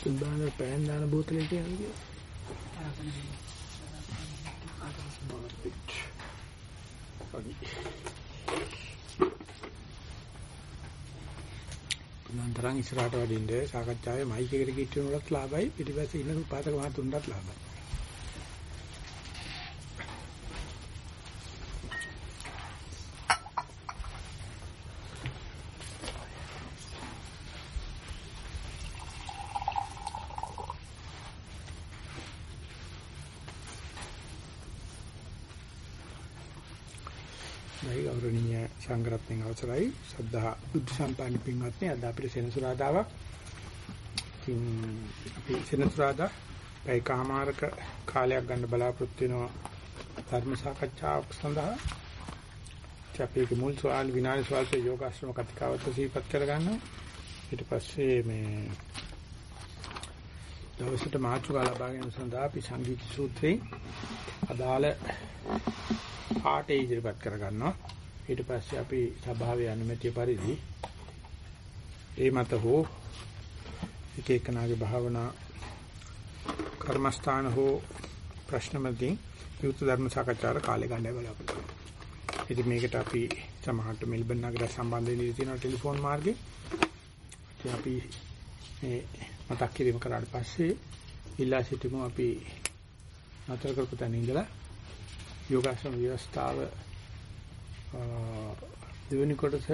සුබාන පෑන් දාන බෝතලේ කියන්නේ නන්තරන් ඉස්සරහට වඩින්න සාකච්ඡාවේ මයික් එකට කිට්ටුනොත් ලාභයි. පිටිපස්සේ ඉන්න උපාසක මහතුන්ටත් ලාභයි. අවසරයි. සද්ධා බුද්ධ සම්පන්න පින්වත්නි අද අපිට සෙනසුරාදාවක් ඉතින් අපි සෙනසුරාදා පැයකමාරක කාලයක් ගන්න බලාපොරොත්තු වෙනවා ධර්ම සාකච්ඡාවක් සඳහා. අපි මුල් සවාල් විනාඩි සවාල්ට යෝගාශ්‍රම කතිකාවත සිහිපත් කරගන්නවා. ඊට පස්සේ මේ දවසට මාතෘකා ලබා ගැනීම සඳහා අපි සංගීත සූත්‍රයෙන් අදාළ පාඩේ ඉදිරිපත් කරගන්නවා. ඊට පස්සේ අපි සභාවේ අනුමැතිය පරිදි ඒ මත හෝ එක එකනාගේ භාවනා කර්මස්ථාන හෝ ප්‍රශ්න මතින් යුතු ධර්ම සාකච්ඡාවට කාලය ගන්න බලාපොරොත්තු වෙනවා. ඉතින් මේකට අපි සමහරට මෙල්බන් නගරයට සම්බන්ධ වෙන්න තියෙන ටෙලිෆෝන් මාර්ගේ. ඉතින් අපි මේ මතක් කිරීම කරාට පස්සේ ඉල්ලා සිටිමු අපි නතර කරපු තැන ඉඳලා යෝගාසන ව්‍යවස්ථාව දෙවෙනි කොටස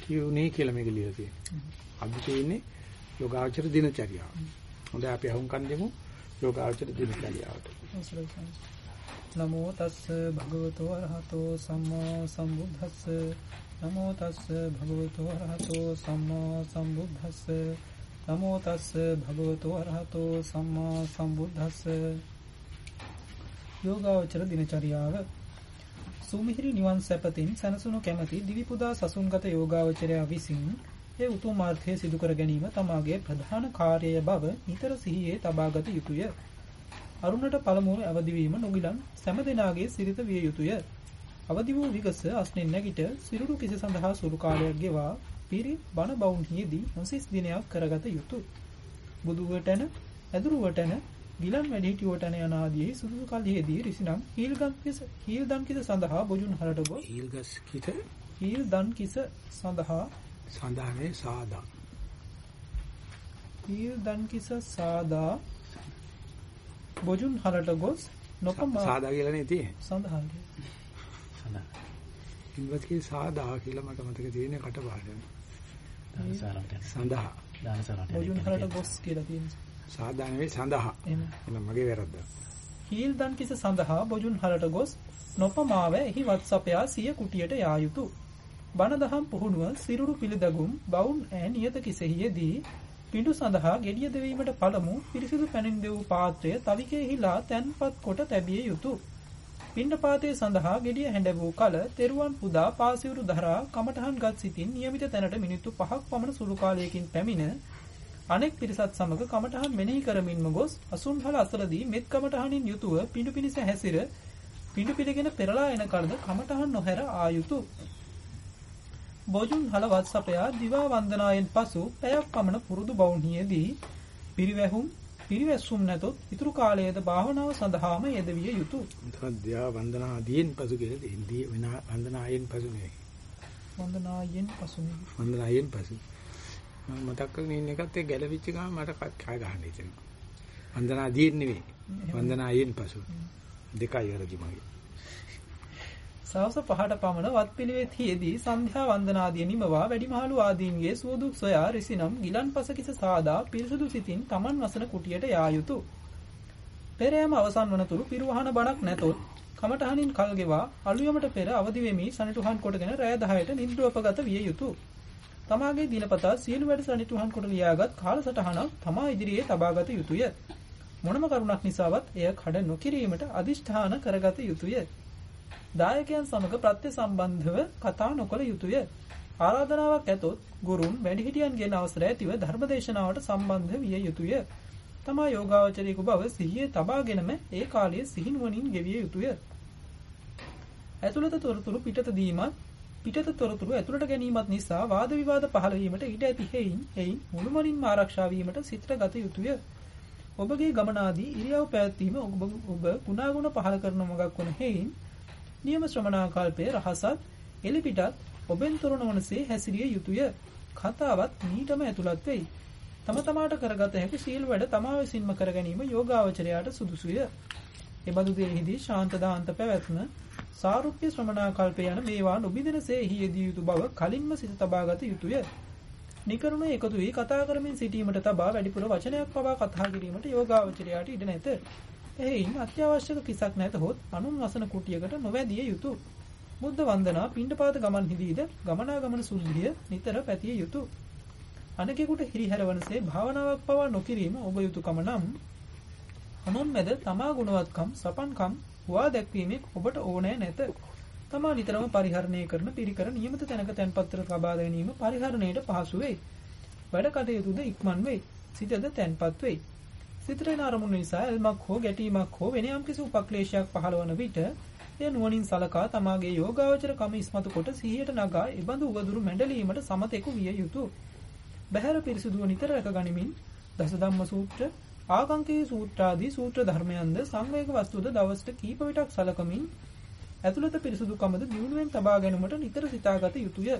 කියුනේ කියලා මේක ලියලා තියෙනවා. අද තියෙන්නේ යෝගාචර දිනචරියාව. හොඳයි අපි අහුම්කන් දෙමු යෝගාචර දිනචරියාවට. නමෝ තස්ස භගවතෝ අරහතෝ සම්මා සම්බුද්දස්ස නමෝ තස්ස භගවතෝ අරහතෝ සම්මා සම්බුද්දස්ස නමෝ තස්ස භගවතෝ අරහතෝ සම්මා සම්බුද්දස්ස යෝගාචර දිනචරියාව සුමිහිරි නිවන් සැපතින් සැනසුණු කැමැති දිවි පුදා සසුන්ගත යෝගාවචරයා විසින් ඒ උතුම් මාර්ගය සිදු කර ගැනීම තමාගේ ප්‍රධාන කාර්යය බව නිතර සිහියේ තබාගත යුතුය. අරුණට පළමුව අවදි වීම නොගිලන් සෑම දිනාගේ සිරිත විය යුතුය. අවදි වූ විගස අස්නෙන් නැගිට සිරුරු කිස සඳහා සුළු කාලයක් ගෙවා පිරි බණ බවුන්හිදී නොසිස් දිනයක් කරගත යුතුය. බුදුවටන ඇදුරුවටන ගිලන් වැඩිහිටියෝටන යන ආදී සුදුසු කල්හිදී රිසිනම් හීල්ගම් කිස හීල්දම් කිස සඳහා බොජුන් හරට ගොස් හීල්ගස් කිත හීල්දම් කිස සඳහා සඳහනේ සාදා. හීල්දම් කිස සාදා බොජුන් හරට ගොස් නොකම සාදා කියලා නේ තියෙන්නේ. සඳහන් සඳහන් ඉන්වත් කී සාදා කියලා මට මතක තියෙන්නේ කටපාඩම. සඳහා. දානසරට බොජුන් හරට ගොස් කියලා තියෙනවා සාධාන වේ සඳහා. එහෙනම් මගේ වැරද්ද. හීල් දන් කිස සඳහා බොජුන් හලට ගොස් නොපමාව එහි වත්සපයා සිය කුටියට යා යුතුය. බණ දහම් පුහුණුව සිරුරු පිළිදගුම් බවුන් ඈ නියත කිසෙහිදී පිඬු සඳහා gediya දෙවීමට පළමු පිරිසිදු පැනින් දෙවූ පාත්‍රය තවිකෙහිලා තැන්පත් කොට තැබිය යුතුය. පිණ්ඩපාතයේ සඳහා gediya හැඬ වූ කල තෙරුවන් පුදා පාසිවුරු දරා කමඨහන් ගත් සිටින් નિયમિત තැනට මිනිත්තු 5ක් පමණ සුළු කාලයකින් පැමිණ අනෙක් පිරිසත් සමග කමඨහන් මෙනෙහි කරමින්ම ගොස් අසුන්හල අසලදී මෙත් කමඨහනින් යුතුව පිඬු පිනිස හැසිර පිඬු පිළිගෙන පෙරලා එන කලද කමඨහන් නොහැර ආයුතු බොජුන් හල වත්සපයා දිවා වන්දනායෙන් පසු පැයක් පමණ පුරුදු බවුන්හියේදී පිරිවැහුම් පිරිවැස්සුම් නැතොත් ඉතුරු කාලයේද භාවනාව සඳහාම යෙදවිය යුතුය. දිවා වන්දනාදීන් පසු කියලා වන්දනායෙන් පසු නෙවෙයි. වන්දනායෙන් පසු නෙවෙයි. වන්දනායෙන් පසු. මම මතක් කරගෙන ඉන්න එකත් ඒ ගැලවිච්ච ගමන් මට කය ගහන්න හිතෙනවා. වන්දනා දීන් නෙවෙයි. වන්දනා යෙන් පසු. දෙකයි වැරදි මගේ. සවස පහට පමණ වත්පිළිවෙතෙහිදී සන්ධ්‍යා වන්දනාදී නිමවා වැඩිමහලු ආදීන්ගේ සුවදුක් සොයා රිසිනම් ගිලන්පස කිස සාදා පිරිසුදු සිතින් Taman වසන කුටියට යා යුතුය. පෙරයම අවසන් වනතුරු පිරුවහන බණක් නැතොත් කමඨහනින් කල් ගෙවා අලුයමට පෙර අවදි වෙමි සනිටුහන් කොටගෙන රැය 10ට නිද්‍රෝපගත විය යුතුය. තමාගේ දිනපතා සියලු වැඩ සනිටුහන් කොට ලියාගත් කාලසටහනක් තමා ඉදිරියේ තබාගත යුතුය. මොනම කරුණක් නිසාවත් එය කඩ නොකිරීමට අදිෂ්ඨාන කරගත යුතුය. දායකයන් සමග ප්‍රත්‍ය සම්බන්ධව කතා නොකළ යුතුය. ආරාධනාවක් ඇතොත් ගුරුන් වැඩිහිටියන්ගෙන් අවසර ඇතිව ධර්මදේශනාවට සම්බන්ධ විය යුතුය. තමා යෝගාවචරයෙකු බව සිහියේ තබාගෙනම ඒ කාලයේ සිහිනුවණින් ගෙවිය යුතුය. ඇතුළත තොරතුරු පිටත දීමත් පිටත තොරතුරු ඇතුළට ගැනීමත් නිසා වාද විවාද පහළ වීමට ඉඩ ඇති හේයින් එයින් මුළුමනින්ම ආරක්ෂා වීමට සිතට ගත යුතුය. ඔබගේ ගමනාදී ඉරියව් පැවැත්වීම ඔබ ඔබ ගුණාගුණ පහළ කරන මගක් වන හේයින් නියම ශ්‍රමණාකල්පයේ රහසත් එලිපිටත් ඔබෙන් තොර නොවනසේ හැසිරිය යුතුය. කතාවත් මීටම ඇතුළත් වෙයි. තම තමාට කරගත හැකි සීල් වැඩ තමා විසින්ම කර ගැනීම යෝගාවචරයාට සුදුසුය. එබඳු දෙෙහිදී ශාන්ත දාන්ත පැවැත්ම සාරුප්‍ය ශ්‍රමණාකල්ප යන මේවා නොබිදෙනසේ හියදී යුතු බව කලින්ම සිත තබාගත යුතුය. නිකරුණ එකතු වී කතා කරමින් සිටීමට තබා වැඩිපුර වචනයක් පවා කතා කිරීමට යෝගාවචරයාට ඉඩ නැත. එයින් අත්‍යවශ්‍යක කිසක් නැතහොත් අනුන් වසන කුටියකට නොවැදිය යුතුය. බුද්ධ වන්දනා පිණ්ඩපාත ගමන් හිදීද ගමනාගමන සුද්ධිය නිතර පැතිය යුතුය. අනෙකෙකුට හිරිහැරවනසේ භාවනාවක් පවා නොකිරීම ඔබ යුතුයකම නම් අනුන් මැද තමා ගුණවත්කම් සපන්කම් හුවා දැක්වීමේ ඔබට ඕනෑ නැත. තමා නිතරම පරිහරණය කරන පිරිකර නියමිත තැනක තැන්පත්‍ර ලබා ගැනීම පරිහරණයට පහසු වෙයි. වැඩ කටයුතුද ඉක්මන් වෙයි. සිතද තැන්පත් වෙයි. සිතට එන අරමුණු නිසා එල්මක් හෝ ගැටීමක් හෝ වෙන යම්කිසි උපක්ලේශයක් පහළවන විට එය නුවණින් සලකා තමාගේ යෝගාවචර කම ඉස්මතු කොට සිහියට නගා එබඳු උගදුරු මැඩලීමට සමතෙකු විය යුතුය. බහැර පිරිසුදුව නිතර රැක ගනිමින් දසධම්ම සූත්‍ර ආකංකේ සූත්‍රාදී සූත්‍ර ධර්මයන්ද සංවේග වස්තුද දවසට කීප විටක් සලකමින් ඇතුළත පිරිසුදුකමද දියුණුවෙන් තබා ගැනීමට නිතර සිතාගත යුතුය.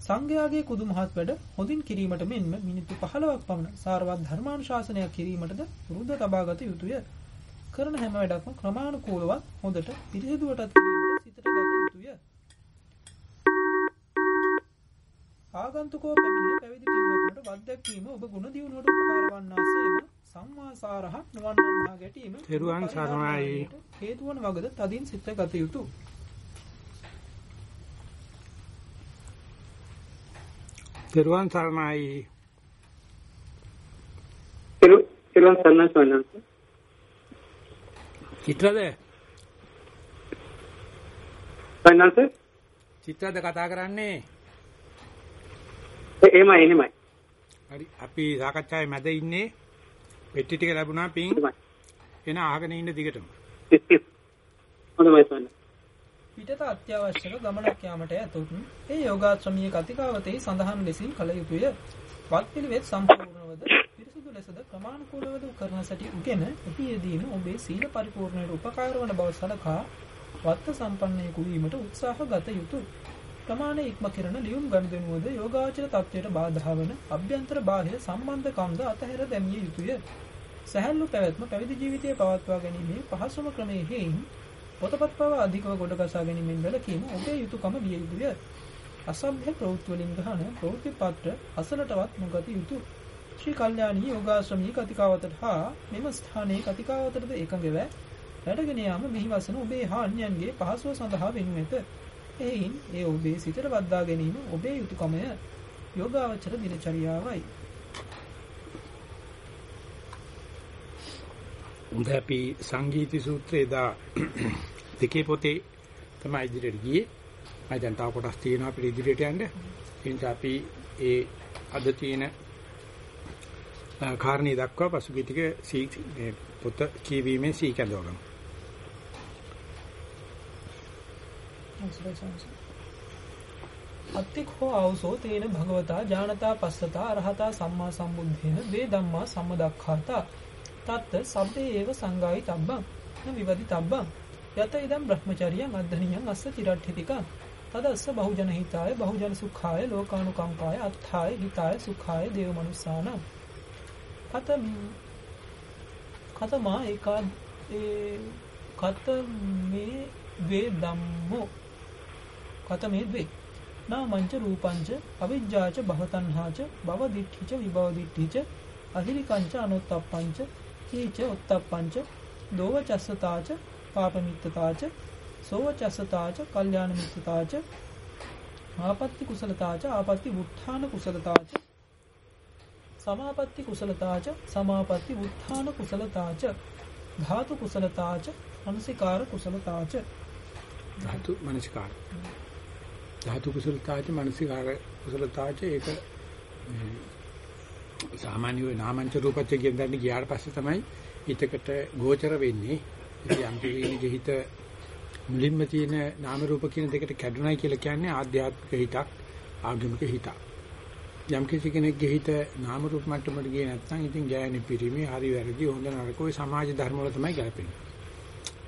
සංඝයාගේ කුදු මහත් වැඩ හොඳින් කිරීමට මෙන්ම මිනිත්තු 15ක් පමණ සාරවත් ධර්මානුශාසනයක් කිරීමටද පුරුද්ද තබාගත යුතුය. කරන හැම වැඩක්ම ක්‍රමානුකූලව හොඳට පිරිසිදුවටත් කිරීමට සිතට ආගන්තුකෝ පැමිණ පැවිදි කිව්වතුන්ට වද්දැක්වීම ඔබ ගුණ දියුණුවට උපකාර වන්නාසේම සම්මාසාරහ නොවන්නා ගැටීම තෙරුවන් සරණයි. හේතු වන වගද තදින් සිත ගත යුතුය. තෙරුවන් සරණයි. තෙරුවන් සරණයි සවනන්ත චිත්‍රද? සවනන්ත චිත්‍රද කතා කරන්නේ එහෙමයි එහෙමයි. හරි අපි සාකච්ඡාවේ මැද ඉන්නේ පෙට්ටි ටික ලැබුණා පින්. එන අහගෙන ඉන්න දිගටම. හොඳයි සන්න. පිටත අත්‍යවශ්‍යක ගමනක් යාමට ඇතොත් ඒ යෝගාශ්‍රමීය කතිකාවතේ සඳහන් ලෙසින් කළ යුතුය. වත් පිළිවෙත් සම්පූර්ණවද පිරිසුදු ලෙසද ක්‍රමානුකූලවද කරන සැටි උගෙන එහිදීම ඔබේ සීල පරිපූර්ණයට උපකාර වන බව සලකා වත්ත සම්පන්නයෙකු වීමට උත්සාහ ගත යුතුය. ප්‍රමාණය ඉක්ම කෙරෙන ලියුම් ගනුදෙනුවද යෝගාචර තත්වයට බාධා වන අභ්‍යන්තර බාහිර සම්බන්ධකම්ද අතහැර දැමිය යුතුය. සැහැල්ලු පැවැත්ම පැවිදි ජීවිතය පවත්වා ගැනීමේ පහසුම ක්‍රමයේ හේයින් පොතපත් පව අධිකව ගොඩගසා ගැනීමෙන් වැළකීම ඔබේ යුතුයකම විය යුතුය. අසභ්‍ය ප්‍රවෘත්ති වලින් ගහන ප්‍රවෘත්ති පත්‍ර අසලටවත් නොගත යුතුය. ශ්‍රී කල්යාණී යෝගාශ්‍රමී කතිකාවතට හා මෙම ස්ථානයේ කතිකාවතටද එකඟව වැඩගෙන යාම මෙහි වසන ඔබේ හා අන්‍යයන්ගේ පහසුව සඳහා වෙනු ඇත. එයින් ඒ ඔබේ සිතට වද්දා ගැනීම ඔබේ යුතුයකමය යෝගාවචර දිනචරියාවයි. උන්ද අපි සංගීති සූත්‍රයේ දා දෙකේ පොතේ තමයි ඉදිරියට ගියේ. මම දැන් තව කොටස් තියෙනවා අපිට ඉදිරියට යන්න. ඒ නිසා අපි ඒ අද තියෙන කාරණේ දක්වා පසුගිය ටික පොත කියවීමෙන් සීකඳව අත්තික්ඛෝ ආවසෝ තේන භගවතා ඥානතා පස්සතා අරහතා සම්මා සම්බුද්ධේන වේ ධම්මා සම්මදක්ඛාතා. තත්ත සබ්බේ ඒව සංගායි තබ්බං. න විවදි තබ්බං. යත ඉදම් බ්‍රහ්මචර්යං අද්ධනියං අස්ස තිරට්ඨිතිකං. තදස්ස බහුජන හිතාය බහුජන සුඛාය ලෝකානුකම්පාය අත්ථාය හිතාය සුඛාය දේව මනුස්සානම් කත කතමා ඒකා ඒ කත මේ වේ ධම්මෝ කතමේ ද්වේ නාමංච රූපංච අවිජ්ජාච භවතණ්හාච භව දිට්ඨිච විභව දිට්ඨිච අහිරිකංච අනුත්තප්පංච හීච උත්තප්පංච දෝවචස්සතාච පාපමිත්තතාච සෝවචස්සතාච කල්යාණ මිත්තතාච ආපත්‍ති කුසලතාච ආපත්‍ති වුත්ථාන කුසලතාච සමාපත්‍ති කුසලතාච සමාපත්‍ති වුත්ථාන කුසලතාච ධාතු කුසලතාච අනුසිකාර කුසලතාච. ධාතු මනසිකාර. ධාතු කුසලතාච මනසිකාර කුසලතාච ඒක සාමාන්‍ය වේ නාමංච රූපච්ච කියන දන්නේ ගියාට පස්සේ තමයි හිතකට ගෝචර වෙන්නේ ඉතින් යම් කෙනෙකුගේ හිත මුලින්ම තියෙන නාම රූප කියන දෙකට කැඩුනයි කියලා කියන්නේ ආධ්‍යාත්මික හිතක් ආගමික හිතක්. යම් කිසි කෙනෙක්ගේ හිත නාම රූප මට්ටමට ගියේ නැත්නම් ඉතින් ගෑණි පිරිමි හරි වැරදි හොඳ නරක ඔය සමාජ ධර්ම වල තමයි ගැලපෙන්නේ.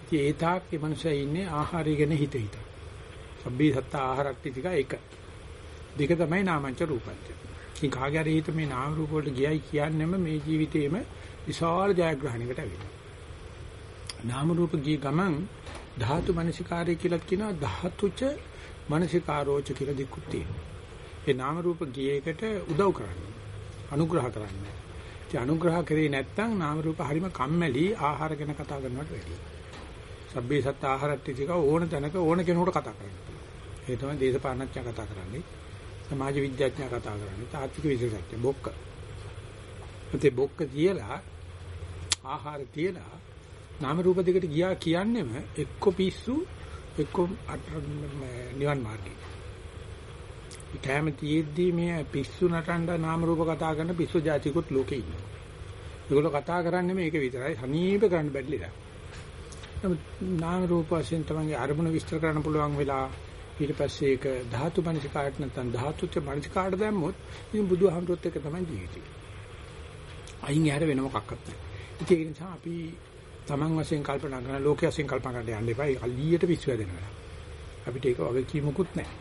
ඉතින් ඒ තාක් මේ මනුස්සයා ඉන්නේ ආහාරය ගැන හිත හිත. සබ්බී සත්ත ආහාරට්ටි ටික එක. දෙක තමයි නාමංච රූපංච. ඉතින් කාගේ හරි හිත මේ නාම රූප වලට ගියයි කියන්නේම මේ ජීවිතේම විශාල ජයග්‍රහණයකට ඇවිල්ලා. නාම රූප ගිය ගමන් ධාතු මනසිකාරය කියලා කියනවා ධාතුච මනසිකාරෝච කියලා දෙකුත් තියෙනවා. ඒ නාම රූප ගියේකට උදව් කරන්නේ. අනුග්‍රහ කරන්නේ. ඒ අනුග්‍රහ කරේ නැත්නම් නාම රූප හරිම කම්මැලි ආහාර ගැන කතා කරනවට වැඩියි. සබ්බේ සත්ත ආහාරට්ටි ටික ඕන තැනක ඕන කෙනෙකුට කතා කරන්නේ. ඒ තමයි දේශපාලනඥයා කතා කරන්නේ. සමාජ විද්‍යාඥයා කතා කරන්නේ. තාත්වික විශේෂඥ බොක්ක. ඒ බොක්ක තියලා ආහාර තියලා නාම රූප දෙකට ගියා කියන්නේම එක්ක පිස්සු එක්ක නිවන් මාර්ගය. කැම තියෙද්දී මේ පිස්සු නටන්න නාම රූප කතා කරන පිස්සු જાතිකුත් ලෝකේ ඉන්නවා. ඒගොල්ලෝ කතා කරන්නේ මේක විතරයි. සනීප කරන්න බැරිලා. නමුත් නාම රූප වශයෙන් තමයි අරමුණ විස්තර කරන්න පුළුවන් වෙලා ඊට පස්සේ ඒක ධාතු මනසිකාට නැත්නම් ධාතුච්ච මනසිකාට දැම්මොත් ඉතින් බුදුහාමුදුරුවොත් එක තමයි ජීවිතේ. අයින් යහැර වෙන මොකක්වත් නැහැ. ඒ නිසා අපි Taman වශයෙන් කල්පනා කරන ලෝක වශයෙන් කල්පනා කරන්න යන්න එපා. ඒක අලියට පිස්සු වැදෙනවා. අපිට ඒක වගේ කීමකුත් නැහැ.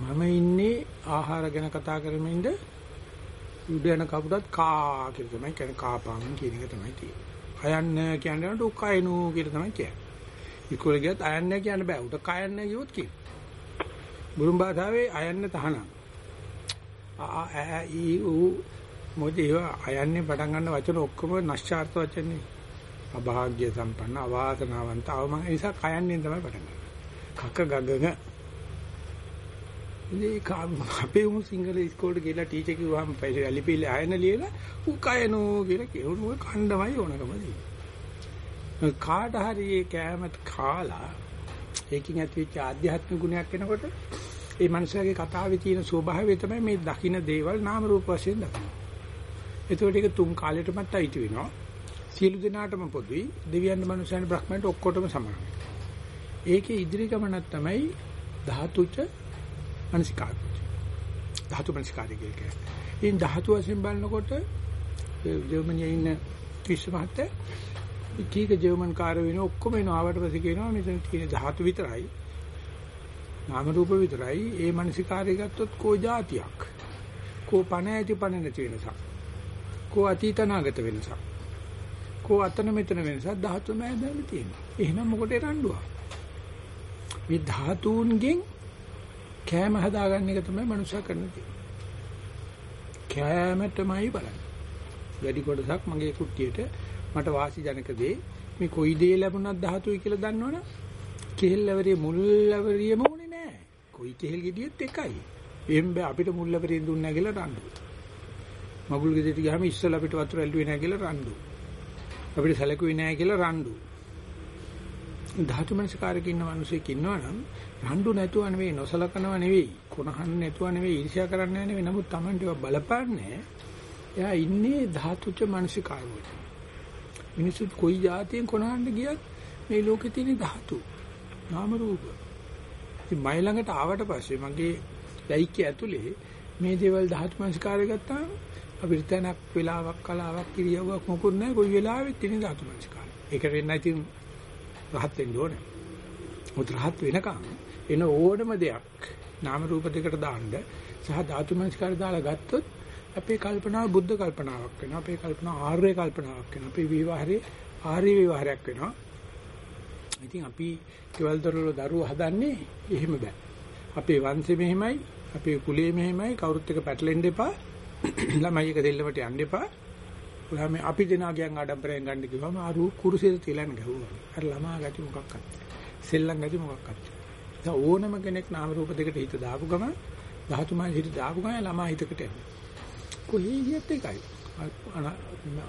මම ඉන්නේ ආහාර ගැන කතා කරමින් ඉඳ උඩ යන කපුටත් කා කියලා තමයි කියන්නේ කාපම් කියන එක තමයි තියෙන්නේ. අයන්න කියන්නේ උඩ කයනු කියලා තමයි කියන්නේ. ඉක්කොල ගියත් අයන්න කියන්න බෑ. උඩ කයන්න කිව්වොත් කියන. බුරුම් භාෂාවේ අයන්න තහනම්. ආ ඈ ඊ ඌ මොකද ඒවා අයන්නේ පටන් ගන්න වචන ඔක්කොම නැස්චාර්ථ වචනේ. අභාග්‍ය සම්පන්න අවාසනාවන්ත අවම නිසා කයන්නේ තමයි පටන් ගන්නේ. කක ගගග ඉතින් අපේ උන් සිංහල ඉස්කෝලේට ගිහලා ටීචර් කිව්වහම පස්සේ ඇලිපිල්ල ආයන ලියලා ඌ කයනෝ කියලා කියනවා කණ්ඩමයි ඕනකම දෙන්නේ. කාට හරි ඒ කෑමත් කාලා ඒකින් ඇතිවෙච්ච ආධ්‍යාත්මික ගුණයක් එනකොට ඒ මනුස්සයාගේ කතාවේ තියෙන ස්වභාවය තමයි මේ දකින්න දේවල් නාම රූප වශයෙන් දකින්න. ඒතකොට ඒක තුන් කාලයටමත් අයිති වෙනවා. සියලු දෙනාටම පොදුයි. දෙවියන් මනුස්සයන් බ්‍රහ්මයන්ට ඔක්කොටම සමානයි. ඒකේ ඉදිරි ගමනක් තමයි ධාතුච මනසිකාරය. ධාතු මනසිකාරය කියන්නේ. ඉන් ධාතු වශයෙන් බලනකොට ජර්මනියේ ඉන්න කිස් මහත්තයා කීක ජර්මන් කාර්ය වෙන ඔක්කොම එනවා ආවට පස්සේ කියනවා මෙතන තියෙන ධාතු විතරයි. නාම රූප විතරයි. ඒ මනසිකාරය ගත්තොත් කෝ જાතියක්. කෝ පණ ඇති පණ නැති වෙනසක්. කෝ අතීතනාගත වෙනසක්. කෝ අතන මෙතන වෙනසක් ධාතු නෑ දැන් තියෙනවා. එහෙනම් මොකටද රණ්ඩුවා? මේ ධාතුන්ගෙන් කෑම හදාගන්න එක තමයි මනුෂ්‍යයා කරන දේ. කෑමටමයි බලන්නේ. වැඩි කොටසක් මගේ කුට්ටියට මට වාසි ජනක දේ මේ කොයි දේ ලැබුණත් ධාතුයි කියලා දන්නවනම් කෙහෙල්ලවරිය මුල්ලවරියම උනේ නෑ. කොයි කෙහෙල් ගෙඩියෙත් එකයි. එහෙම බෑ අපිට මුල්ලවරියෙන් දුන්නේ නැහැ කියලා රණ්ඩු. මගුල් ගෙදරට ගියාම ඉස්සෙල්ලා අපිට වතුර ඇල්ලුවේ නැහැ කියලා රණ්ඩු. අපිට සැලකුවේ නැහැ කියලා රණ්ඩු. ධාතු මනසකාරක ඉන්න මිනිසෙක් ඉන්නවනම් රණ්ඩු නැතුව නෙවෙයි නොසලකනව නෙවෙයි කොනහන් නැතුව නෙවෙයි ඊර්ෂ්‍යා කරන්නේ නෙවෙයි නමුත් Tamanට ඒවා බලපාන්නේ එයා ඉන්නේ ධාතුච මනසිකාරවල මිනිස්සු කොයි જાතියෙන් කොනහන්න ගියත් මේ ලෝකේ තියෙන ධාතු නාම රූප. ඉතින් මයි ළඟට ආවට පස්සේ මගේ ලයික්‍ය ඇතුලේ මේ දේවල් ධාතු මනසිකාරය ගත්තාම අපිට තැනක් වෙලාවක් කලාවක් කිරියවක් මොකුත් නැහැ. කොයි වෙලාවෙත් තියෙන ධාතු මනසිකාරය. ඒක වෙන්නයි ඉතින් රහත් වෙන්න ඕනේ. මොකද රහත් වෙනකම් එන ඕනම දෙයක් නාම රූප දෙකට දාන්න සහ ධාතු මනස්කාරය දාලා ගත්තොත් අපේ කල්පනාව බුද්ධ කල්පනාවක් වෙනවා. අපේ කල්පනාව ආර්ය කල්පනාවක් වෙනවා. අපේ විවහාරේ ආර්ය විවහාරයක් වෙනවා. ඉතින් අපි කෙවල් දරුවෝ දරුවෝ හදන්නේ එහෙම බෑ. අපේ වංශෙ මෙහෙමයි, අපේ කුලේ මෙහෙමයි, කවුරුත් එක පැටලෙන්න එපා. ළමයි එක දෙල්ලමට යන්න එපා. ඔයාම අපි දෙනාගෙන් ආඩම්බරයෙන් ගන්න කිව්වම ආරු කුරුසෙද තියලන් ගහුවා. අර ළමා ගැටි මොකක්වත්. සෙල්ලම් ගැටි මොකක්වත්. දැන් ඕනම කෙනෙක් නාම රූප දෙකට හිත දාපු ගමන් ධාතුමය හිත දාපු ගමන් ළමා හිතකට යනවා. කොහේ ගියත් එකයි.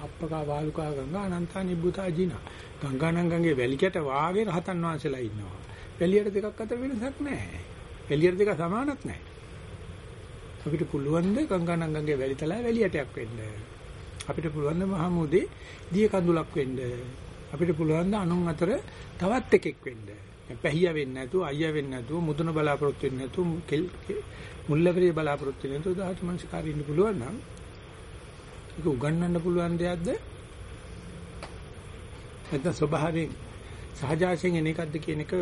අප්පකා වාලුකා ගංගා අනන්තා නිබ්බුතා ජිනා. ගංගානංගගේ වැලිකට වාගේ රහතන් වහන්සේලා ඉන්නවා. වැලියට දෙකක් අතර වෙනසක් නැහැ. වැලියට දෙක සමානක් නැහැ. අපිට පුළුවන් ද ගංගානංගගේ වැලිතලා වැලියටයක් වෙන්න. අපිට පුළුවන් ද මහමුදේ දිය කඳුලක් වෙන්න. අපිට පුළුවන් ද අනුන් අතර තවත් එකෙක් වෙන්න. පැහිය වෙන්නේ නැතුව අයියා වෙන්නේ නැතුව මුදුන බලාපොරොත්තු වෙන්නේ නැතුව කෙල් මුල්ලකරිය බලාපොරොත්තු වෙන්නේ නැතුව ධාතු මනසිකාරය ඉන්න පුළුවන් නම් ඒක උගන්වන්න පුළුවන් දෙයක්ද නැත්නම් ස්වභාවයෙන් සහජාසයෙන් එන එකක්ද කියන එක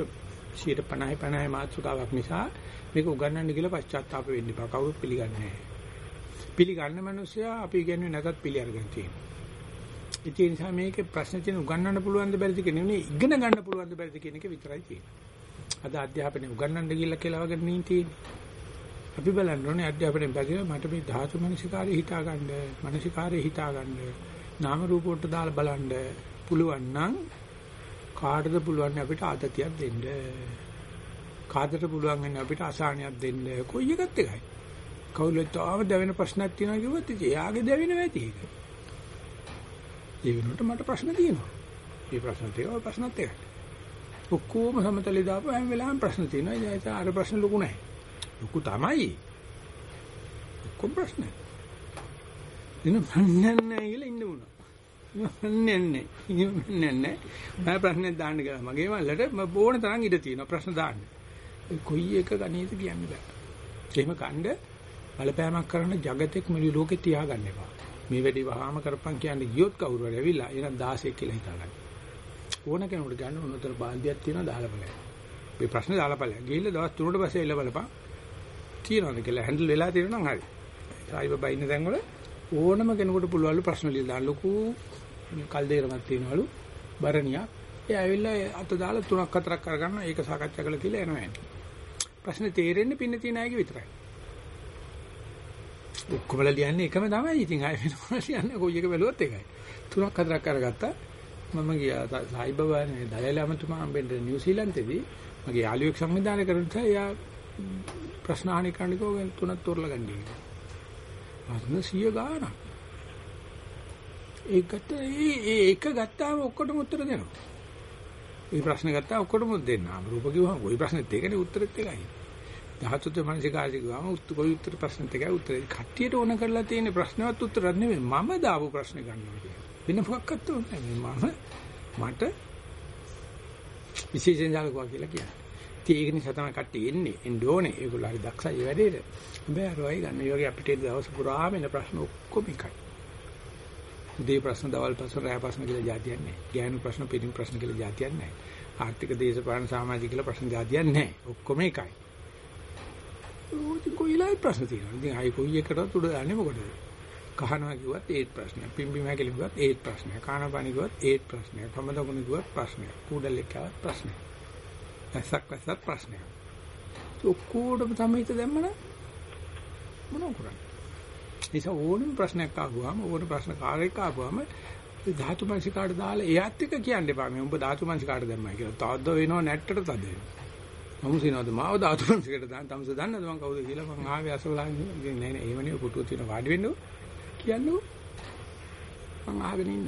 50 50 මාත්‍රකාවක් නිසා මේක උගන්වන්න කියලා පශ්චාත්තාප වෙන්න එපා කවුරුත් පිළිගන්නේ නැහැ පිළිගන්න මිනිස්සයා අපි කියන්නේ නැතත් පිළි අරගෙන තියෙනවා ඒ නිසා මේකේ ප්‍රශ්න තියෙන උගන්වන්න පුළුවන් ද බැරිද කියන නෙවෙයි ඉගෙන ගන්න පුළුවන් ද බැරිද කියන එක විතරයි තියෙන්නේ. අද අධ්‍යාපනය උගන්වන්න ගිහිල්ලා කියලා වගේ නීති තියෙන්නේ. අපි බලන්න ඕනේ අධ්‍යාපනයෙන් බැගින මට මේ ධාතු මනසිකාරය හිතා ගන්න, මනසිකාරය හිතා ගන්න, නාම රූප වලට දාලා බලන්න පුළුවන් නම් කාටද පුළුවන් අපිට ආතතියක් දෙන්න? කාටද පුළුවන් වෙන්නේ අපිට අසහනයක් දෙන්න? කොයි එකත් එකයි. කවුරුත් ආව දැවෙන ප්‍රශ්නක් තියෙනවා කිව්වොත් එයාගේ දැවෙනවා ඇති ඒක. ඒ වෙනුවට මට ප්‍රශ්න තියෙනවා. මේ ප්‍රශ්න තියෙනවා ඔය ප්‍රශ්නත් එකයි. ඔක්කොම සමතලේ දාපු හැම වෙලාවෙම ප්‍රශ්න තියෙනවා. ඒක අර ප්‍රශ්න ලොකු නැහැ. ලොකු තමයි. ඔක්කොම ප්‍රශ්න. දින මන්නේ කියලා ඉන්න උනා. මන්නේ නැහැ. මන්නේ නැහැ. මම ප්‍රශ්නේ දාන්න ගියා. මගේ මල්ලට මම බෝණ තරම් ඉඩ තියෙනවා ප්‍රශ්න දාන්න. කොයි එක ගණීත කියන්න බෑ. එහෙම කණ්ඩ බලපෑමක් කරන జగතෙක් මුළු ලෝකෙ තියාගන්න එපා. මේ වැඩි වහාම කරපන් කියන්නේ ගියොත් කවුරු හරි ඇවිල්ලා එහෙනම් 16 කියලා හිතාගන්න. ඕන කෙනෙකුට ගන්න උනතර බාල්දියක් තියෙනවා දාලා බලන්න. මේ ප්‍රශ්නේ දාලා බලන්න. ගිහිල්ලා දවස් 3කට පස්සේ එල්ල බලපන්. තියනවාද කියලා හැන්ඩල් වෙලා තියෙනවා නම් හරි. සායිබබා ඉන්න තැන්වල ඕනම කෙනෙකුට පුළුවන්ලු ප්‍රශ්න ලියලා දාන්න ලොකු කල් දෙකක් තියෙනවලු බරණියක්. ඒ ඇවිල්ලා අත දාලා තුනක් හතරක් කරගන්න ඒක සාකච්ඡා කළා කියලා එනවා. ප්‍රශ්නේ තේරෙන්නේ පින්න තියන අයගේ විතරයි. ඔක්කොමල ලියන්නේ එකම තමයි. ඉතින් ආයෙ වෙන මොනවද ලියන්නේ? කොයි එක බැලුවත් එකයි. තුනක් හතරක් කරගත්තා. මම ගියා සායිබබා නේ දයලමතුමා හම්බෙන්න නිව්සීලන්තේදී මගේ යාළුවෙක් සංවිධානය කරන නිසා එයා ප්‍රශ්න අහන්නේ කණිකෝ තුනක් තෝරලා ගන්නේ. ප්‍රශ්න 100 ගානක්. ඒකට ඒ එක ගත්තාම ඔක්කොටම උත්තර දෙනවා. ඒ ප්‍රශ්න ගත්තා ඔක්කොටම දෙන්න. රූප කිව්වම ওই ප්‍රශ්නෙත් ඒකනේ උත්තරෙත් එකයි. ධාතුත මනසිකාරය ගාම උත්තර කොයි උත්තර ප්‍රශ්නෙට එකයි උත්තරේ. කට්ටියට ඕන කරලා තියෙන ප්‍රශ්නවත් උත්තරක් නෙමෙයි. මම දාපු ප්‍රශ්න ගන්නවා කියන්නේ. වෙන මොකක්වත් ඕනේ නැහැ. මම මට විශේෂයෙන් දාලකුවා කියලා කියන්නේ. ඉතින් ඒක නිසා තමයි කට්ටිය එන්නේ. එන්න ඕනේ. ඒගොල්ලෝ හරි දක්ෂයි ඒ වැඩේට. හැබැයි අර වයි ගන්න. ඒ වගේ අපිට දවස් පුරාම එන ප්‍රශ්න ඔක්කොම එකයි. උදේ ප්‍රශ්න, දවල් ප්‍රශ්න, රාය ප්‍රශ්න කියලා જાතියක් නැහැ. ගෑනු ප්‍රශ්න, පිටින් ප්‍රශ්න කියලා જાතියක් නැහැ. ආර්ථික දේශපාලන සමාජික කියලා ප්‍රශ්න જાතියක් නැහැ. ඔක්කොම එකයි. උති කොයිලයි ප්‍රශ්න තියෙනවා. ඉතින් අය කොයි එකටවත් උඩ දාන්නේ මොකටද? කහනවා කිව්වත් ඒත් ප්‍රශ්නයක්. පිම්බිම හැකලි කිව්වත් ඒත් ප්‍රශ්නයක්. කානපානි කිව්වත් ඒත් ප්‍රශ්නයක්. කමදකුණ කිව්වත් ප්‍රශ්නයක්. කුඩල් එක්කවත් ප්‍රශ්නයක්. ඇසක් වැස්සත් ප්‍රශ්නයක්. ඔක්කොටම තමයි හිත දැම්මම මොනව කරන්නේ? නිසා ඕනම ප්‍රශ්නයක් ආවම ඕන ප්‍රශ්න කාර්යයක් ආවම ධාතු මනසිකාට දාලා එයාත් එක කියන්න එපා. මේ උඹ ධාතු මනසිකාට දැම්මයි කියලා. තවද්ද වෙනව නැට්ටට තද වෙනවා. මමුසිනවද මාව ධාතු මනසිකට දාන්න තමස දන්නද මං කවුද කියලා මං ආවේ අසවලා නෑ නෑ එහෙමනේ පුටුව තියෙන වාඩි වෙන්නු කියන්නු මං ආගෙන ඉන්න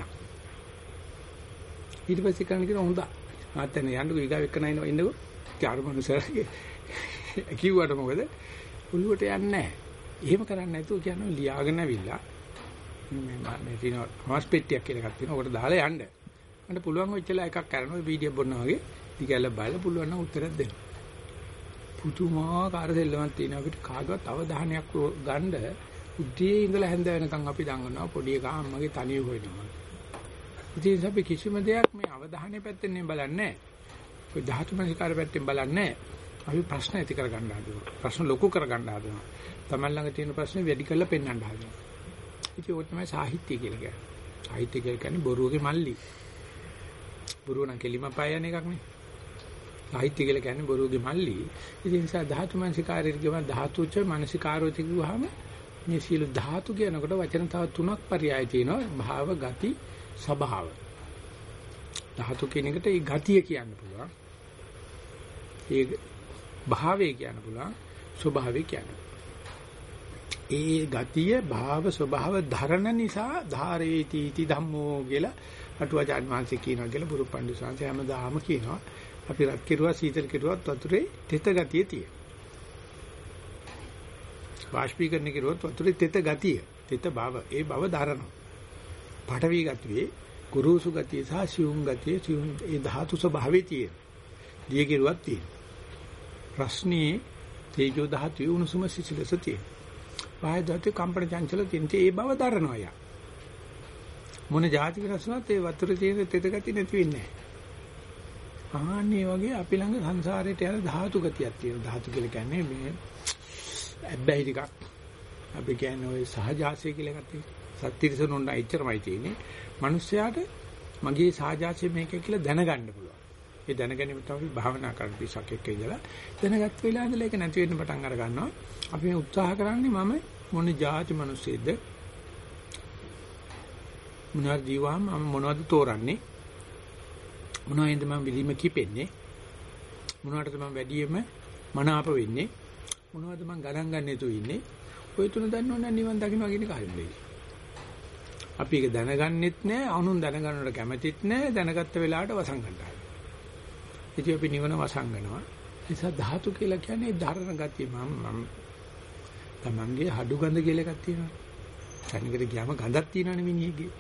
ඊට පස්සේ කන්න කියන හොඳ මාතන යන්නකෝ ඊගාව එක්ක නයින ඉන්නකෝ චාරුමනුසරගේ කිව්වට මොකද උළුවට යන්නේ නෑ එහෙම කරන්නේ නැතුව කියන්නේ ලියාගෙන ඇවිල්ලා මේ මේ තියෙන හොස් පෙට්ටියක් කියලා එකක් තියෙනවා. ඔකට දාලා යන්න. මට පුළුවන් වෙච්චලා එකක් කරනවා වීඩියෝ බොන්නා වගේ. ටිකල්ල බලලා පුළුවන් නම් උත්තරයක් දෙන්න. පුදුමාකාර දෙල්ලමක් තියෙනවා අපිට කාගවත් අවධානයක් ගන්න උදේ ඉඳලා හැන්ද වෙනකන් අපි දඟනවා පොඩි එකා අම්මගේ තනිය හොයනවා. ඉතින් අපි කිසිම දෙයක් මේ අවධානය පැත්තෙන් නේ බලන්නේ නැහැ. ඔය ධාතු මනසිකාර පැත්තෙන් බලන්නේ නැහැ. අපි ප්‍රශ්න ඇති කර ගන්න හදනවා. ප්‍රශ්න ලොකු කර ගන්න හදනවා. Taman ළඟ තියෙන ප්‍රශ්න වැඩි කරලා පෙන්වන්න හදනවා. ඉතින් ඒක තමයි සාහිත්‍ය කියලා කියන්නේ. සාහිත්‍ය කියන්නේ බොරුවගේ මල්ලි. බොරුව නම් කෙලිම පායන එකක් නේ. සාහිත්‍ය කියලා කියන්නේ බොරුගේ මල්ලි. ඉතින් ඒ නිසා ධාතු මනසිකාරය කියව ධාතුච මනසිකාරෝති කිව්වහම මේ සීල ධාතු කියනකොට වචන තව තුනක් පරයයි තියෙනවා. භාව, ගති, ස්වභාව. ධාතු කියන එකට ඒ ගතිය කියන්න පුළුවන්. ඒ භාවය කියන්න පුළුවන්. ස්වභාවය කියන්න. ඒ ගතිය භාව ස්වභාව ධරණ නිසා ධාරේති इति ධම්මෝ කියලා අටුවාචාන් වහන්සේ කියනවා කියලා බුරු පඬු සංසය හැමදාම කියනවා. අපි රත් කෙරුවා සීතල කෙරුවත් වතුරේ තෙත ගතිය තියෙනවා. වාෂ්පීකරණය කෙරුවොත් වතුරේ තෙත ගතිය, තෙත බව, ඒ බව දරනවා. පඨවි ගතියේ ගුරුසු ගතිය සහ සියුම් ගතිය සියුම් ඒ ධාතු ස්වභාවයේ තියෙන. දිය කෙරුවක් තියෙන. රස්නේ තේජෝ ධාතුවේ උණුසුම සිසිලස තියෙන. වාය ධාතුවේ කම්පන චංචල තියෙන. ඒ බව දරනවා යා. මොන જાතික රසනත් ඒ වතුර තියෙන තෙත ගතිය නැති වෙන්නේ නැහැ. වගේ අපි ළඟ සංසාරේට යන ධාතු ගතියක් තියෙනවා. ධාතු කියලා කියන්නේ මේ ඇබ්බැහි ටිකක්. අපි කියන්නේ ওই සහජාසය කියලා එකක් තියෙනවා. සත්‍තිරසනුන්න එච්චරමයි තියෙන්නේ. මිනිස්යාට මගේ සහජාසය මේක කියලා දැනගන්න පුළුවන්. ඒ දැනගැනීම තමයි භාවනා කරන පිසක් එක්ක ඉඳලා දැනගත් වෙලාව ඉඳලා ඒක නැති වෙන්න පටන් අර ගන්නවා. අපි මේ උත්සාහ කරන්නේ මම මොන જાති මිනිස්සෙක්ද? මොනවද ජීවම් මම මොනවද තෝරන්නේ? මොනවෙන්ද මම විදීම කිපෙන්නේ? මොනවටද මම වැඩියෙන්ම මනාප වෙන්නේ? මොනවද මම ගණන් ගන්න තු ඉන්නේ ඔය තුන දන්නවනම් නිවන් දකින්න වගේ කාර්යය අපි ඒක දැනගන්නෙත් නෑ අනුන් දැනගන්නවට කැමතිත් නෑ දැනගත්ත වෙලාවට වසංගණ්ඩා ඉතින් අපි නිවන වසංගනවා නිසා ධාතු කියලා කියන්නේ ධර්ණ ගතිය මම මම තමන්ගේ හඩු ගඳ කියලා එකක් තියෙනවා තනිකට ගියාම ගඳක් තියෙනවනේ මිනිහගේ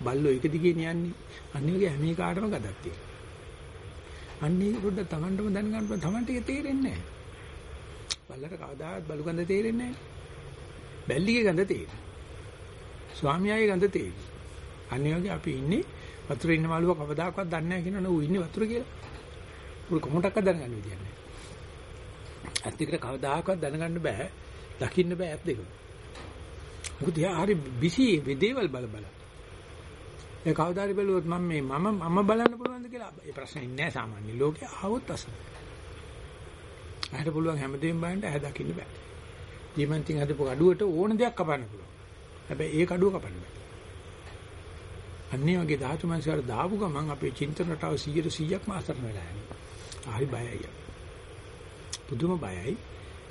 බල්ලෝ එක දිගේ යන්නේ. අන්නේ වගේ හැම එකකටම ගදක් තියෙනවා. අන්නේ පොඩ්ඩක් Tamanටම දැනගන්න පුළුවන් Tamanට ඒක තේරෙන්නේ නැහැ. බල්ලට කවදාවත් බලු ගඳ තේරෙන්නේ නැහැ. බැල්ලිගේ ගඳ තේරෙනවා. ස්වාමියාගේ ගඳ තේරෙනවා. අන්නේ වගේ අපි ඉන්නේ වතුරේ ඉන්න මාළුව කවදාකවත් දන්නේ නැහැ කියනවනේ ඌ ඉන්නේ වතුර කියලා. ඌ කොහොමඩක්වත් දැනගන්න විදියක් නැහැ. ඇත්ත දෙකට කවදාකවත් දැනගන්න බෑ. දකින්න බෑ ඇත්ත දෙක. මොකද යා හරි බිසි දේවල් බල බල. ඒ කවදාරි බැලුවොත් මම මේ මම මම බලන්න පුළුවන්ද කියලා ඒ ප්‍රශ්නේ ඉන්නේ නැහැ සාමාන්‍ය ලෝකේ ආවොත් අසන. ඇහැට පුළුවන් හැමදේම බලන්න ඇහැ දකින්න බෑ. ජීමන්තින් හදපු කඩුවට ඕන දෙයක් කපන්න පුළුවන්. හැබැයි ඒ කඩුව කපන්න බෑ. අන්නේ වගේ ධාතු මනසට දාපු ගමන් අපේ චින්තන රටාව 100%ක්ම අසරණ වෙලා යනවා. හරි බයයි. පුදුම බයයි.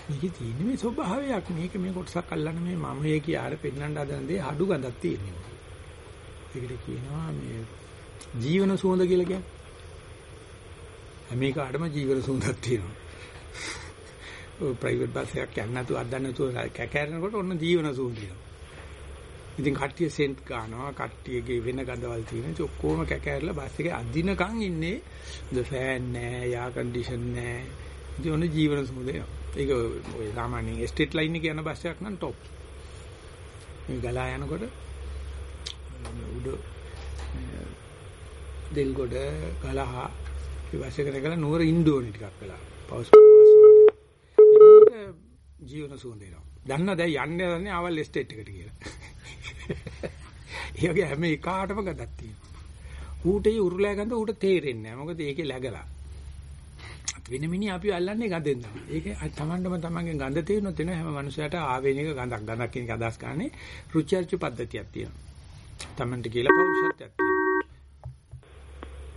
මේකේ තියෙන මේ ස්වභාවයක් මේක මේ කොටසක් අල්ලන්න මේ මම මේ කියාර පෙන්නන්න හදන දේ අඩු ගඳක් තියෙනවා. ඒකට කියනවා මේ ජීවන සුවඳ කියලා කියන්නේ. හැම එකටම ජීවන සුවඳක් තියෙනවා. ඔය ප්‍රයිවට් බස් එකක් යන්න නැතුව අද්දන්න නැතුව කැකෑරෙනකොට ඔන්න ජීවන සුවඳ තියෙනවා. ඉතින් කට්ටිය සෙන්ට් ගන්නවා කට්ටියගේ වෙන ගඳවල් තියෙන ඉතින් ඔක්කොම කැකෑරලා බස් එකේ අදිනකන් ඉන්නේ. ද ෆෑන් නෑ යා කන්ඩිෂන් නෑ. ඉතින් ඔන්න ජීවන සුවඳ එනවා. ඒක ඔය සාමාන්‍යයෙන් ස්ටේට් ලයින් එකේ යන බස් එකක් නම් টොප්. මේ ගලා යනකොට උඩ දෙල්ගොඩ ගලහ ඉවසගෙන ගල නුවර ඉන්ඩෝනි ටිකක් වෙලා. පවස් පවස් වලට ජීවන සුවඳේනවා දන්න දැන් යන්නේ යන්නේ අවල් එස්ටේට් එකට කියලා ඒ වගේ හැම එකාටම ගදක් තියෙනවා ඌටේ උරුලෑ ගඳ ඌට තේරෙන්නේ නැහැ මොකද ඒකේ läගලා වෙන මිනිහ අපි අල්ලන්නේ ගඳෙන් තමයි. ඒක තමන්ටම තමන්ගේ ගඳ තේරෙනොත් එන හැම මනුස්සයට ආවේනික ගඳක් ගඳක් කියන එක අදහස් ගන්නනේ රුචර්ච පද්ධතියක් තියෙනවා. තමන්ට කියලා පෞරුෂත්වයක් තියෙනවා.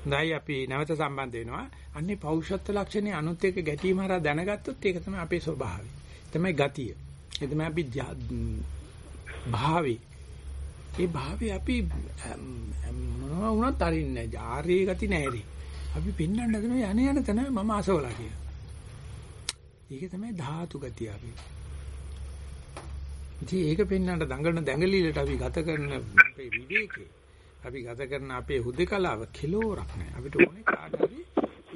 නැයි අපි නැවත සම්බන්ධ වෙනවා. අන්නේ පෞරුෂත්ව ලක්ෂණේ අනුත් එක්ක ගැටීම හරහා දැනගත්තොත් ඒක තමයි අපේ ස්වභාවය. තමයි ගතිය. ඒ තමයි අපි භාවි. ඒ භාවි අපි මොනවා වුණත් අරින්නේ නැහැ. ආර්ය ගති නැහැ. අපි පින්නන්න හදන යන යන තැන මම අසවලා කියලා. ඒක තමයි ධාතු ගතිය අපි. ඉතින් ඒක පෙන්වන්නට දඟලන දැඟලිලට අපි ගත කරන අපේ විවේකේ අපි ගත කරන අපේ හුදකලාව කිලෝරක් නැහැ. අපිට ඕනේ කාට හරි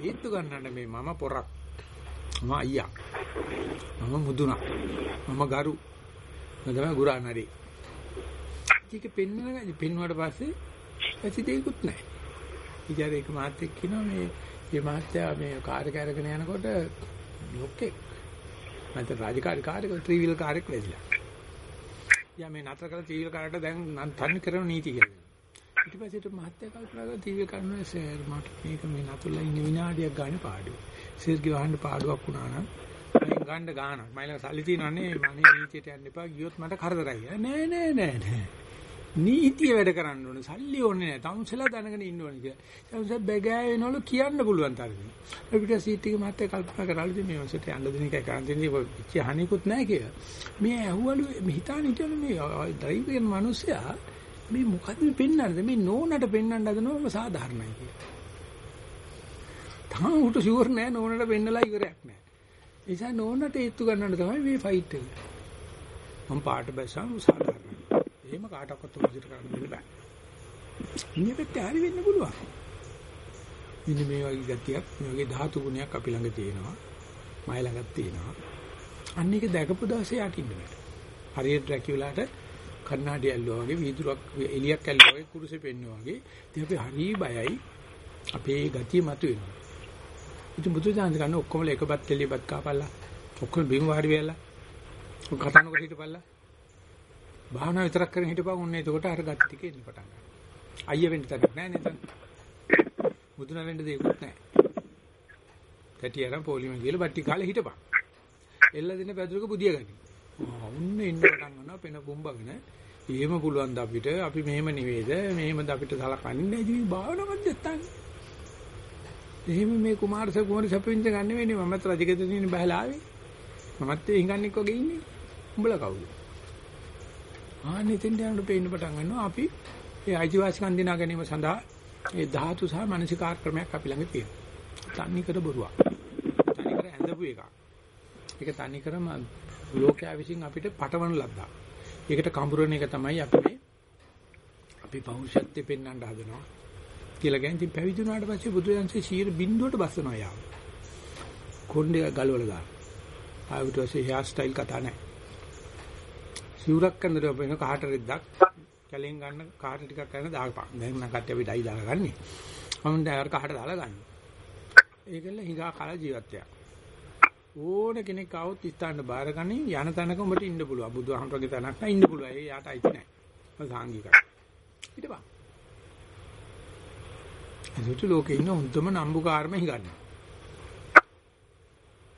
ඒත්තු ගන්නන්න මේ මම පොරක්. මම අයියා. මම මුදුනා. මම ගරු. මම තමයි ගුරානරි. ඒක පෙන්වන පෙන්වුවාට පස්සේ ඇසි දෙයක්වත් නැහැ. ඉතින් ඒක මාත් එක්ක කියනවා මේ මේ මාත්‍යා මේ කාර් එක අරගෙන යනකොට ලොක්කෙක් මන්ට රාජකාරී කාර්යක ත්‍රිවිල් කාර්යයක් වැදිලා. යා මේ නතර කළ ත්‍රිවිල් කාර්යයට දැන් තන්නේ කරන නීති කියලා. ඊට පස්සේ මහත්ය කල්පනා කරලා ත්‍රිවිල් කරනවා සර් මට මේක මේ නතුල්ලා ඉන්න විනාඩියක් ගන්න පාඩුව. සර්ගේ වහන්න පාඩුවක් වුණා නම් මම ගන්න ගානක්. මයිල සල්ලි තියනනේ මනේ නීතියට යන්න එපා ගියොත් මට කරදරයි. නෑ නෑ නෑ නෑ. නීතිය වැඩ කරන්න ඕනේ. සල්ලි ඕනේ නැහැ. තමුසලා දැනගෙන ඉන්න ඕනේ කියලා. තමුසලා බැගෑ වෙනවලු කියන්න පුළුවන් තරමේ. අපිට සීට් එක මැත්තේ කල්පනා කරලා ඉතින් මේ වසට යන්න දෙන එකයි කරන් දෙන්නේ. ඉච්ච හනිකුත් නැහැ කියලා. මේ ඇහුවලු මේ හිතාන හිටියලු මේ ඩ්‍රයිව් කරන මිනිස්සයා මේ මොකද්ද මේ පෙන්වන්නද? මේ නෝනට පෙන්වන්න හදනවම සාධාරණයි කියලා. තාම උට ෂුවර් නෑ නෝනට පෙන්නලා ඉවරයක් නෑ. ඒ නිසා නෝනට ඒත්තු ගන්නන්න තමයි මේ ෆයිට් එක. මම පාට බැසම සාධාරණයි. එහෙම කාටවත් උපදිට කරන්න දෙන්න බෑ. මේ පැත්තේ හරි වෙන්න පුළුවන්. මෙන්න මේ වගේ ගතියක් මේ වගේ ධාතු ගුණයක් අපි ළඟ තියෙනවා. මයි ළඟත් තියෙනවා. අන්න ඒක දැකපු දවසේ යටින්න බෑ. හරියට රැකියලාට කන්නාඩි ඇල්ලුවා වගේ වීදුරක් එලියක් ඇල්ලුවා වගේ කුරුසේ පෙන්නවා වගේ ඉතින් අපි හරි බයයි අපේ ගතිය මතුවෙනවා. ඉතින් බුදුදහම ගන්න ඔක්කොම එකපත් කෙලියපත් කාපල්ලා. ඔක්කොම බිම් වාඩි වෙලා. ඔක් කතා නොකර හිටපල්ලා. භාවනා විතරක් කරගෙන හිටපන් උන්නේ එතකොට අර ගති ටික එන්න පටන් ගන්නවා. අයිය වෙන්න තැනක් නැහැ නේද? බුදුන වෙන්න දෙයක්වත් නැහැ. කැටි අරන් පොලිමේ ගිහලා බට්ටි කාලේ හිටපන්. එල්ල දින පැදුරක බුදිය ගනි. ආ උන්න එන්න පටන් ගන්නවා පෙන බොම්බගෙන. එහෙම පුළුවන් ද අපිට අපි මෙහෙම නෙවෙයිද මෙහෙමද අපිට සලකන්නේ ඉතින් භාවනාවක් දෙත්තන්. එහෙම මේ කුමාරස කුමාරි සපින්ද ගන්න වෙන්නේ මමත් රජගෙදරින් බහලා ආවේ. මමත් ඒ හිඟන්නෙක් වගේ ඉන්නේ. උඹලා කවුද? ආන්නේ තෙන්ට යනකොට පේන්න පටන් ගන්නවා අපි ඒ අයිතිවාසිකම් දිනා ගැනීම සඳහා ඒ ධාතු සහ මානසික ක්‍රමයක් අපි ළඟ තියෙනවා. තන්නිකර බොරුවක්. තන්නිකර ඇඳපු එකක්. ඒක තන්නිකරම ලෝකයා විසින් අපිට පටවන ලද්දා. ඒකට කඹරන එක තමයි අපි මේ අපි පෞරුෂත්වෙ පෙන්වන්න හදනවා. කියලා ගැන ඉතින් පැවිදි වුණාට පස්සේ බුදුරජාන්සේ 100 බිඳුවට බස්සනවා යාව. කොණ්ඩේ ගලවලා දාන. ආවිත පස්සේ හෙයාර් ස්ටයිල් කතා නැහැ. සිවුරක් කරනකොට වෙන කහට රෙද්දක් කැලෙන් ගන්න කාට ටිකක් කරන දාගපන්. දැන් නම් කට්ටිය අපි ඩයි දාලා ගන්නෙ. මම දැන් අර කහට දාලා ගන්න. ඒකල හිඟා කල ජීවිතයක්. ඕන කෙනෙක් આવොත් ඉස්තාන්න බාරගනින් යන තැනක උඹට ඉන්න පුළුවන්. බුදුහාමරගේ තැනක් නෑ ඉන්න පුළුවන්. ඒ යාට අයිති නෑ. මම සාංගිකයි. හිටපන්. ඒකට ලෝකේ ඉන්න හොඳම නම්බුකාරම හිඟන්නේ.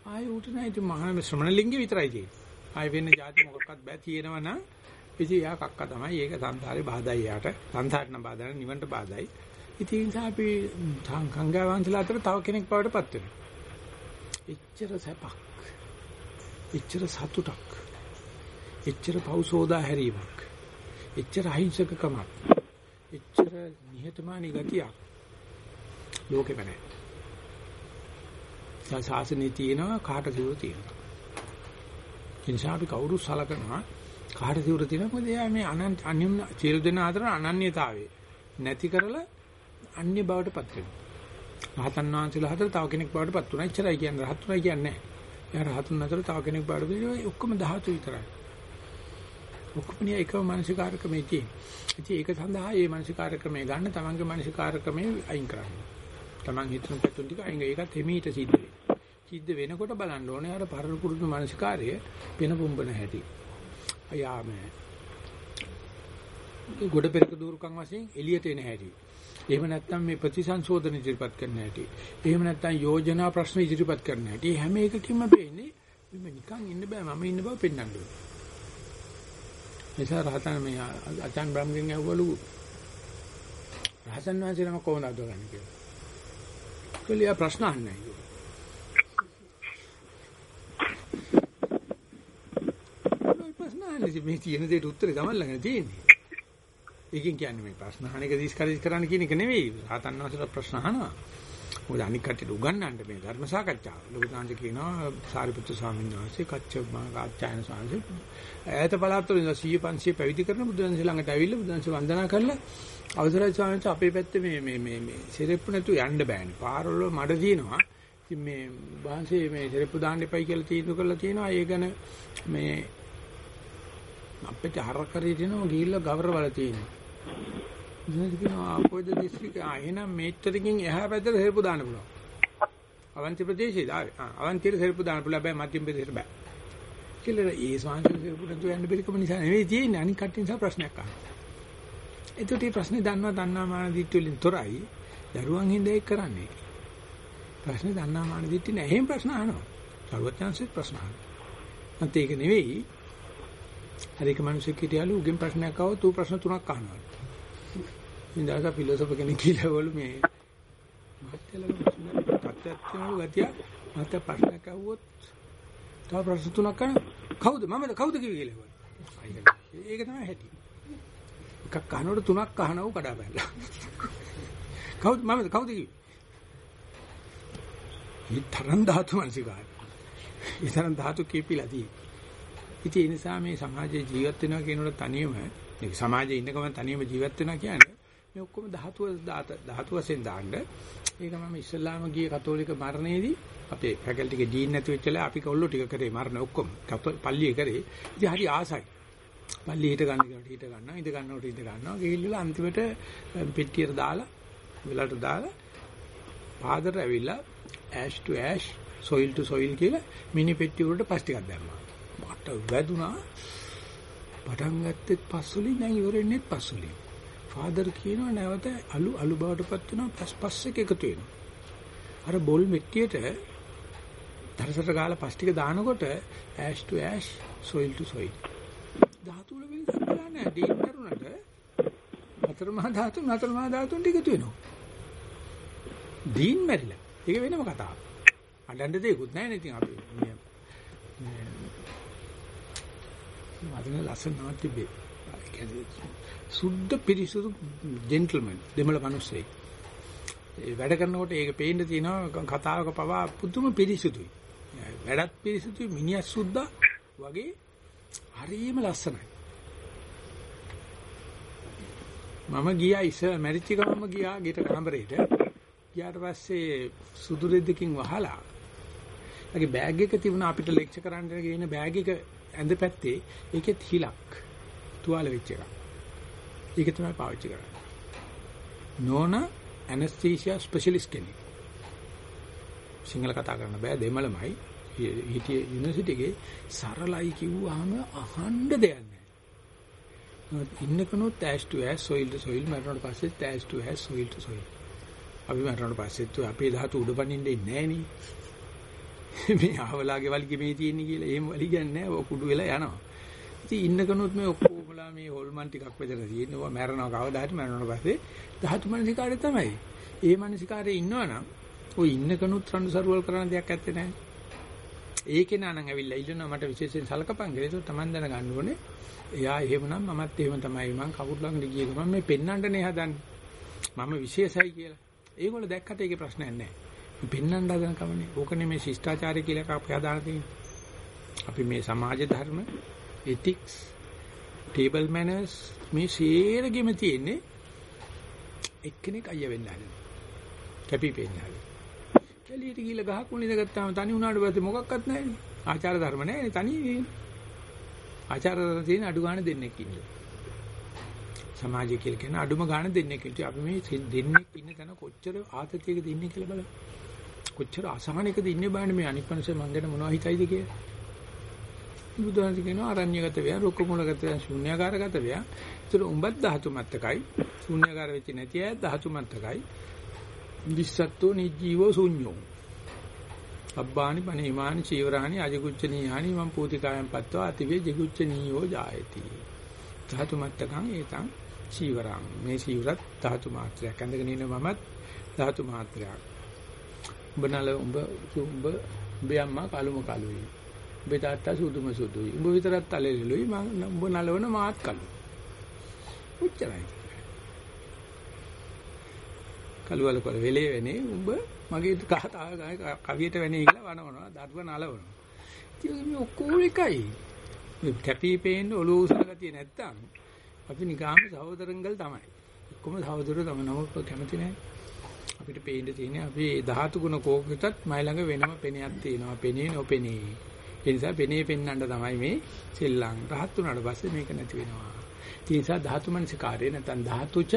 ආයෙ උට නෑ ඉතින් මහා ශ්‍රමණ ලිංගේ විතරයි තියෙන්නේ. ආයෙ වෙන જાති මොකක්වත් බෑ තියෙනවනම් ඉතින් යා කක්ක තමයි. ඒක සංසාරේ බාධායි යාට. සංසාරට නම් බාධා නෑ නිවන්ට බාධායි. ඉතින් ඒ නිසා අපි සංඝාවන්සලා අතර තව කෙනෙක් බවට පත් වෙනවා. එච්චර සැපක්. එච්චර සතුටක්. එච්චර පෞසෝදා හැරීමක්. එච්චර අහිංසකකමක්. එච්චර නිහතමානී ගතියක්. ලෝකෙම නැහැ. සාසනේ තියෙනවා කාට සිවුර තියෙනවා. ඒ නිසා අපි කවුරු සලකනවා කාට සිවුර තියෙනවා මොකද එයා මේ අනන්ත අන්‍යම් සියලු දෙනා අතර අනන්‍යතාවය නැති කරලා අන්‍ය බවට පත් වෙනවා. රහතන් වහන්සේලා හතර තව කෙනෙක් බවට පත් වුණා. එච්චරයි කියන්නේ රහතුනයි කියන්නේ නැහැ. එයා රහතුන් අතර තව කෙනෙක් බවට පත් ඔක්කොම ධාතු විතරයි. ඔක්කොම නිය එකම මානසිකාරකමේ තියෙන. ඉතින් ඒක සඳහා මේ මානසිකාරකමේ ගන්න තමන්ගේ මානසිකාරකමේ අයින් කරන්න. තමන් හිතන පැතුම් ටික අයින් ඒකත් හිමීට සිද්ධ වෙනවා. සිද්ධ වෙනකොට බලන්න ඕනේ අර පරණ පුරුදු මානසිකාරය වෙන පුම්බන හැටි. අයාම ගොඩ පෙරක දూరుකම් වශයෙන් එළියට එන හැටි. එහෙම නැත්නම් මේ ප්‍රතිසංශෝධන ඉදිරිපත් කරන්න හැටි. එහෙම නැත්නම් යෝජනා ප්‍රශ්න ඉදිරිපත් කරන්න හැටි. හැම එකකින්ම පේන්නේ මේ නිකන් ඉන්න බෑ මම ඉන්න බව පෙන්වන්න ඕනේ. එසා රහතන් මේ අචාන් බ්‍රහ්මගෙන් ඇහුවලු රහතන් වහන්සේනම කොහොමද අදගන්නේ කියලා. කලියා ප්‍රශ්න අහන්නේ නැහැ. ප්‍රශ්න අහන්නේ මේ තියෙන දෙයට උත්තරේ තමයි ළඟ තියෙන්නේ. ඒකෙන් කියන්නේ මේ ප්‍රශ්න අහන එක දිස්කරිස් කරන්න කියන එක නෙවෙයි. රහතන් වහන්සේලා ප්‍රශ්න අහනවා. මොකද අනික් කටට උගන්වන්න මේ ධර්ම සාකච්ඡාව. ලෝකදාන්ත කියනවා සාරිපුත්‍ර ස්වාමීන් වහන්සේ කච්ච මාගාචායන ස්වාමීන් ඈත පළාත්වල ඉඳලා 100 500 පැවිදි කරන බුදුන්සේ ළඟට ඇවිල්ලා බුදුන්සේ වන්දනා කරලා අවසරයි ස්වාමීන් වහන්සේ අපේ පැත්තේ මේ මේ මේ මේ සිරෙප්පු නැතුව යන්න බෑනේ. පාරවල මඩ තියෙනවා. ඉතින් මේ වහන්සේ මේ සිරෙප්පු දාන්න එපයි කියලා තීන්දුව කරලා තියෙනවා. ඒ ගැන මේ අපිට හරකරේ දෙනවා ගිහිල්ලා ගවරවල තියෙනවා. ඉතින් කියනවා කොයිද දිස්ත්‍රික්ක ආ එහෙනම් මේච්චරකින් එහා පැත්තට සෙරපු දාන්න පුළුවන්. අවන්ති ප්‍රදේශයේ ආ අවන්තියේ සෙරපු දාන්න පුළුවන් බෑ මධ්‍යම ප්‍රදේශයට බෑ. කියලා ඒ ස්වාමීන් සෙරපු නැතුව යන්න බැරිකම නිසා නෙවෙයි තියෙන්නේ අනික් කට්ටිය නිසා ප්‍රශ්නයක් අහනවා. එතකොට මේ ප්‍රශ්නේ දන්නවා දන්නා මාන දිට්ඨි වලින් තොරයි දරුවන් හින්දා ඒක කරන්නේ. ප්‍රශ්නේ දන්නා මාන දිට්ඨි නෑ. එහෙම ප්‍රශ්න අහනවා. සර්වඥාන්සෙත් ප්‍රශ්න අහනවා. මත ඒක නෙවෙයි. හරි එක මිනිස්සෙක් හිටියලු උගෙන් ප්‍රශ්නයක් ආවොත් ඌ ප්‍රශ්න තුනක් අහනවා. ඉඳලා ෆිලොසොෆර් කෙනෙක් කියලාවලු මේ මහත්යලම තත්ත්වයන් ගතිය මහත්ය ප්‍රශ්නයක් අහුවොත් තව ප්‍රශ්න තුනක් අහන කවුද මමද කවුද කිව්වේ කියලා. ඒක තමයි හැටි. එකක් අහනකොට තුනක් අහනව කඩා බැලලා. කවුද මමද කවුද කිව්වේ? මේ තරන් ධාතු මනසිකාර. ඒ තරන් ධාතු කීපිලා තියෙන්නේ. ඉතින් ඒ නිසා මේ සමාජයේ ජීවත් වෙනවා කියනකොට තනියම මේ සමාජයේ ඉන්න ගමන් තනියම ජීවත් වෙනවා කියන්නේ මේ ඔක්කොම ධාතුව ධාතු වශයෙන් දාන්න. ඒක මම ඉස්ලාම ගිය කතෝලික මරණයේදී අපේ ෆැකල්ටි එකේ ඩීන් නැති වෙච්චලා අපි කොල්ලෝ ටික කරේ මරණ ඔක්කොම පල්ලියේ කරේ. ඉතින් හරි ආසයි. පල්ලිය හිට ගන්න කෙනාට හිට ගන්නවා, ඉඳ ගන්නකොට ඉඳ ගන්නවා. ගිහිල්ලා අන්තිමට පෙට්ටියට දාලා වෙලට දාලා පාදර ඇවිල්ලා ash to ash soil to soil කියලා මිනි පෙට්ටිය වලට පස් ටිකක් දැම්මා. මට වැදුනා. පටන් ගත්තෙත් පස්සුලින් දැන් ඉවරෙන්නේත් පස්සුලින්. ෆාදර් කියනවා නැවත අලු අලු බවටපත් වෙනවා පස් පස් එක එකතු වෙනවා. අර බොල් මෙට්ටියට දරසට ගාලා පස් ටික දානකොට ash to ash soil to soil. ධාතු වල වෙනසක් බලන්නේ නැහැ. ඩීන් කරුණට හතර මහා ධාතු නතර මහා ධාතුන් ටික එකතු වෙනවා. ඩීන් මැරිලා. ඒක වෙනම කතාවක්. අඬන්න දෙයක්වත් නැහැ නේ ඉතින් අපි මේ ලස්සන නාට්‍යබේ. සුද්ධ පිරිසුදු ජෙන්ටල්මන් දෙමළ මිනිස්සෙක්. ඒ වැඩ කරනකොට ඒක පේන්න තියෙනවා කතාවක පවා පුදුම පිරිසුදුයි. වැඩත් පිරිසුදුයි මිනිහා සුද්ධා වගේ හරිම ලස්සනයි. මම ගියා ඉස්සර මැරිච්ච ගමම ගියා ගෙට කාමරේට. ගියාට පස්සේ සුදු රෙද්දකින් වහලා. ඒකේ බෑග් එක තිබුණා අපිට ලෙක්චර් කරන්න ගේන බෑග් එක ඇඳ පැත්තේ ඒකෙත් හිලක් තුවාල වෙච්ච එකක්. ඒක තමයි පාවිච්චි කරන්නේ. නෝනා ඇනස්තීසියා ස්පෙෂලිස්ට් කෙනෙක්. සිංහල කතා කරන්න බෑ දෙමළමයි. හිටියේ යුනිවර්සිටි එකේ සරලයි කිව්වහම අහන්න දෙයක් නැහැ. ඉන්නකනොත් ඇස් ටු ඇස් සොයිල් ටු සොයිල් මරනකොට පස්සේ ඇස් ටු ඇස් සොයිල් ටු සොයිල්. අපි මරනකොට පස්සේ අපේ ධාතු උඩ පනින්නේ නැහැ නේ. මේ ආවලාගේ වලිගේ මේ තියෙන්නේ කියලා එහෙම වලි ගන්නේ නැහැ. ඔය කුඩු වෙලා යනවා. ඉතින් ඉන්නකනොත් මේ ඔක්කොමලා මේ හොල්මන් ටිකක් වෙදලා තියෙනවා. මැරනවා කවදා හරි මැරනකොට පස්සේ ධාතු මනසිකාරය තමයි. ඒ මනසිකාරයේ ඉන්නවනම් ඔය ඉන්නකනුත් රණ්ඩු සරුවල් කරන දෙයක් ඇත්තේ නැහැ. ඒකේ නානම් ඇවිල්ලා ඉල්ලනවා මට විශේෂයෙන් සලකපන් කියලා. ඒක තමයි දැනගන්න ඕනේ. එයා එහෙමනම් මමත් එහෙම තමයි. මං කවුරු ළඟද ගියේ මම මේ පෙන්නන්නනේ හදන්නේ. මම විශේෂයි කියලා. ඒගොල්ලෝ දැක්කට ඒකේ ප්‍රශ්නයක් නැහැ. මේ පෙන්නන්න හදන කමනේ. ඕකනේ මේ ශිෂ්ටාචාරය කියලා එකක් හදාලා තියෙන්නේ. අපි මේ සමාජ ධර්ම, ethics, table manners මේ සියරගෙම තියෙන්නේ එක්කෙනෙක් අයිය වෙන්න හදන. කැපිපෙන්න හදන. එළියට ගිහලා ගහක් මුල ඉඳගත්තාම තනි වුණාට පස්සේ මොකක්වත් නැහැ නේ. ආචාර ධර්ම නැහැ නේ තනි නේ. ආචාර ධර්ම තියෙන අඩු ගන්න දෙන්නෙක් ඉන්නේ. සමාජය කියලා කියන අඩුම ගන්න දෙන්නෙක් ඉන්නේ. අපි මේ දෙන්නෙක් ඉන්න තැන කොච්චර ආතතියකද ඉන්නේ කියලා බලන්න. කොච්චර අසහනයකද ඉන්නේ බලන්න මේ අනිත් මිනිස්සු මං ගැන මොනවද හිතයිද කියලා. බුදුහාමි කියනවා අරණ්‍යගත වේ, රුක්ක මූලගත වේ, ශුන්‍යාකාරගත වේ. ඒතර උඹත් ධාතු මත්තකයි, ශුන්‍යාකාර වෙච්ච නැති අය ධාතු මත්තකයි. දිස්සත්තෝ නිජීවෝ ශුන්‍යෝ. අබ්බානි පණේමානි චීවරානි අජගුච්ඡනීයානි මම් පූතිකායන් පත්වා අතිවේ ජගුච්ඡනීයෝ ජායති. ධාතු මත්තකං ඒතං චීවරං. මේ චීවරත් ධාතු මාත්‍රයක්. ඇඳගෙන ඉන්න මමත් ධාතු මාත්‍රයක්. උඹ නල උඹ උඹ උඹ අම්මා කලුම කලුයි. උඹ තාත්තා සුදුම සුදුයි. උඹ විතරක් තලෙලුයි මම උඹ නලවන මාත් කලු. උච්චරයි. කලුවල කොල වෙලේ වෙන්නේ උඹ මගේ කවියට වෙන්නේ කියලා වනවනවා. දරුව නලවනවා. ඉතින් මේ ඔක්කොම එකයි. මේ කැපී පේන්න ඔලුව උසන ගතිය නැත්තම් අපි නිකාම සහෝදරංගල් තමයි. ඔක්කොම සහෝදරයෝ තමයි නමුත් කැමති නැහැ. අපිට පේන්න තියෙන්නේ අපි ධාතු ගුණ කෝකිතත් මයි ළඟ වෙනම පෙනයක් තියෙනවා. පෙනේ නොපෙනේ. ඒ නිසා පෙනේ පෙන්වන්න තමයි මේ සෙල්ලම්. රහත් උනාට පස්සේ මේක නැති වෙනවා. ඒ නිසා ධාතු මනසිකාරය නැත්නම් ධාතුච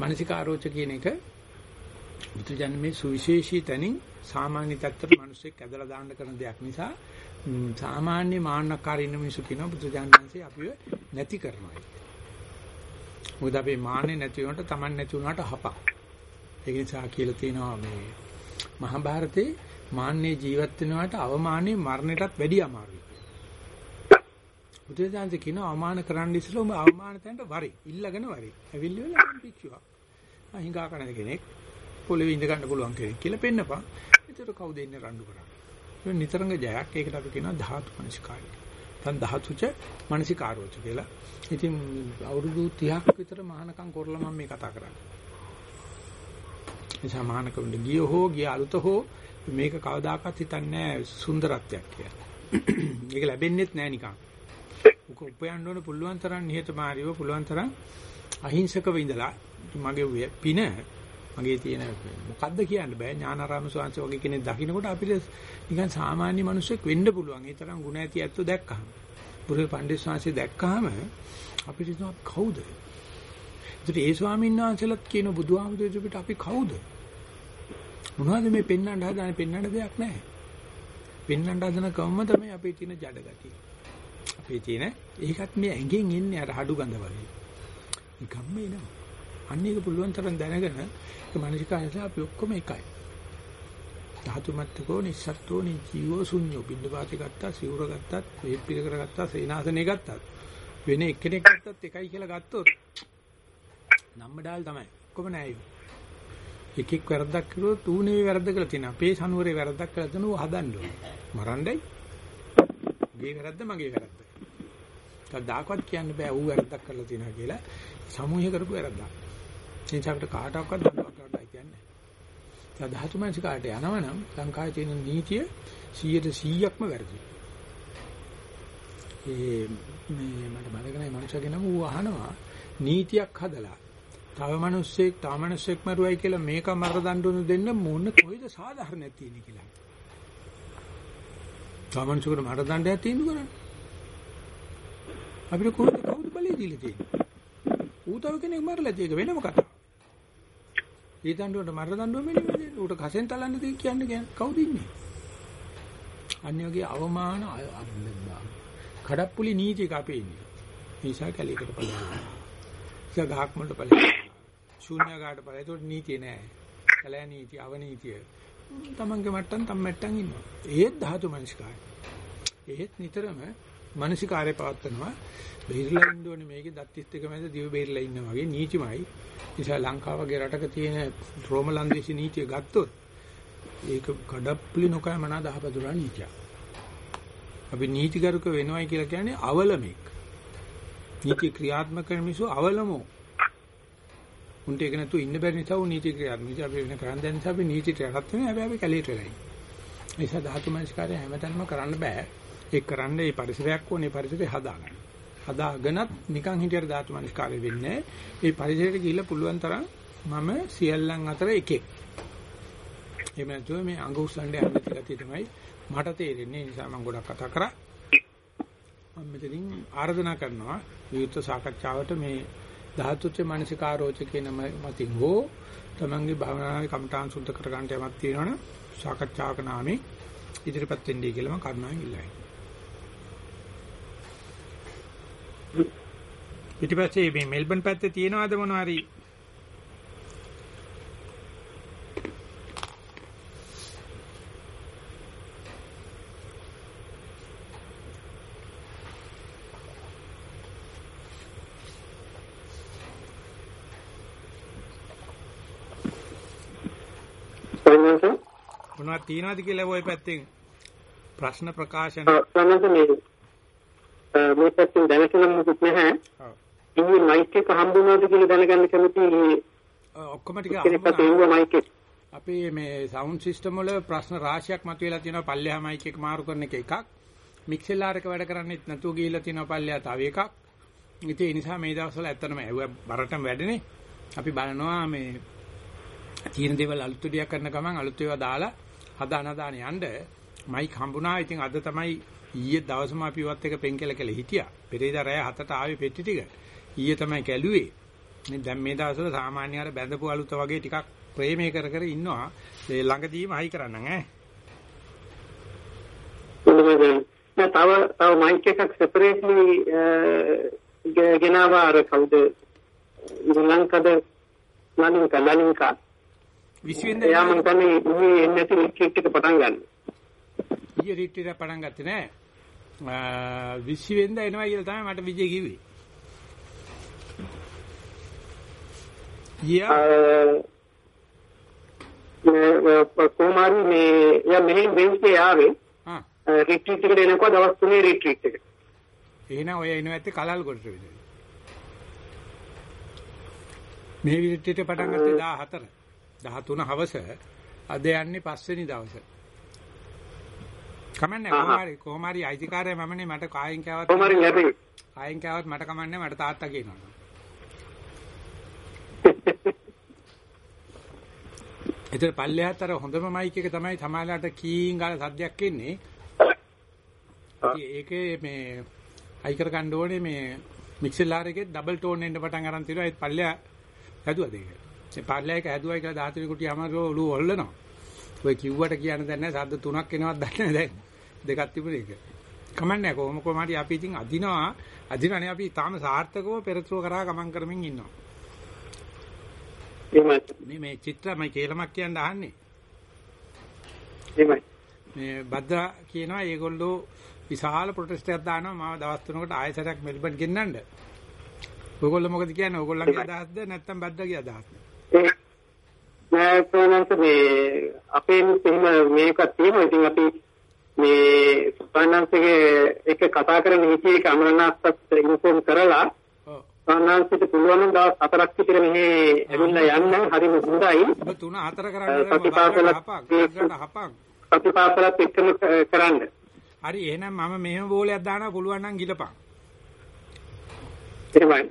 මනසිකාරෝච කියන එක බුදුජන් මේ සුවිශේෂී තැනින් සාමාන්‍ය තත්ත්වයට මිනිස්සෙක් ඇදලා දාන්න කරන දෙයක් නිසා සාමාන්‍ය මාන්නකාර ඉන්න මිනිස්සු කියනවා බුදුජානන්සේ අපිව නැති කරනවා. මොකද අපේ මාන්නේ නැති වුණාට Taman නැති වුණාට හපක්. ඒක නිසා කියලා තියෙනවා මේ මහාභාරතේ මාන්නේ ජීවත් වෙනවට අවමානයේ මරණයටත් වැඩිය අමාරුයි. බුදුජානන්සේ කියනවා අවමාන කරන්න ඉස්සෙල්ලා ඔබ අවමාන තැනට වරි. ඉල්ලගෙන වරි. ඇවිල්ලි වෙලා පිච්චුවා. අහිංගා කරන කෙනෙක් පොළවේ ඉඳ ගන්න පුළුවන් කෙනෙක් කියලා පෙන්නපන්. ඒතර කවුද ඉන්නේ රණ්ඩු කරන්නේ? නිතරංග ජයක්. ඒකට අපි කියනවා ධාතු මනසිකාරය. තන් ධාතුච මනසිකාරෝච කියලා. ඉතින් අවුරුදු 30ක් විතර මහානකම් කරලා මම මේ කතා කරන්නේ. එසා මහානකම් ගිය හෝ ගිය අලුත හෝ මේක කවදාකවත් හිතන්නේ සුන්දරත්වයක් කියලා. ඒක ලැබෙන්නේත් නෑ නිකන්. උක උපයන්න ඕන පුළුවන් තරම් නිහතමානීව පුළුවන් තරම් අහිංසකව ඉඳලා මගේ පින මගේ තියෙන මොකද්ද කියන්න බෑ ඥානාරාම ස්වාමීන් වගේ කෙනෙක් දකින්නකොට අපිට නිකන් සාමාන්‍ය මිනිස්සෙක් වෙන්න පුළුවන්. ඒ තරම් ගුණ ඇති ඇත්තෝ දැක්කහම. බුදුරේ පණ්ඩිත ස්වාමීන් දැක්කහම අපිට හිතෙනවා කවුද? ඒත් ඒ ස්වාමීන් වහන්සේලාත් කියන බුදුහාමුදුරුවෝ පිට අපි කවුද? මොනවද මේ පෙන්වන්න හදන්නේ පෙන්වන්න දෙයක් නැහැ. පෙන්වන්න හදන කවම තමයි අපේ තියෙන ජඩ ගතිය. අපේ තියෙන ඒකත් මේ ඇඟෙන් එන්නේ අර හඩු ගඳ වගේ. නිකම්ම එනවා. අන්න ඒක පුළුවන් තරම් දැනගෙන ඒක මානසිකයස අපි ඔක්කොම එකයි. ධාතු මත්තකෝ නිස්සත්තු නිජීවෝ ශුන්‍යෝ බින්දපාති ගත්තා සිවුර ගත්තත් වේප් පිළිකර ගත්තා සේනාසනේ ගත්තත් වෙන එක්කෙනෙක් ගත්තත් එකයි කියලා ගත්තොත් නම්මඩාල් තමයි ඔක්කොම නෑ ඒක එකෙක් වැරද්දක් කළොත් ඌ නෙවෙයි වැරද්ද කළා තියෙන අපේ සනුවරේ වැරද්දක් කළා දෙනු හදන්න ඕනේ. මරණ්ඩයි ගේ වැරද්ද මගේ වැරද්ද. කවදාකවත් කියන්න බෑ ඌ වැරද්දක් කරලා තියෙනවා කියලා. සමූහය කරපු වැරද්දක්. ඒ නිසා අපිට කාටවත් දඬුවම් කරන්නයි කියන්නේ දැන් ධාතු මනසිකාට යනවනම් ලංකාවේ තියෙන නීතිය 100%ක්ම වැරදි. ඒ මේ මට මතක නැහැ මනුෂ්‍යගෙන ඌ අහනවා නීතියක් හදලා. තව මිනිස්සෙක් තව මිනිස්සෙක් මරුවයි කියලා මේක මර දඬුවම් දෙන්න මොන කොයිද සාධාරණයක් තියෙන්නේ කියලා. තව මිනිස්සුන්ට මර දඬයක් තියෙන්න කරන්නේ. අපිට කොහොමද කවුද බලය දීලා තියෙන්නේ? ඌ තව කෙනෙක් මරලා තියෙක වෙනම කතාවක්. ඒ දඬුවමට මර දඬුවම නෙමෙයි. ඌට කසෙන් තලන්න දෙයක් කියන්නේ කියන්නේ කවුද ඉන්නේ? අන්‍යෝගේ අවමාන කඩප්පුලි නීතියක අපේ ඉන්නේ. නිසා කැලේකට පලයනවා. ඒක ගහක් වලට පලයනවා. ශූන්‍ය ගාට පලය. ඒකට නීතිය නෑ. කලෑ නීතිය, අවනීතිය. තමන්ගේ මට්ටම් තම මට්ටම් ඉන්නවා. ඒත් ධාතු මනස්කාරය. ඒත් නිතරම මානසිකාරය පවත්නවා. බෙහෙරලා ඉන්න ඕනේ මේකේ දත්තිස් එක මැද දිව බෙහෙරලා ඉන්නවා වගේ නීතිමයි. නිසා ලංකාව වගේ රටක තියෙන රෝමලන්දේසි නීතිය ගත්තොත් ඒක කඩප්පුලි නොකය මනා දහපදුරා නීතියක්. අපි නීතිගරුක වෙනවයි කියලා කියන්නේ අවලමෙක්. නීති ක්‍රියාත්මක කරන මිනිස්සු අවලමෝ. උන්ට ඒක නැතුව ඉන්න බැරි නිසා උන් නීති ක්‍රියාත්මක. නිසා අපි වෙන කරන් දැන් නිසා අපි නීතිට යටත් වෙනවා. හැබැයි අපි කැලේට වෙලා ඉන්නේ. ඒ නිසා ධාතු මනස්කාරය හැමතැනම කරන්න බෑ. ඒක කරන්න මේ පරිසරයක් ඕනේ පරිසරය හදාගන්න. හදාගෙනත් නිකන් හිටියට ධාතු මනස්කාරය වෙන්නේ මේ පරිසරයට ගිහිල්ලා පුළුවන් තරම් මම සියල්ලන් අතර එකෙක්. එහෙම නැතුව මේ අඟ උස්සන්න යන්න තියලා තමයි මට තේරෙන්නේ. ඒ නිසා මම ගොඩක් කතා කරා. මම මෙතනින් ආරාධනා කරනවා විවෘත සාකච්ඡාවට මේ ධාතුත්‍ය මානසිකාරෝච කියන මතින් හෝ තමන්ගේ භාවනාවේ කමඨාන් සුද්ධ කර ගන්නට යමක් තියෙනවනේ සාකච්ඡාවක නාමේ ඉදිරිපත් වෙන්නයි කියලා මම කරුණාවෙන් ඉල්ලයි. ඊට පස්සේ මේ මෙල්බන් පැත්තේ තියෙනවද මොනවා හරි ස්වාමීන් මොනවද තියෙනවද කියලා ওই පැත්තෙන් ප්‍රශ්න ප්‍රකාශන වහන්සේ මේ මේ පැත්තෙන් දැනගෙන මොකුත් නැහැ. ඔව්. ඉන්නේ මයික් එක හම්බුනොද කියලා දැනගන්න කැමතියි. ඔක්කොම ටික. අපේ මේ සවුන්ඩ් සිස්ටම් වල ප්‍රශ්න රාශියක් මතුවලා තියෙනවා පල්ලෙහා මයික් එක මාරු කරන එක එකක් මික්සෙලාර් එක වැඩ කරන්නේත් නැතුව ගිහිල්ලා තියෙනවා පල්ලෙහා තව එකක් ඉතින් ඒ නිසා මේ දවස්වල ඇත්තටම ඇහුව බරටම වැඩනේ අපි බලනවා මේ තියෙන දේවල් අලුත් දෙයක් කරන ගමන් අලුත් ඒවා දාලා හදාන හදාන යන්න මයික් හම්බුණා. ඉතින් අද තමයි ඊයේ දවසම අපි වත් එක පෙන්කල කළ හිටියා. පෙරේදා රෑ 7ට ආවේ පෙට්ටි ටික. ඊයේ තමයි කැළුවේ ඉතින් දැන් මේ දවස්වල සාමාන්‍ය අර බැඳපු අලුත වගේ ටිකක් ප්‍රේමේ කර කර ඉන්නවා. ඒ ළඟදීම හයි කරන්නම් ඈ. හොඳයි. නෑ තව තව මයික් එකක් සෙපරේට්ලි ගෙනාවා අර කවුද? ශ්‍රී ලංකද? ලලින්කා 20 එයා මම වෙනිදා හිතන්නේ මේ එන්නේ නැති රිට්‍රීට් එක පටන් ගන්න. ඊයේ රිට්‍රීට් පටන් ගත්තේ නෑ. අ 20 වෙනිදා එනවා කියලා තමයි මට විජේ කිව්වේ. ඊයා කොමාරි මේ එයා මෙහෙන් වෙන්ස්ඩේ ආවේ ආ රිට්‍රීට් එකට එනකොට දවස් තුනේ රිට්‍රීට් එක. එහෙනම් ඔය එනවා ඇත්තේ කලල් කොටට විතරයි. මේ රිට්‍රීට් පටන් ගත්තේ 14. 13 හවස අද යන්නේ පස්වෙනි දවසේ. කමන්නේ ආහා. කොහොම හරි කොහොම හරි අයිතිකාරය මමනේ මට කායින් කෑවත් කොහොම හරි ලැබෙයි. කායින් කෑවත් මට කමන්නේ මට තාත්තා කියනවා. ඒතර පල්ලෙහාත් අර හොඳම මයික් එක තමයි සමාලයට කීන් ගාලා සද්දයක් එන්නේ. ඒකේ මේ අයි කර ගන්න ඕනේ මේ මික්සර් එකේ ඩබල් ටෝන් එන්න පටන් අරන් තියෙනවා ඒත් පල්ලෙහා හැදුවද ඒක. එක හැදුවයි කියලා 13 කුටි අමාරු ඔළුව හොල්ලනවා. ඔය කිව්වට කියන්න දැන් නැහැ සද්ද තුනක් එනවත් දන්නේ දැන්. දෙකක් තිබුණේ ඒක. කමන්නේ කොහොම කොහම හරි අපි ඉතින් අදිනවා අදිනනේ අපි තාම සාර්ථකව පෙරතුරු කරා ගමන් කරමින් ඉන්නවා. එහෙමයි. මේ මේ චිත්‍රමයි කේලමක් කියන්න අහන්නේ. එහෙමයි. මේ බද්දා කියනවා ඒගොල්ලෝ විශාල ප්‍රොටෙස්ට් එකක් දානවා මාව දවස් තුනකට ආයෙසරයක් මෙල්බන් ගෙන්නන්න. ඔයගොල්ලෝ මොකද කියන්නේ? ඔයගොල්ලන්ගේ අදහස්ද නැත්නම් බද්දාගේ අදහස්ද? ඒ සෝනන්ත මේ අපේ එහෙම මේකක් තියෙනවා. ඉතින් අපි මේ සෝනන්තගේ එක කතා කරගෙන හිටියේ කමරනාස්සත් ඉන්ෆෝම් කරලා. සෝනන්තට පුළුවන් නම් දවස් හතරක් විතර මෙහි ඇවිල්ලා යන්න හරිම හොඳයි. ඔබ තුන හතර කරන්න හපක්. ප්‍රතිපාසලත් එක්කම කරන්න. හරි එහෙනම් මම මෙහෙම බෝලයක් දානවා පුළුවන් නම් ගිලපන්. එහෙමයි.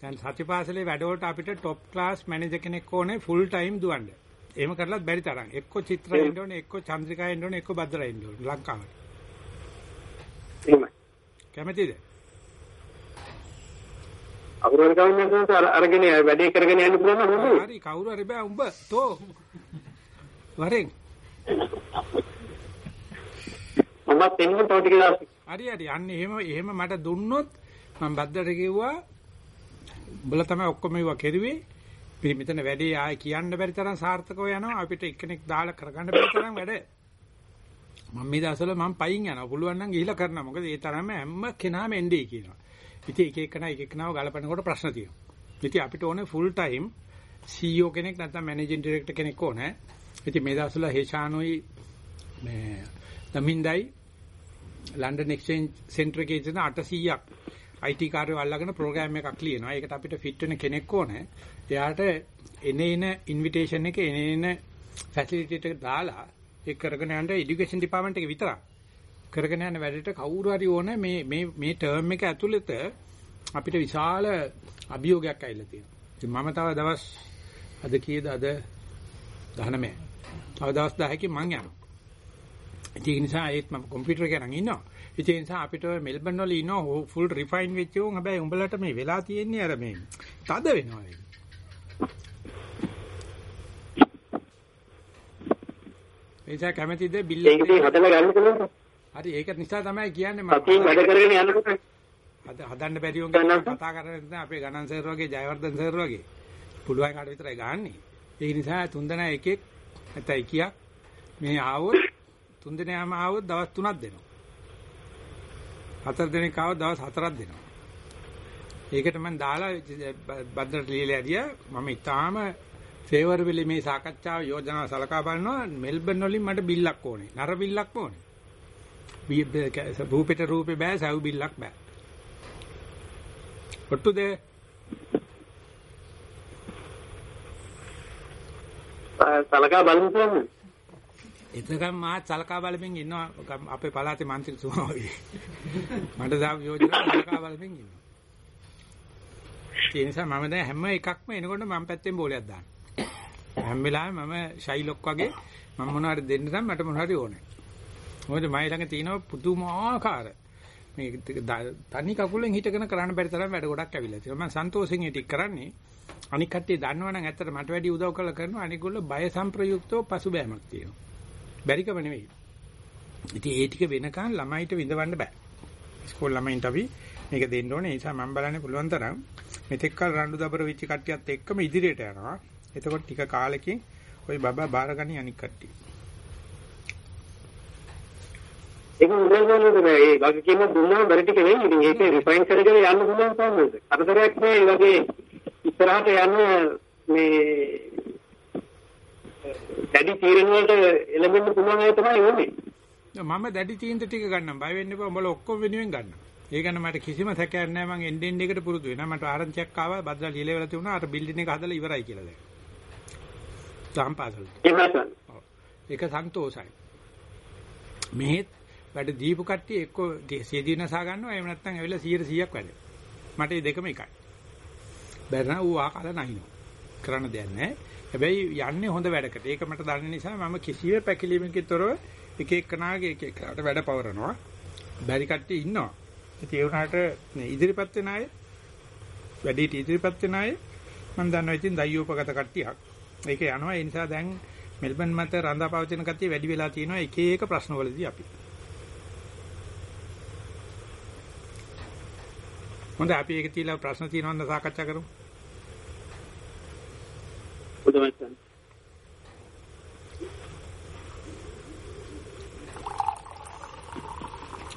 දැන් සතිපාසලේ වැඩවලට අපිට টොප් ක්ලාස් මැනේජර් කෙනෙක් ඕනේ ෆුල් ටයිම් දුවන්න. එහෙම කරලත් බැරි තරම්. එක්ක චිත්‍රා එන්න ඕනේ, එක්ක චන්ද්‍රිකා එන්න ඕනේ, එක්ක බද්දලා එන්න ඕනේ ලංකාවට. එහෙමයි. කැමතිද? ගානක් අර අරගෙන වැඩේ කරගෙන යන්න පුළුවන් හොඳයි. හරි කවුරු හරි බෑ උඹ තෝ වරෙන් මමත් එන්න තව ටික දවස් හරි හරි අන්න එහෙම එහෙම මට දුන්නොත් මම බද්දට කිව්වා උඹලා තමයි ඔක්කොම ඒවා කෙරුවේ. මේ මෙතන වැඩේ ආයේ කියන්න බැරි තරම් සාර්ථකව යනවා. අපිට එක්කෙනෙක් දාලා කරගන්න බැරි තරම් වැඩ. මම මේ දවස්වල මම පයින් යනවා. පුළුවන් නම් ගිහිලා කරනවා. මොකද ඒ තරම්ම හැම කෙනාම එන්නේ කියනවා. ඉතින් එක එකනා එක එකනාව ගලපනකොට ප්‍රශ්න තියෙනවා. ඉතින් අපිට ඕනේ ෆුල් ටයිම් CEO කෙනෙක් නැත්නම් මැනේජින් ඩිරෙක්ටර් කෙනෙක් ඕනේ. ඉතින් මේ දවස්වල හේෂානෝයි මේ දමින්දයි ලන්ඩන් එක්ස්චේන්ජ් සෙන්ටර් එකේ තියෙන 800ක් IT කාර්යෝ අල්ලගෙන ප්‍රෝග්‍රෑම් එකක් ලියනවා. ඒකට අපිට ෆිට වෙන කෙනෙක් ඕනේ. එයාට එනේන ඉන්විටේෂන් එක එනේන ෆැසිලිටේටර් දාලා ඒ කරගෙන යන්න এডুকেෂන් ডিপার্টমেন্ট එක විතරක්. කරගෙන යන වැඩේට කවුරු හරි ඕනේ මේ මේ මේ ටර්ම් එක ඇතුළත අපිට විශාල අභියෝගයක් ඇවිල්ලා තියෙනවා. ඉතින් මම තව දවස් අද කීයද අද 19. තව දවස් 10කින් මං යනවා. ඒක නිසා ඒත් මම කම්පියුටර් එක අරන් ඉන්නවා. ඒ නිසා අපිට ඔය මෙල්බන් වල ඉන්නවා ෆුල් රිෆයින් වෙච්ච උන් හැබැයි උඹලට මේ වෙලා තියෙන්නේ අර මේ තද වෙනවා ඒක. නිසා කැමැතිද බිල් ඒක ඉතින් හදලා ගන්න පුළුවන්. හරි ඒක නිසා තමයි කියන්නේ සතියෙන් වැඩ මම කරගෙන යනකොට හද හදන්න බැරි උන් කතා කරන්නේ නැහැ අපේ ගණන් සර් වගේ ජයවර්ධන සර් වගේ. පුළුවන් කාට විතරයි ගහන්නේ. ඒ නිසා තුන්දෙනා එකෙක් නැත්නම් එකියක් මේ ආවොත් තුන්දෙනාම ආවොත් දවස් 3ක් දෙනවා. හතර දෙනෙක් ආවොත් දවස් 4ක් දෙනවා. ඒකට මම දාලා බද්දට ලියලා ඇරියා මම ඊටාම ෆේවරබලි මේ සාකච්ඡාව යෝජනා සලකා බලනවා මෙල්බන් වලින් මට බිල්ලක් ඕනේ. නර බිල්ලක් ඕනේ. රූපෙට රූපේ බෑ සව් බිල්ලක් බෑ. ඔට්ටුද සලකා බලමු කියන්නේ. එතකම් මාත් සලකා බලමින් ඉන්නවා අපේ පළාතේ മന്ത്രി ස්වාමී. මට දාපු යෝජනා සලකා බලමින් ඉන්නවා. ඒ නිසා මම දැන් හැම එකක්ම එනකොට මම පැත්තෙන් බෝලයක් දානවා. හැම වෙලාවෙම මම ෂයිලොක් වගේ මම මොනවාරි දෙන්න නම් මට මොනවාරි ඕනේ. මොකද මයි ළඟ තියෙනවා පුදුමාකාර මේ තනි කකුලෙන් හිටගෙන කරන්න බැරි තරම් වැඩ ගොඩක් ඇවිල්ලා තියෙනවා. මම සන්තෝෂෙන් ඒ ටික කරන්නේ. අනික් කට්ටිය දන්නවනම් ඇත්තට මට වැඩි උදව් කරලා කරනවා. අනිගොල්ලෝ බය සම්ප්‍රයුක්තව පසුබෑමක් තියෙනවා. බැරිකම නෙවෙයි. ඉතින් ඒ ටික වෙනකන් ළමයිට විඳවන්න බෑ. ඉස්කෝල ළමයින්ට අපි මේක දෙන්න ඕනේ. ඒ නිසා මම බලන්නේ පුළුවන් තරම් මෙතෙක් කල රණ්ඩු දබර වෙච්ච කට්ටියත් එක්කම ඉදිරියට යනවා. එතකොට ටික කාලෙකින් ওই බබා බාරගනි අනික් කට්ටිය. ඒක උදේවලුද මේ වගකීම දුන්නා බැරි ටික වෙයි. ඉතින් ඒක රිෆයින් කරගෙන යන්න පුළුවන් තමයි. කරදරයක් නේ වගේ ඉස්සරහට යන්න මේ වැඩි තීරණ වලට එළඹෙන්න පුළුවන් අය තමයි ඕනේ. මම දැඩි තීන්දුව ටික ගන්නම්. බය වෙන්න එපා. උඹලා ඔක්කොම වෙනුවෙන් ගන්නම්. ඒ ගැන මට කිසිම සැකයක් නැහැ. මම එන්න එන්න එකට පුරුදු වෙනවා. මට ආරංචියක් ආවා. බද්දා ලියලා වෙලා තිබුණා. අර බිල්ඩින් එක හදලා ඉවරයි කියලා දැන්. සම්පාසල. ඒක සන්තෝසයි. මෙහෙත් වැඩ දීපු කට්ටිය එක්ක සියදීනසා ගන්නවා එහෙම නැත්නම් ඇවිල්ලා 100ක් වැඩ. මට මේ දෙකම එකයි. බැරනා ඌ ආකල නැහිනවා. කරන්න දෙයක් නැහැ. හැබැයි යන්නේ හොඳ වැඩකට. ඒක මට දන්න නිසා මම කිසියෙ පැකිලීමකින් තොරව එක එකනාගේ එක එකට වැඩ පවරනවා. බැරි කට්ටිය ඉන්නවා. ඒ වුණාට ඉදිරිපත් වෙන අය වැඩිට ඉදිරිපත් වෙන අය මම දන්නවා ඉතින් දයෝපගත කට්ටියක්. ඒක යනවා ඒ නිසා දැන් මෙල්බන් මත රඳාපවතින කට්ටිය වැඩි වෙලා තියෙනවා එක එක ප්‍රශ්නවලදී අපි. හොඳයි අපි ඒක තියලා ප්‍රශ්න තියෙනවද සාකච්ඡා කරමු. බුදුමත්සන්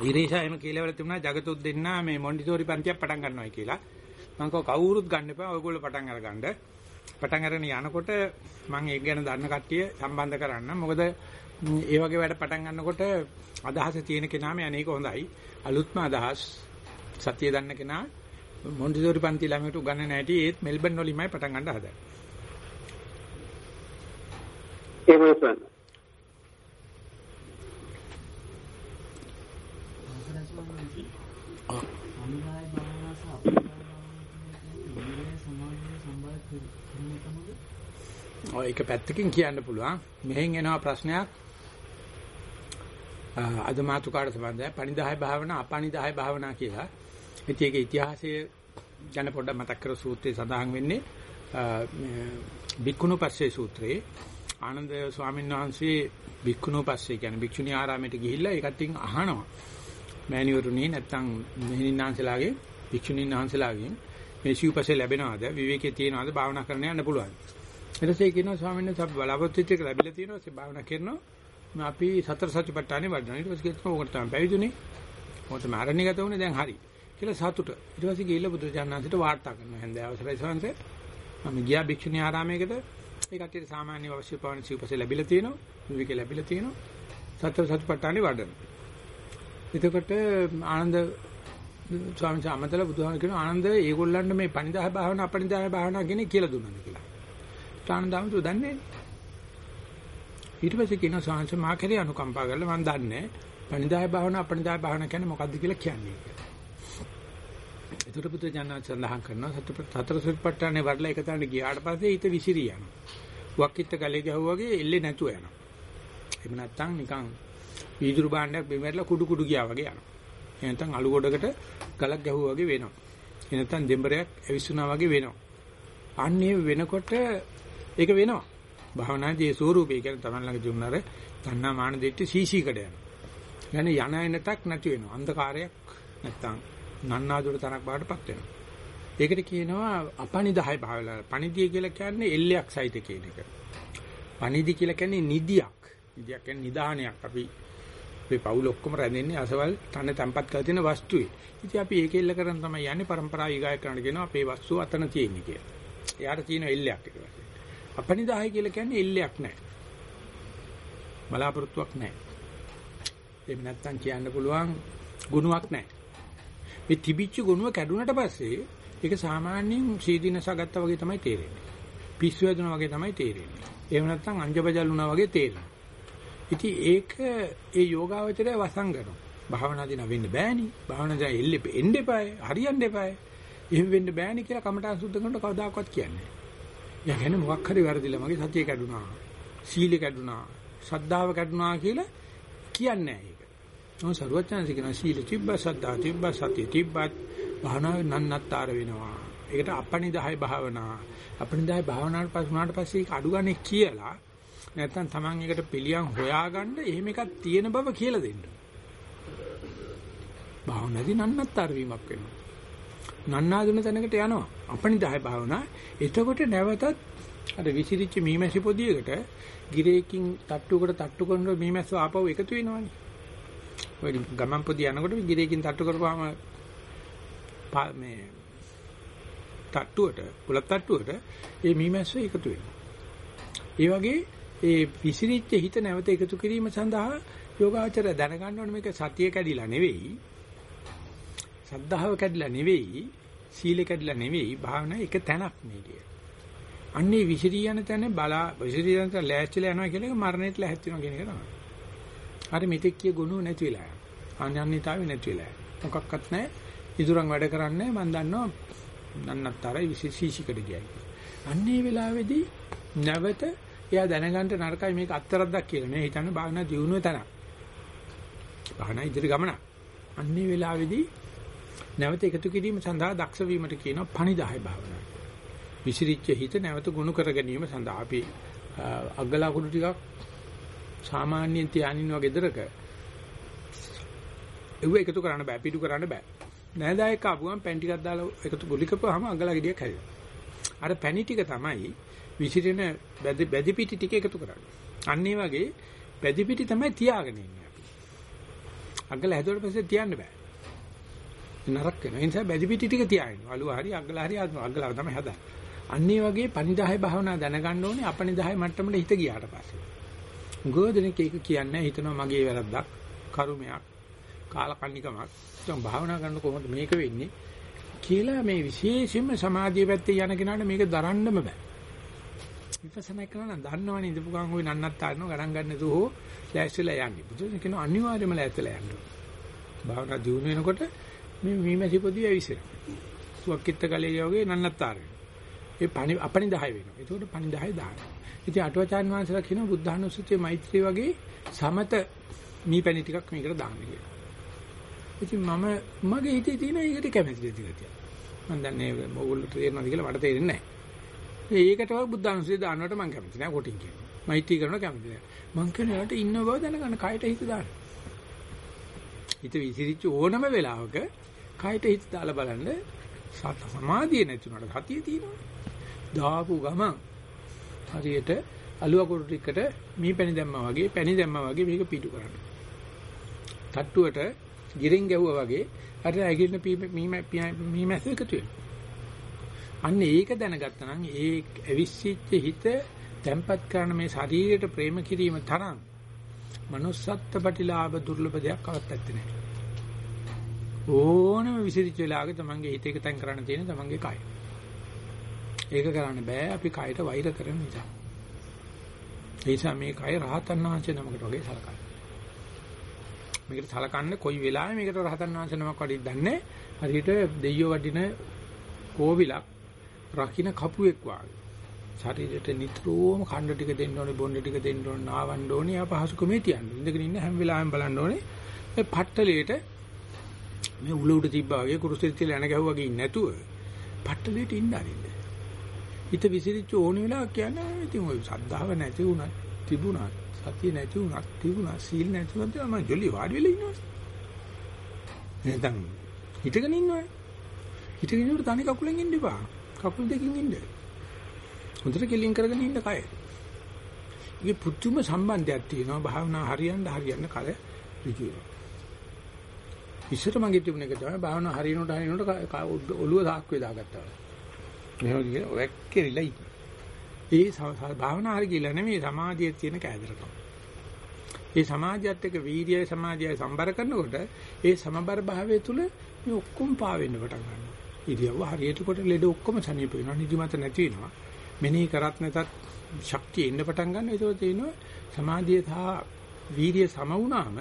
ඉරේෂා එහෙම කියලා වල තිබුණා జగතුත් දෙන්න මේ මොන්ටිසෝරි පන්තියක් පටන් ගන්නවායි කියලා. මම කව කවුරුත් ගන්න එපා. ඔයගොල්ලෝ පටන් අරගන්න. පටන් අරගෙන යනකොට මම ඒක ගැන දන්න කට්ටිය සම්බන්ධ කරන්න. මොකද ඒ වගේ වැඩ පටන් ගන්නකොට අදහස තියෙන කෙනාම අනේක හොඳයි. අලුත්ම අදහස් සතිය දන්න කෙනා මොන්ටිසෝරි පන්ති ළමයට උගන්වන්න නැටි ඒත් මෙල්බන් වලින්මයි පටන් ගන්න හදන්නේ. එහෙමයි සර්. අනිවාර්ය භාවනා සහ අපරිවාර්ය භාවනා සමානව සම්බන්ධ කරන්නේ කොහොමද? ඔය එක පැත්තකින් කියන්න පුළුවන්. මෙහෙන් එනවා ප්‍රශ්නයක්. අද මාතුකාට සම්බන්ධයි පණිදාය භාවනා අපණිදාය භාවනා කියලා. ඉතින් ඒකේ ඉතිහාසය ගැන පොඩ්ඩක් මතක් කර සූත්‍රයේ සඳහන් වෙන්නේ බික්කුණු පස්සේ සූත්‍රයේ ආනන්ද ස්වාමීන් වහන්සේ බික්කුණු පස්සේ කියන්නේ භික්ෂුණී ආරාමයට ගිහිල්ලා ඒ කට්ටියන් අහනවා. මෑණිවරුනි නැත්තම් මෙහිණින්නාන්සලාගේ භික්ෂුණීන් වහන්සේලාගෙන් මේ සිව්පසේ ලැබෙනවද විවේකයේ තියනවද භාවනා කරන්න යන්න පුළුවන්. ඊට පස්සේ කියනවා ස්වාමීන් වහන්සේ අපි බලාපොරොත්තු වෙච්ච එක ලැබිලා තියෙනවා ඒ භාවනා කරනවා. අපි සතර සතිපට්ඨානේ වඩනවා. ඊට පස්සේ කියනවා ඕකට තමයි පැවිදුනේ. මොකද මාරණ්‍ය ගත වුණේ දැන් හරි. කියලා සතුට. ඊට පස්සේ ගිහිල්ලා බුදුචානන්සිට වාර්තා කරනවා. හැන්දෑව අවසරයි ස්වාමීන් මම ගියා භික්ෂුණී ආරාමයකට. ඒ කට්ටියට සාමාන්‍ය අවශ්‍ය පවන සිව්පසේ ලැබිලා තියෙනවා. විවේකේ ලැබිලා තියෙනවා. සතර සතිපට්ඨානේ වඩනවා. එතකොට ආනන්ද ස්වාමීන් වහන්සේ අමතල බුදුහාම කියන ආනන්ද ඒගොල්ලන්ට මේ පණිදාහ භාවනා අපණිදාහ භාවනා කියන කියලා දුන්නාද කියලා. ආනන්ද අමතු දන්නේ ඊට පස්සේ කියන ස්වාමීන් වහන්සේ මා කෙරේ අනුකම්පා කරලා මම දන්නේ පණිදාහ භාවනා අපණිදාහ භාවනා කියන්නේ මොකක්ද කියලා කියන්නේ. ඒතර පුත්‍ර ජානනාථ සඳහන් කරනවා සතර සතිපට්ඨානේ වඩලා එක තැනට ගියාට පස්සේ ඊට විසිරී යනවා. වක්කිට ගලේ ගැහුවා වගේ එල්ලේ නැතුව යනවා. එහෙම නැත්නම් නිකන් වීදුරු භාණ්ඩයක් බිම වැටලා කුඩු කුඩු ගියා වගේ යනවා. එහෙනම් අලු ගොඩකට ගලක් ගැහුවා වගේ වෙනවා. එහෙනම් දෙඹරයක් ඇවිස්සුනා වගේ වෙනවා. අන්නේ වෙනකොට ඒක වෙනවා. භාවනාදී ස්වරූපේ කියන්නේ Taman ළඟ දුන්නාර තණ්හා මාන දෙට්ටි සීසීකඩ යනවා. يعني යන එනටක් නැති වෙනවා. අන්ධකාරයක් නැත්තම් නන්නාදුර තනක් බාටපත් වෙනවා. ඒකට කියනවා අපනිදාය භාවල. පණිදිය කියලා කියන්නේ එල්ලයක් සහිත කියන එක. පණිදි කියලා කියන්නේ නිදියක්. නිදියක් කියන්නේ නිදානයක්. අපි අපේ පවුල ඔක්කොම රැඳෙන්නේ අසවල් තන තැම්පත් කරලා තියෙන වස්තුවේ. ඉතින් අපි ඒක එල්ල කරන් තමයි යන්නේ પરම්පරාව ඊගාය කරන්න කියනවා අපේ වස්තුව අතන තියෙන්නේ කියලා. එයාට තියෙන එල්ලයක් ඊට පස්සේ. අපනිදාය කියලා කියන්නේ එල්ලයක් නැහැ. බලාපොරොත්තුවක් නැහැ. එහෙම නැත්තම් කියන්න පුළුවන් ගුණයක් නැහැ. මේ තිබිච්ච ගුණව කැඩුනට පස්සේ ඒක සාමාන්‍යයෙන් සීදීනසා ගත්තා වගේ තමයි තේරෙන්නේ. පිස්සු වැදුනා වගේ තමයි තේරෙන්නේ. එහෙම නැත්තම් අංජබජල් වුණා වගේ තේරෙනවා. ඉතින් ඒක ඒ යෝගාවචරය වසංගනවා. භාවනාදී නවෙන්න බෑනේ. භාවනාදී එල්ලෙ එන්න එපායි. හරියන්න එපායි. එහෙම වෙන්න බෑනේ කියලා කමඨාන් සුද්ධ කරනකොට කවදාකවත් කියන්නේ නැහැ. යා කියන්නේ මොකක් හරි වැරදිලා මගේ සතිය කැඩුනා. සීල කැඩුනා. ශ්‍රද්ධාව කැඩුනා කියලා කියන්නේ නැහැ ඒක. නෝ සරුවචනසි කියන සීල තිබ්බ සද්ධා තිබ්බ සතිය තිබ්බත් භාවනාව නන්නත්තර වෙනවා. ඒකට අපනිදාය භාවනා. අපනිදාය භාවනාවට පස්සේ උනාට පස්සේ ඒක අඩු ගන්නේ කියලා නැත්නම් Taman එකට පිළියම් හොයාගන්න එහෙම එකක් තියෙන බව කියලා දෙන්න. භාවනාදී නන්නත්තර වීමක් වෙනවා. නන්නාදුන තැනකට යනවා. අපනිදාය භාවනා. එතකොට නැවතත් අර විසිරිච්ච මීමැසි පොදියකට ගිරේකින් තට්ටුවකට තට්ටු කරනකොට මීමැස්ස ආපහු එකතු වෙනවනේ. ඔය ගමන් පොදිය යනකොට ගිරේකින් තට්ටු කරපුවාම මේ තට්ටුවට කුලත් තට්ටුවට ඒ මීමැස්ස එකතු වෙනවා. ඒ වගේ ඒ විසිරිච්ච හිත නැවත එකතු කිරීම සඳහා යෝගාචරය දැනගන්න ඕනේ මේක සතිය කැඩිලා නෙවෙයි. සද්ධාව කැඩිලා නෙවෙයි. සීල කැඩිලා නෙවෙයි. භාවනා එක තැනක් මේ කිය. අන්නේ විසිරී යන තැන බලා විසිරී යන තැන ලෑස්තිලා යනවා කියන එක මරණයට ලැහැත් වෙනවා කියන එක තමයි. හරි මෙතෙක් කිය ගුණ නැති වෙලා යනවා. අනන්‍යතාවය නැති වෙලා. මොකක්වත් නැහැ. ඉදුරන් වැඩ කරන්නේ මම දන්නවා නන්නත්තරයි විශේෂීකට ගියයි. අන්නේ වෙලාවේදී නැවත එයා දැනගන්න නරකයි මේක අත්තරද්දක් කියලා. මේ හිතන්නේ භාවනා දියුණුවේ තරම්. භාවනා ඉදිරි ගමන. අන්නේ වෙලාවේදී නැවත එකතු කිරීම සඳහා දක්ෂ වීමට කියනවා පණිදාය භාවනාව. විසිරිච්ච හිත නැවත ගුණ කර ගැනීම සඳහා අපි අග්ගලා කුඩු ටිකක් සාමාන්‍යයෙන් තියානින්න වගේ ගෙදරක ඒව එකතු කරන්න බෑ පිටු කරන්න බෑ. නෑදායක ආපුවම පැන් ටිකක් දාලා එකතු ගුලි කපුවාම අග්ගලා ගෙඩියක් හැදෙනවා. අර පැණි ටික තමයි විසිරෙන බැදි බැදි පිටි ටික එකතු කරන්නේ. අන්න ඒ වගේ බැදි පිටි තමයි තියාගෙන ඉන්නේ අපි. අග්ගලා හැදුවට පස්සේ තියන්න බෑ. නරක වෙනවා. ඒ නිසා බැදි පිටි ටික තියාගෙන. අලුව හරි අග්ගලා හරි අග්ගලා තමයි හදන්නේ. අන්න ඒ වගේ පණිදාය භාවනා දැනගන්න ඕනේ අපනිදාය මට්ටමට හිත ගියාට පස්සේ. ගෝධනෙක් ඒක කියන්නේ හිතනවා මගේ වැරද්දක්, කරුමයක්, කාලකන්නිකමක්. දැන් භාවනා කරන කොහොමද මේක වෙන්නේ? කියලා මේ විශේෂයෙන්ම සමාධිය පැත්තේ යන කෙනාට මේක දරන්නම බෑ. විපස්සනා කරන දන්නවනේ ඉඳපු ගමන් ওই නන්නත් ආනව ගණන් ගන්න නේද හෝ ලෑස්තිලා යන්නේ. බුදුන් කියන අනිවාර්යයෙන්ම ලෑස්තිලා යන්න ඕන. භාවනා දියුණු වෙනකොට මේ මීමැසි පොදිය ඇවිසිරෙනවා. සුවක්කිට කලේ වගේ නන්නත් ආරෙනවා. ඒ පණි අපණි 10 වෙනවා. ඒකට පණි 10 දානවා. ඉතින් අටවචාන් වහන්සේලා කියනවා බුද්ධානුස්සතිය මෛත්‍රී වගේ සමත මීපැණි ටිකක් මේකට දාන්න කියලා. ඉතින් මම මගේ හිතේ තියෙන එකට කැමැති දෙයක්. මම දන්නේ ඕගොල්ලෝ තේරෙනවද කියලා මට තේරෙන්නේ නැහැ. ඒකට වගේ බුද්ධානුස්සතිය දාන්නවට මම කැමති නැහැ කොටින් කියනවා. මෛත්‍රී කරනවා කැමති නැහැ. මං කියන යාට ඉන්න බව දැනගන්න කයට හිත දාන්න. හිත විසිරිච්ච ඕනම වෙලාවක කයට හිත දාලා බලන්න සමාධිය නැතුනට සතිය තියෙනවා. දාපු ගමන් හරියට අලුව කුරු ටිකට මී පැණි දැම්මා වගේ පැණි දැම්මා වගේ මේක පිටු කරන්න. තට්ටුවට ගිරින් ගැව්වා වගේ අර ඇගින්න මී මැස්ස එකතු වෙනවා. අන්න ඒක දැනගත්තා නම් ඒ ඇවිස්සිච්ච හිත තැම්පත් කරන මේ ශරීරයට ප්‍රේම කිරීම තරම් manussත්ත්ව ප්‍රතිලාභ දුර්ලභ දෙයක් කවත් නැත්තේ. ඕනම විසිරිච්ච වෙලාවක තමන්ගේ හිත එක තැන් කරන්න තියෙන තමන්ගේ කය. ඒක කරන්න බෑ අපි කයට වෛර කරන නිසා. ඒ නිසා මේ කය රහතන් වහන්සේ නමකට වගේ සලකන්න. මේකට සලකන්නේ කොයි වෙලාවෙ මේකට රහතන් වහන්සේ නමක් වඩිද දන්නේ හරියට දෙයියෝ වඩින කෝවිලක් රකින්න කපුවෙක් වාගේ. ශරීරයට නිතරම කණ්ඩ ටික දෙන්න ඕනේ බොණ්ඩ ටික දෙන්න ඕනේ නාවන්න ඕනේ ආ පහසුකමේ තියන්න. ඉඳගෙන ඉන්න හැම වෙලාවෙම බලන්න ඕනේ මේ පට්ටලේට මේ උල උඩ තිබ්බා වගේ කුරුසෙත් තියලා එන ගැහුවා වගේ නැතුව පට්ටලේට ඉන්න අරින්න. හිත විසිරිච්ච ඕන වෙලාවක් කියන්නේ ඉතින් ওই සද්ධාව නැති වුණා තිබුණා සතිය නැති වුණා තිබුණා සීල් නැති වුණා මම ජොලි වාඩි වෙලා ඉන්නවා. නැත්නම් හිතගෙන ඉන්නවා. හිතගෙන ඉන්නකොට තනි කකුලෙන් ඉන්න එපා. කකුල් දෙකකින් ඉන්න. හොඳට කෙලින් කරගෙන ඉන්න කය. ඉගේ පුදුම සම්බන්ධයක් තියෙනවා භාවනා හරියන්න හරියන්න කල ඍජු වෙනවා. ඉස්සර මගේ තිබුණ එක තමයි භාවනා හරියනකොට හරියනකොට ඔළුව සාක්කුවේ දාගත්තා. මෙහෙම කියන වැක්කිරිලා ඉන්න. ඒ භාවනා හරිය කියලා නෙමෙයි සමාධියේ තියෙන කෑදරකම. ඒ සමාධියත් එක්ක වීර්යය සමාධියයි සම්බර කරනකොට ඒ සමබර භාවය තුල මේ ඔක්කොම පාවෙන්න පටන් ගන්නවා. ඉරියව්ව හරියට කොට ලෙඩ ඔක්කොම සනීප වෙනවා. නිදිමත නැති වෙනවා. මෙනෙහි කරත් නැතත් ශක්තිය එන්න පටන් ගන්නවා. ඒක තියෙනවා සමාධිය සහ වීර්ය සම වුණාම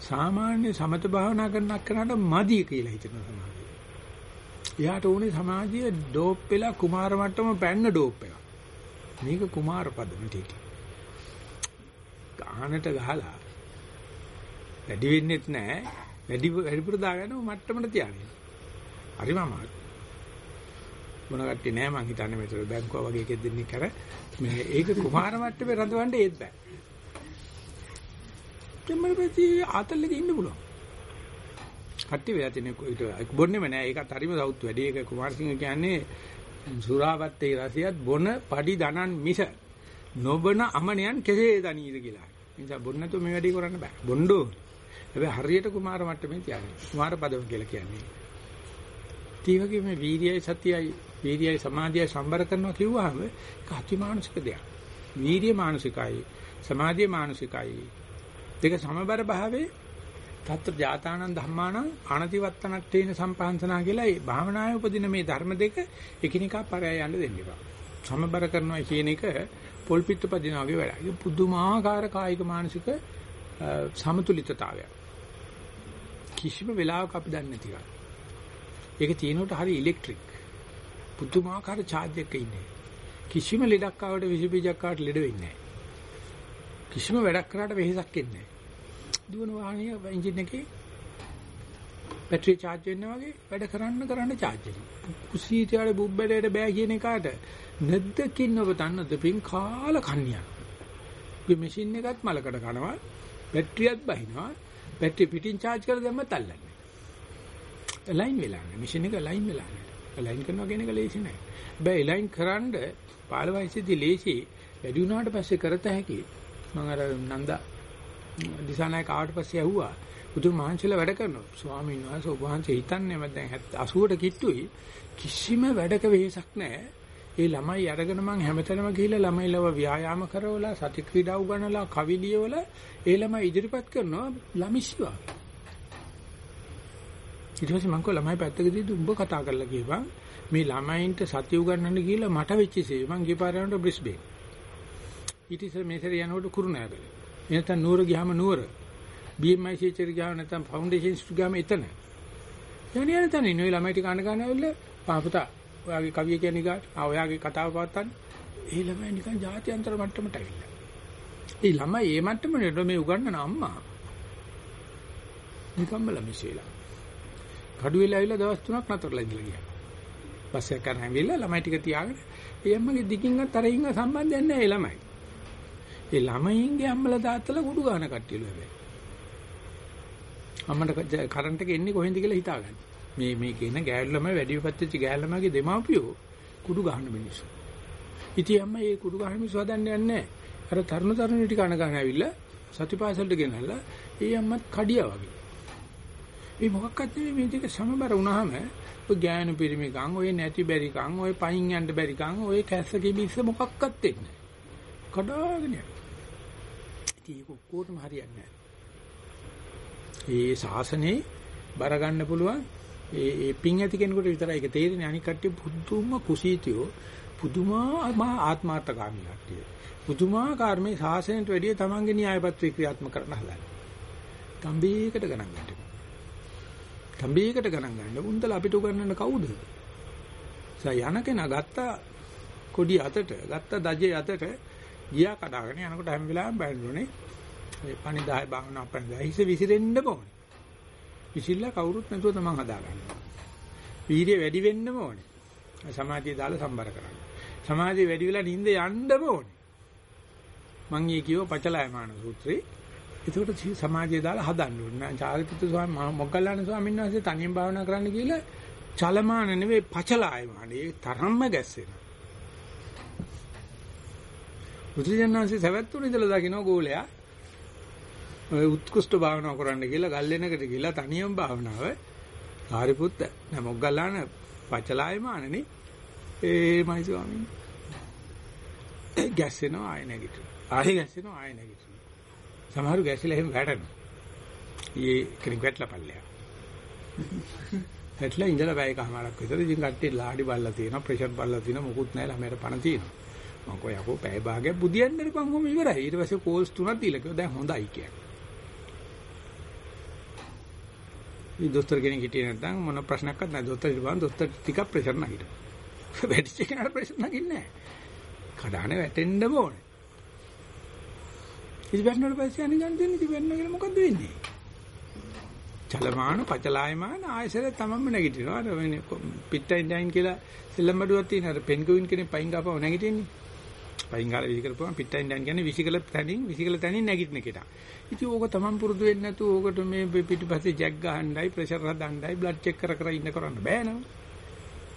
සාමාන්‍ය සමත භාවනා කරන අක්කනට මදි කියලා හිතන සමාධිය. එයාට ඕනේ සමාධිය ඩෝප් වෙලා කුමාර මට්ටම පැන්න ඩෝප් එක. මේක කුමාර පදම ටික. ගානට ගහලා වැඩි වෙන්නේත් නැහැ. වැඩි වැඩිපුර දාගෙන මට්ටමට තියාගෙන. හරිම අමාරුයි. මොන කට්ටිය නෑ මං හිතන්නේ මෙතන බැංකුව වගේ එකෙක් දෙන්නේ කර මේ ඒක කුමාර මට්ටමේ රඳවන්න ඒත් බෑ. දෙමළපති ආතල්ලක ඉන්න පුළුවන්. කට්ටිය වෙලා තියෙන ඒක බොන්නේම නෑ ඒකත් හරිම සෞත් වැඩි ඒක කුමාරසිංහ කියන්නේ සුරාවත්තේ රසියත් බොන padi දනන් මිස නොබන අමනයන් කෙසේ දනීද කියලා. ඒ නිසා බොන්න නැතුව මේ වැඩේ කරන්න බෑ. බොණ්ඩෝ. හැබැයි හරියට කුමාර මට්ටමේ තියාගන්න. කුමාර පදම කියලා කියන්නේ. ඒ වගේ මේ වීර්යයි සතියයි වීර්යයි සමාධියයි සම්බර කරනවා කිව්වහම ඒක අතිමානුෂික දෙයක්. වීර්ය මානසිකයි සමාධිය මානසිකයි දෙක සමබර භාවයේ තත්ත්ව ජාතානං ධම්මානං අනතිවත්තනට්ඨේන සම්පහන්සනා කියලා ඒ භාවනාවේ උපදින මේ ධර්ම දෙක එකිනෙකා පරය යන්න දෙන්න එපා. සමබර කරනවා කියන එක පොල් පිට පදිනා වගේ වැඩක්. ඒක පුදුමාකාර කායික මානසික සමතුලිතතාවයක්. කිසිම වෙලාවක අපි දන්නේ නැති එකක්. ඒක තියෙනකොට හරි ඉලෙක්ට්‍රික්. පුදුමාකාර charge එකක ඉන්නේ. කිසිම ලෙඩක් ආවට විස බීජයක් ආවට ලෙඩ වෙන්නේ නැහැ. කිසිම වැඩක් කරාට වෙහෙසක් එන්නේ නැහැ. දුවන වාහනේ එන්ජින් එකේ බැටරි charge වෙනවා වගේ වැඩ කරන්න කරන්න charge වෙනවා. කුසීතයාට බුබ්බඩේට බෑ කියන එකට නැද්දකින් ඔබ තන්නද පින් කාල කන්‍යා. මේ මැෂින් එකත් මලකට කනවා බැටරියත් බහිනවා බැටරි පිටින් charge කරලා දැම්මත් අල්ලන්නේ. ලයින් වෙලා නැහැ. මැෂින් එක ලයින් වෙලා නැහැ. ලයින් කරනවා කියන එක ලේසි නෑ. හැබැයි ලයින් කරන්ඩ පාල වයසේදී ලේසි වැඩි වුණාට පස්සේ කරත හැකි. මම අර නන්දා දිසානායක ආවට පස්සේ ඇහුවා බුදුන් වහන්සේලා වැඩ කරනවා. ස්වාමීන් වහන්සේ ඔබ වහන්සේ හිතන්නේ මම දැන් 80ට කිට්ටුයි කිසිම වැඩක වෙහෙසක් නැහැ. ඒ ළමයි අරගෙන මං හැමතැනම ගිහිල්ලා ළමයි ලව ව්‍යායාම කරවලා සති ක්‍රීඩා උගන්වලා කවි ලියවලා ඒ ළමයි ඉදිරිපත් කරනවා ළමිස්වා. ඊට පස්සේ මං කෝ ළමයි පැත්තකදී උඹ කතා කරලා කියපන් මේ ළමයින්ට සතිය උගන්වන්න ගිහිල්ලා මට වෙච්ච සේ මං ගිපාර යනකොට බ්‍රිස්බේන්. ඊට ඉස්සෙල් මේසර යනකොට කුරුණෑගල. එනතන නුවර ගියාම නුවර. BMI සීචර් ගියාම නැත්නම් ෆවුන්ඩේෂන් ඉන්ස්ටිටියුට් ගියාම එතන. යන්නේ යන තැන ඉන්නේ ළමයි ටික කන ගන්න ඇවිල්ලා පාපුතා ඔයාගේ කවිය කියන්නේ ගාට ආ ඔයාගේ කතාව පවත්තන්නේ. ඒ ළමයි නිකන් ජාත්‍යන්තර මට්ටමට ඇවිල්ලා. ඒ ළමයි ඒ මට්ටමට මේ උගන්නන අම්මා. නිකම්ම ළමිස් වෙලා. කඩුවෙලා ඇවිල්ලා දවස් තුනක් නතරලා ඉඳලා ගියා. බස් එක කරන් ඇවිල්ලා ළමයි ටික තියාගෙන ඒ අම්මගේ දිගින්වත් තරහින්ව සම්බන්ධයක් නැහැ ඒ ළමයි. ඒ ළමයින්ගේ අම්මලා තාත්තලා කුඩු ගන්න කට්ටියලු හැබැයි. අම්මට කරන්ට් එක එන්නේ කොහෙන්ද කියලා හිතාගන්න. මේ මේ කියන ගෑල් ළමයි වැඩි විපත් වෙච්ච ගෑල් ළමයිගේ දෙමාපියෝ කුඩු ගහන මිනිස්සු. ඉතින් අම්මා මේ කුඩු ගහන මිනිස්සු හදන්නේ නැහැ. අර තරුණ තරුණි ටික අණ ගන්න ඇවිල්ලා සතිපාසලට ගෙනල්ලා ඒ අම්මත් කඩියා වගේ. මේ මොකක්වත් නෙමෙයි මේ දෙක සමබර වුණාම ඔය ගෑනු පිරිමි කන් ඔය නැති බැරි කන් ඔය පයින් යන්න බැරි කන් ඔය කැස්ස කිබිස්ස මොකක්වත් දෙන්නේ කඩාගෙන යනවා ඉතින් ඒක ඔක්කොටම හරියන්නේ නැහැ. ඒ ශාසනේ බර ගන්න පුළුවන්. ඒ ඒ පිං ඇති කෙනෙකුට විතරයි ඒක තේරෙන්නේ. අනික කට්ටිය පුදුම කුසීතියෝ පුදුමා ආත්මාර්ථකාමී කට්ටිය. පුදුමාකාර මේ ශාසනයට වැඩිය තමන්ගේ න්‍යායපත්‍රය ක්‍රියාත්මක කරන්න හදන්නේ. තම්බීකට ගණන් ගන්න තඹේකට ගණන් ගන්න. උන්දල අපිට උගන්වන්න කවුද? සා යන කෙනා ගත්ත කොඩි අතට, ගත්ත දජේ අතට ගියා කඩාගෙන යනකොට හැම වෙලාවෙම බැලුනේ මේ පණිදාය භාවනා පණිදාය හිස විසිරෙන්න ඕනේ. විසිරලා කවුරුත් නැතුව තමන් හදාගන්නවා. වීර්ය වැඩි වෙන්න ඕනේ. සමාධිය දාලා සම්බර කරන්න. සමාධිය වැඩි වෙලා නිින්ද යන්න ඕනේ. මං ඊ කියව පචලයමාන සූත්‍රේ ඒකට සමාජය දාලා හදන්න ඕනේ. චාරිත්‍ර ස්වාමීන් මොග්ගල්ලාන ස්වාමීන් වහන්සේ තනියෙන් භාවනා කරන්න කියලා චලමාන නෙවෙයි පචලායමාන. ඒ තරම්ම ගැස්සෙනවා. බුදුජානනාංශي සවැත්තුන ඉඳලා දකින්න ගෝලයා ඔය උත්කෘෂ්ඨ භාවනා කරන්න කියලා ගල්ලෙනකට ගිහලා තනියම භාවනාව සාරිපුත්ත. නෑ මොග්ගල්ලාන පචලායමානනේ. ඒමයි ස්වාමීන් ගැස්සෙනවා ආය නැගිටිනවා ආයෙ ගැස්සෙනවා ආය නැගිටිනවා සමහරු ගැසිලා එහෙම වැටෙනවා. ඊයේ කෙනෙක් වැටලා පල්ලෙයා. වැටලා ඉඳලා බෑ. එකමාරක් විතර. ඉතින් කට්ටිය ලාඩි බල්ලා තියෙනවා ප්‍රෙෂර් බල්ලා තියෙනවා මොකුත් නැහැ. ළමයට පණ තියෙනවා. මම කෝ යකෝ පැය භාගයක් බුදියන්න දෙපන් කොහොම ඉවරයි. ඊට පස්සේ කෝල්ස් තුනක් දීලා කිව්වා දැන් හොඳයි කියන්නේ. මේ දොස්තර කෙනෙක් හිටියේ නැත්නම් මොන ප්‍රශ්නයක්වත් නැහැ. දොස්තර ඉබන් දොස්තර ටිකක් ප්‍රෙෂර් නගිනවා. වැඩිච කෙනාට ප්‍රෙෂර් නගින්නේ නැහැ. කඩානේ වැටෙන්න ඕනේ. ඉති බැන්නට පස්සේ අනිගන් දෙන්නේ ඉති බැන්නගෙන මොකද්ද වෙන්නේ? චලමාන පචලායමාන ආයසර තමන්ම නැගිටිනවා. අර වෙන පිට්ටයින් ඩයින් කියලා සෙල්ලම් බඩුවක් තියෙන අර පෙන්ගුයින් කෙනෙක් පයින් ගාපව නැගිටින්නේ. පයින් ගාලා විසි කරපුවම පිට්ටයින් ඩයින් කියන්නේ විසිකල තැනින් විසිකල තැනින් නැගිටින කෙනා. ඉතින් ඕක තමන් පුරුදු වෙන්නේ නැතුව ඕකට මේ පිටිපස්සේ ජැක් ගහන්නයි ප්‍රෙෂර් හදන්නයි බ්ලඩ් චෙක් කර කර ඉන්න කරන්න බෑ නේද?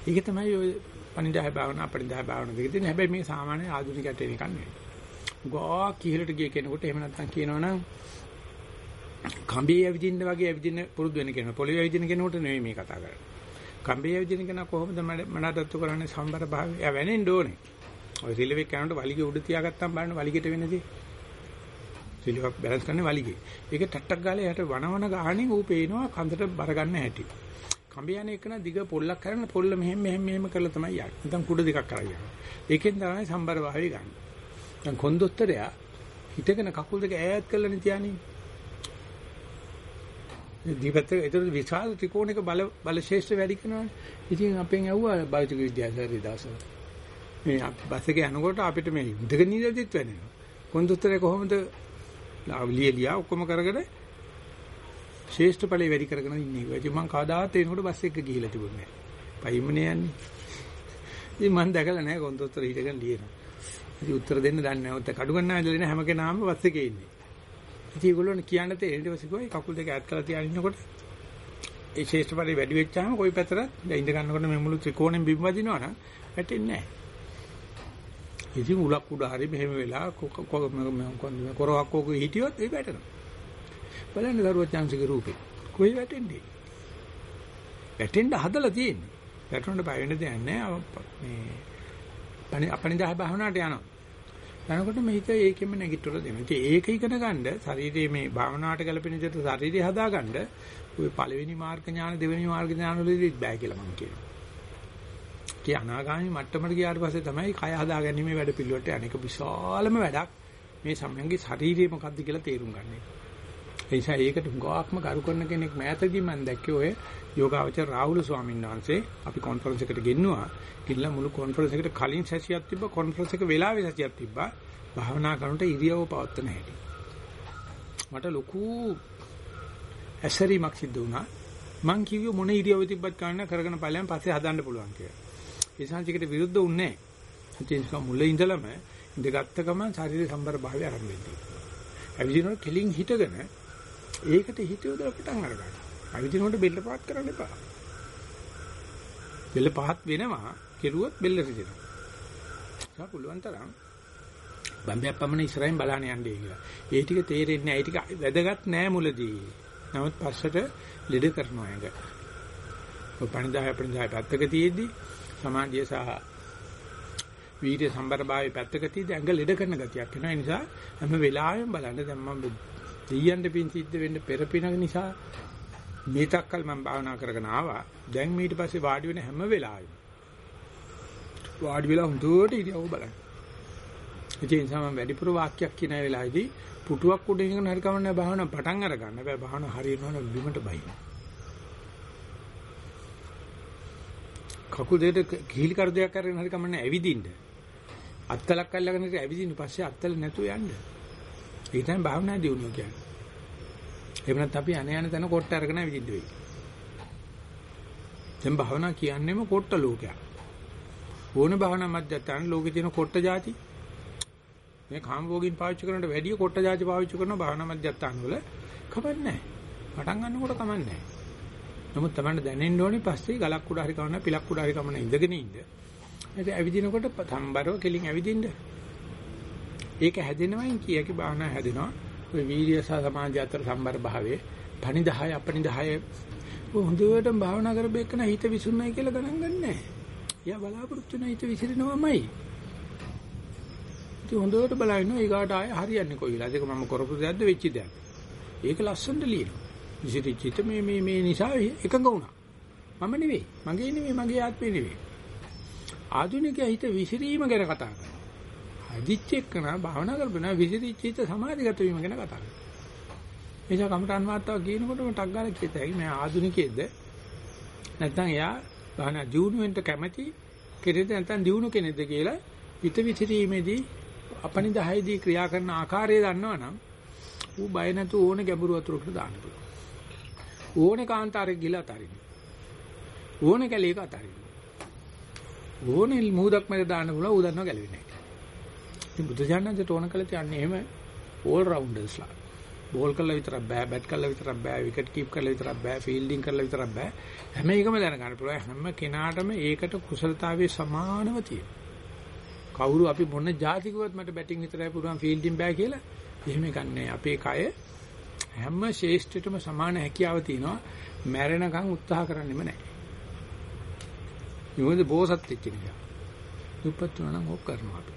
ඒක තමයි ඔය පණිදාය භාවනා පණිදාය භාවනා දෙක තියෙන. හැබැයි මේ සාමාන්‍ය ආධුනිකයට එන එකක් නෙවෙයි. ගා කිහිලට ගිය කෙනෙකුට එහෙම නැත්නම් කියනවනම් කම්බේ ඇවිදින්න වගේ ඇවිදින්න පුරුදු වෙන කෙනෙක්. පොළවේ ඇවිදින කෙනෙකුට නෙවෙයි මේ කතා කරන්නේ. කම්බේ ඇවිදින කෙනා කොහොමද මනදත්තු කරන්නේ සම්බර භාවය? එයා වෙනෙන්න ඕනේ. ඔය සිලෙවෙක් කරනකොට වලිගේ උඩ තියාගත්තාම බලන්න වලිගෙට වෙනදී. සිලෙවක් බැලන්ස් කරන්නේ වලිගේ. ඒක ටට්ටක් ගාලා යට වනවන ගානේ ඌ පේනවා කන්දට බර ගන්න හැටි. කම්බේ යන එක න දිග පොල්ලක් කරන පොල්ල මෙහෙම මෙහෙම මෙහෙම කරලා තමයි යන්නේ. නැත්නම් කුඩ දෙකක් කරා යනවා. ඒකෙන් තමයි සම්බර භාවය ගන්න. දැන් කොන්දොස්තරයා හිටගෙන කකුල් දෙක ඈත් කරලානේ තියන්නේ. දීපත් ඒතර විශාල ත්‍රිකෝණයක බල බල ශේෂ්ඨ වැඩි කරනවානේ. ඉතින් අපෙන් ඇහුවා භෞතික විද්‍යාවේ දාසල. මේ බස් එකේ යනකොට අපිට මේ ඉඳගෙන ඉඳදිත් වෙනවා. කොන්දොස්තරේ කොහොමද ලියලියා ඔක්කොම කරගෙන ශේෂ්ඨ ඵලෙ වැඩි කරගෙන ඉන්නේ. ඉතින් මම කවදාවත් එනකොට බස් එක ගිහිලා තිබුණේ නැහැ. පයිම්මනේ යන්නේ. ඉතින් මම දැකලා නැහැ කොන්දොස්තර හිටගෙන ලියනවා. ඉතින් උත්තර දෙන්න දන්නේ නැහැ. ඔත කඩු ගන්නා ඉඳලා ඉන්නේ හැම කෙනාම බස් එකේ ඉන්නේ. ඉතින් ඒගොල්ලෝන් කියන්න තේ ඊට පස්සේ කොයි කකුල් දෙක ඈත් කරලා තියාගෙන ඉන්නකොට ඒ ශේෂ්ඨ ඵලෙ වැඩි වෙච්චාම කොයි පැතරත් දැන් ඉඳ ගන්නකොට මේ මුළු ත්‍රිකෝණයෙන් බිම් වදිනවා නම් වැටෙන්නේ නැහැ. ඉතින් උලක් උඩ හරි මෙහෙම වෙලා කොරවක් කෝක හිටියොත් ඒ වැටෙනවා. බලන්න දරුවා chance රූපේ. කොයි වැටෙන්නේ? වැටෙන්න හදලා තියෙන්නේ. වැටුණට බය වෙන්න දෙයක් නැහැ. මේ අපනිදාහ භාවනාවට යනවා. යනකොට මේ හිත ඒකෙම නැගිටවල දෙනවා. ඉතින් ඒක ඉගෙන ගන්න ශරීරයේ මේ භාවනාවට ගැලපෙන විදිහට ශරීරය හදාගන්න ඔය පළවෙනි මාර්ග ඥාන දෙවෙනි මාර්ග ඥාන වලදී බෑ කියලා මම කියනවා. ඒ අනාගාමී මට්ටමට ගියාට පස්සේ තමයි කය හදාගැනීමේ වැඩ පිළිවෙලට අනේක විශාලම වැඩක් මේ සමයන්ගේ ශරීරය මොකද්ද කියලා තේරුම් ගන්න එක. ඒ නිසා ඒකට ගාක්ම කරු කරන කෙනෙක් මෑතදී මම දැක්කේ ඔය යෝගාවචර රාහුල ස්වාමීන් වහන්සේ අපි කොන්ෆරන්ස් එකට ගෙන්නුවා. ගිහිල්ලා මුළු කොන්ෆරන්ස් එකට කලින් සැසියක් තිබ්බා කොන්ෆරන්ස් එක වෙලාවේ සැසියක් තිබ්බා. භාවනා කරනකොට ඉරියව්ව පවත්වන හැටි. මට ලොකු ඇසරීමක් සිද්ධ වුණා. මං කිව්වේ මොන ඉරියව්ව තිබ්බත් ගන්න කරගෙන ඵලයන් පස්සේ හදන්න පුළුවන් කියලා. ඒ සංසිකට විරුද්ධ වුණේ නැහැ. ඒ නිසා මුල ඉඳලම ඉඳගත්ත ගමන් ශරීර සම්බර භාවය ආරම්භ වෙනවා. ඇවිදිනකොට කෙලින් හිටගෙන ඒකට හිත යොදලා පටන් අරගන්න. ඇවිදිනකොට බෙල්ල පහත් කරන්න එපා. බෙල්ල පහත් වෙනවා කෙරුවොත් බෙල්ල රිදෙනවා. ඒක පුළුවන් තරම් බම්බයක් පමණ ඉස්සරහින් බලන්න යන්නේ කියලා. ඒ ටික තේරෙන්නේ නැහැ. ඒ ටික වැදගත් නෑ මුලදී. නමුත් පස්සට ලෙඩ කරනවා එක. ඔය පණිදාය පණිදාය පැත්තක තියෙද්දි සමාධිය සහ වීර්ය සම්බරභාවයේ පැත්තක තියෙද්දි ඇඟ ලෙඩ කරන ගතියක් එනවා. ඒ නිසා හැම වෙලාවෙම බලන්න දැන් මම දෙයියන්ට පින් සිද්ධ වෙන්න පෙර පිනක නිසා මේ තක්කල් මම භාවනා කරගෙන ආවා. දැන් ඊට පස්සේ වාඩි වෙන හැම වෙලාවෙම වාඩි වෙලා හුදුවට ඉරියව් බලන්න. ඒ නිසා මම වැඩිපුර වාක්‍යයක් කියන වෙලාවේදී පුටුවක් උඩ ඉඳගෙන හරි කමන්නේ භාවනා පටන් අර ගන්න. හැබැයි භාවනා හරියනවනම් බිමට බයින. කකුල් දෙකට කිහිලි කර දෙයක් කරගෙන හරි කමන්නේ ඇවිදින්න. අත්තලක් අල්ලගෙන ඉතින් ඇවිදින්න පස්සේ අත්තල නැතුව යන්න. ඒ තමයි භාවනා දියුණුව කියන්නේ. එහෙම නැත්නම් අපි අන යන තැන කොට අරගෙන ඇවිදින්න වෙයි. දැන් භාවනා කියන්නේම කොට ලෝකයක්. ඕන භාවනා මධ්‍යස්ථාන ලෝකේ තියෙන කොට જાති මේ කාමභෝගින් පාවිච්චි කරනට වැඩිය කොට જાති පාවිච්චි කරන භාවනා මධ්‍යස්ථාන වල කමන්නේ නැහැ. පටන් ගන්නකොට කමන්නේ නැහැ. නමුත් Tamanne දැනෙන්න ඕනේ පස්සේ ගලක් උඩ හරි කවන්න පිලක් උඩ හරි කවන්න ඉඳගෙන ඉන්න. ඒක ඇවිදිනකොට සම්බරව කෙලින් ඇවිදින්න. ඒක හැදෙනවයින් කියකි භාවනා හැදෙනවා. ඔය වීර්ය සහ සමාධිය අතර සම්බර භාවයේ පණිදාය අපණිදාය හොඳටම භාවනා කරබේකන හිත විසුන්නයි කියලා ගණන් ගන්නෑ. එයා බලාපොරොත්තු වෙන හිත විසිරෙනවමයි. ඉතින් හොඳට බලන්න ඊගාට ආය හරියන්නේ කොයි වෙලාවද? ඒක මම කරපු දෙයක්ද වෙච්ච දෙයක්ද? ඒක ලස්සනට ලියනවා. විසිරිච්චිත මේ මේ මේ නිසා එකඟ වුණා. මම නෙවෙයි. මගේ නෙවෙයි මගේ ආත්මේ නෙවෙයි. ආධුනිකයා හිත විසිරීම ගැන කතා කරනවා. අදිච්ච එක්කන භාවනා කරපුණා විසිරිච්ච හිත සමාධිගත වීම ගැන කතා කරනවා. එනිසා කමඨාන් වාර්තාව කියනකොටම ටක් ගාලා කියත හැකි මේ ආධුනිකයේද නැත්නම් එයා භාවනා දියුණු වෙන්න කැමති කෙනෙක්ද නැත්නම් දියුණු කෙනෙක්ද කියලා හිත විසිරීමේදී අපනිදහයේදී ක්‍රියා කරන ආකාරය දන්නවනම් ඌ බය නැතුව ඕන ගැඹුරු වතුරකට දාන්න පුළුවන්. ඕනේ කාන්තාරෙක් ගිහලා අතරින්. ඕනේ කැලේක අතරින්. ඕනේ මූදක් මැද දාන්න පුළුවන් ඌ දන්නවා ගැලවෙන්නේ නැහැ. ඉතින් බුදු දඥාන්ට ඕන කළ තියන්නේ එහෙම ඕල් රවුන්ඩර්ස්ලා. බෝල් කරලා විතරක් බෑ, බැට් කරලා විතරක් බෑ, විකට් කීප් කරලා විතරක් බෑ, ෆීල්ඩින් කරලා විතරක් බෑ. හැම එකම දැනගන්න පුළුවන්. හැම කෙනාටම ඒකට කුසලතාවයේ සමානව තියෙනවා. කවුරු අපි මොන જાති කිව්වත් මට බැටිං විතරයි පුළුවන් ෆීල්ඩින් බෑ කියලා එහෙම එකක් නැහැ. අපේ කය හැම ශේෂ්ඨයටම සමාන හැකියාව තියෙනවා. මැරෙනකන් උත්සාහ කරන්නෙම නැහැ. මොකද බෝසත් වෙච්ච නිසා. උපත් වෙනා නම් ඕක කරනවා අපි.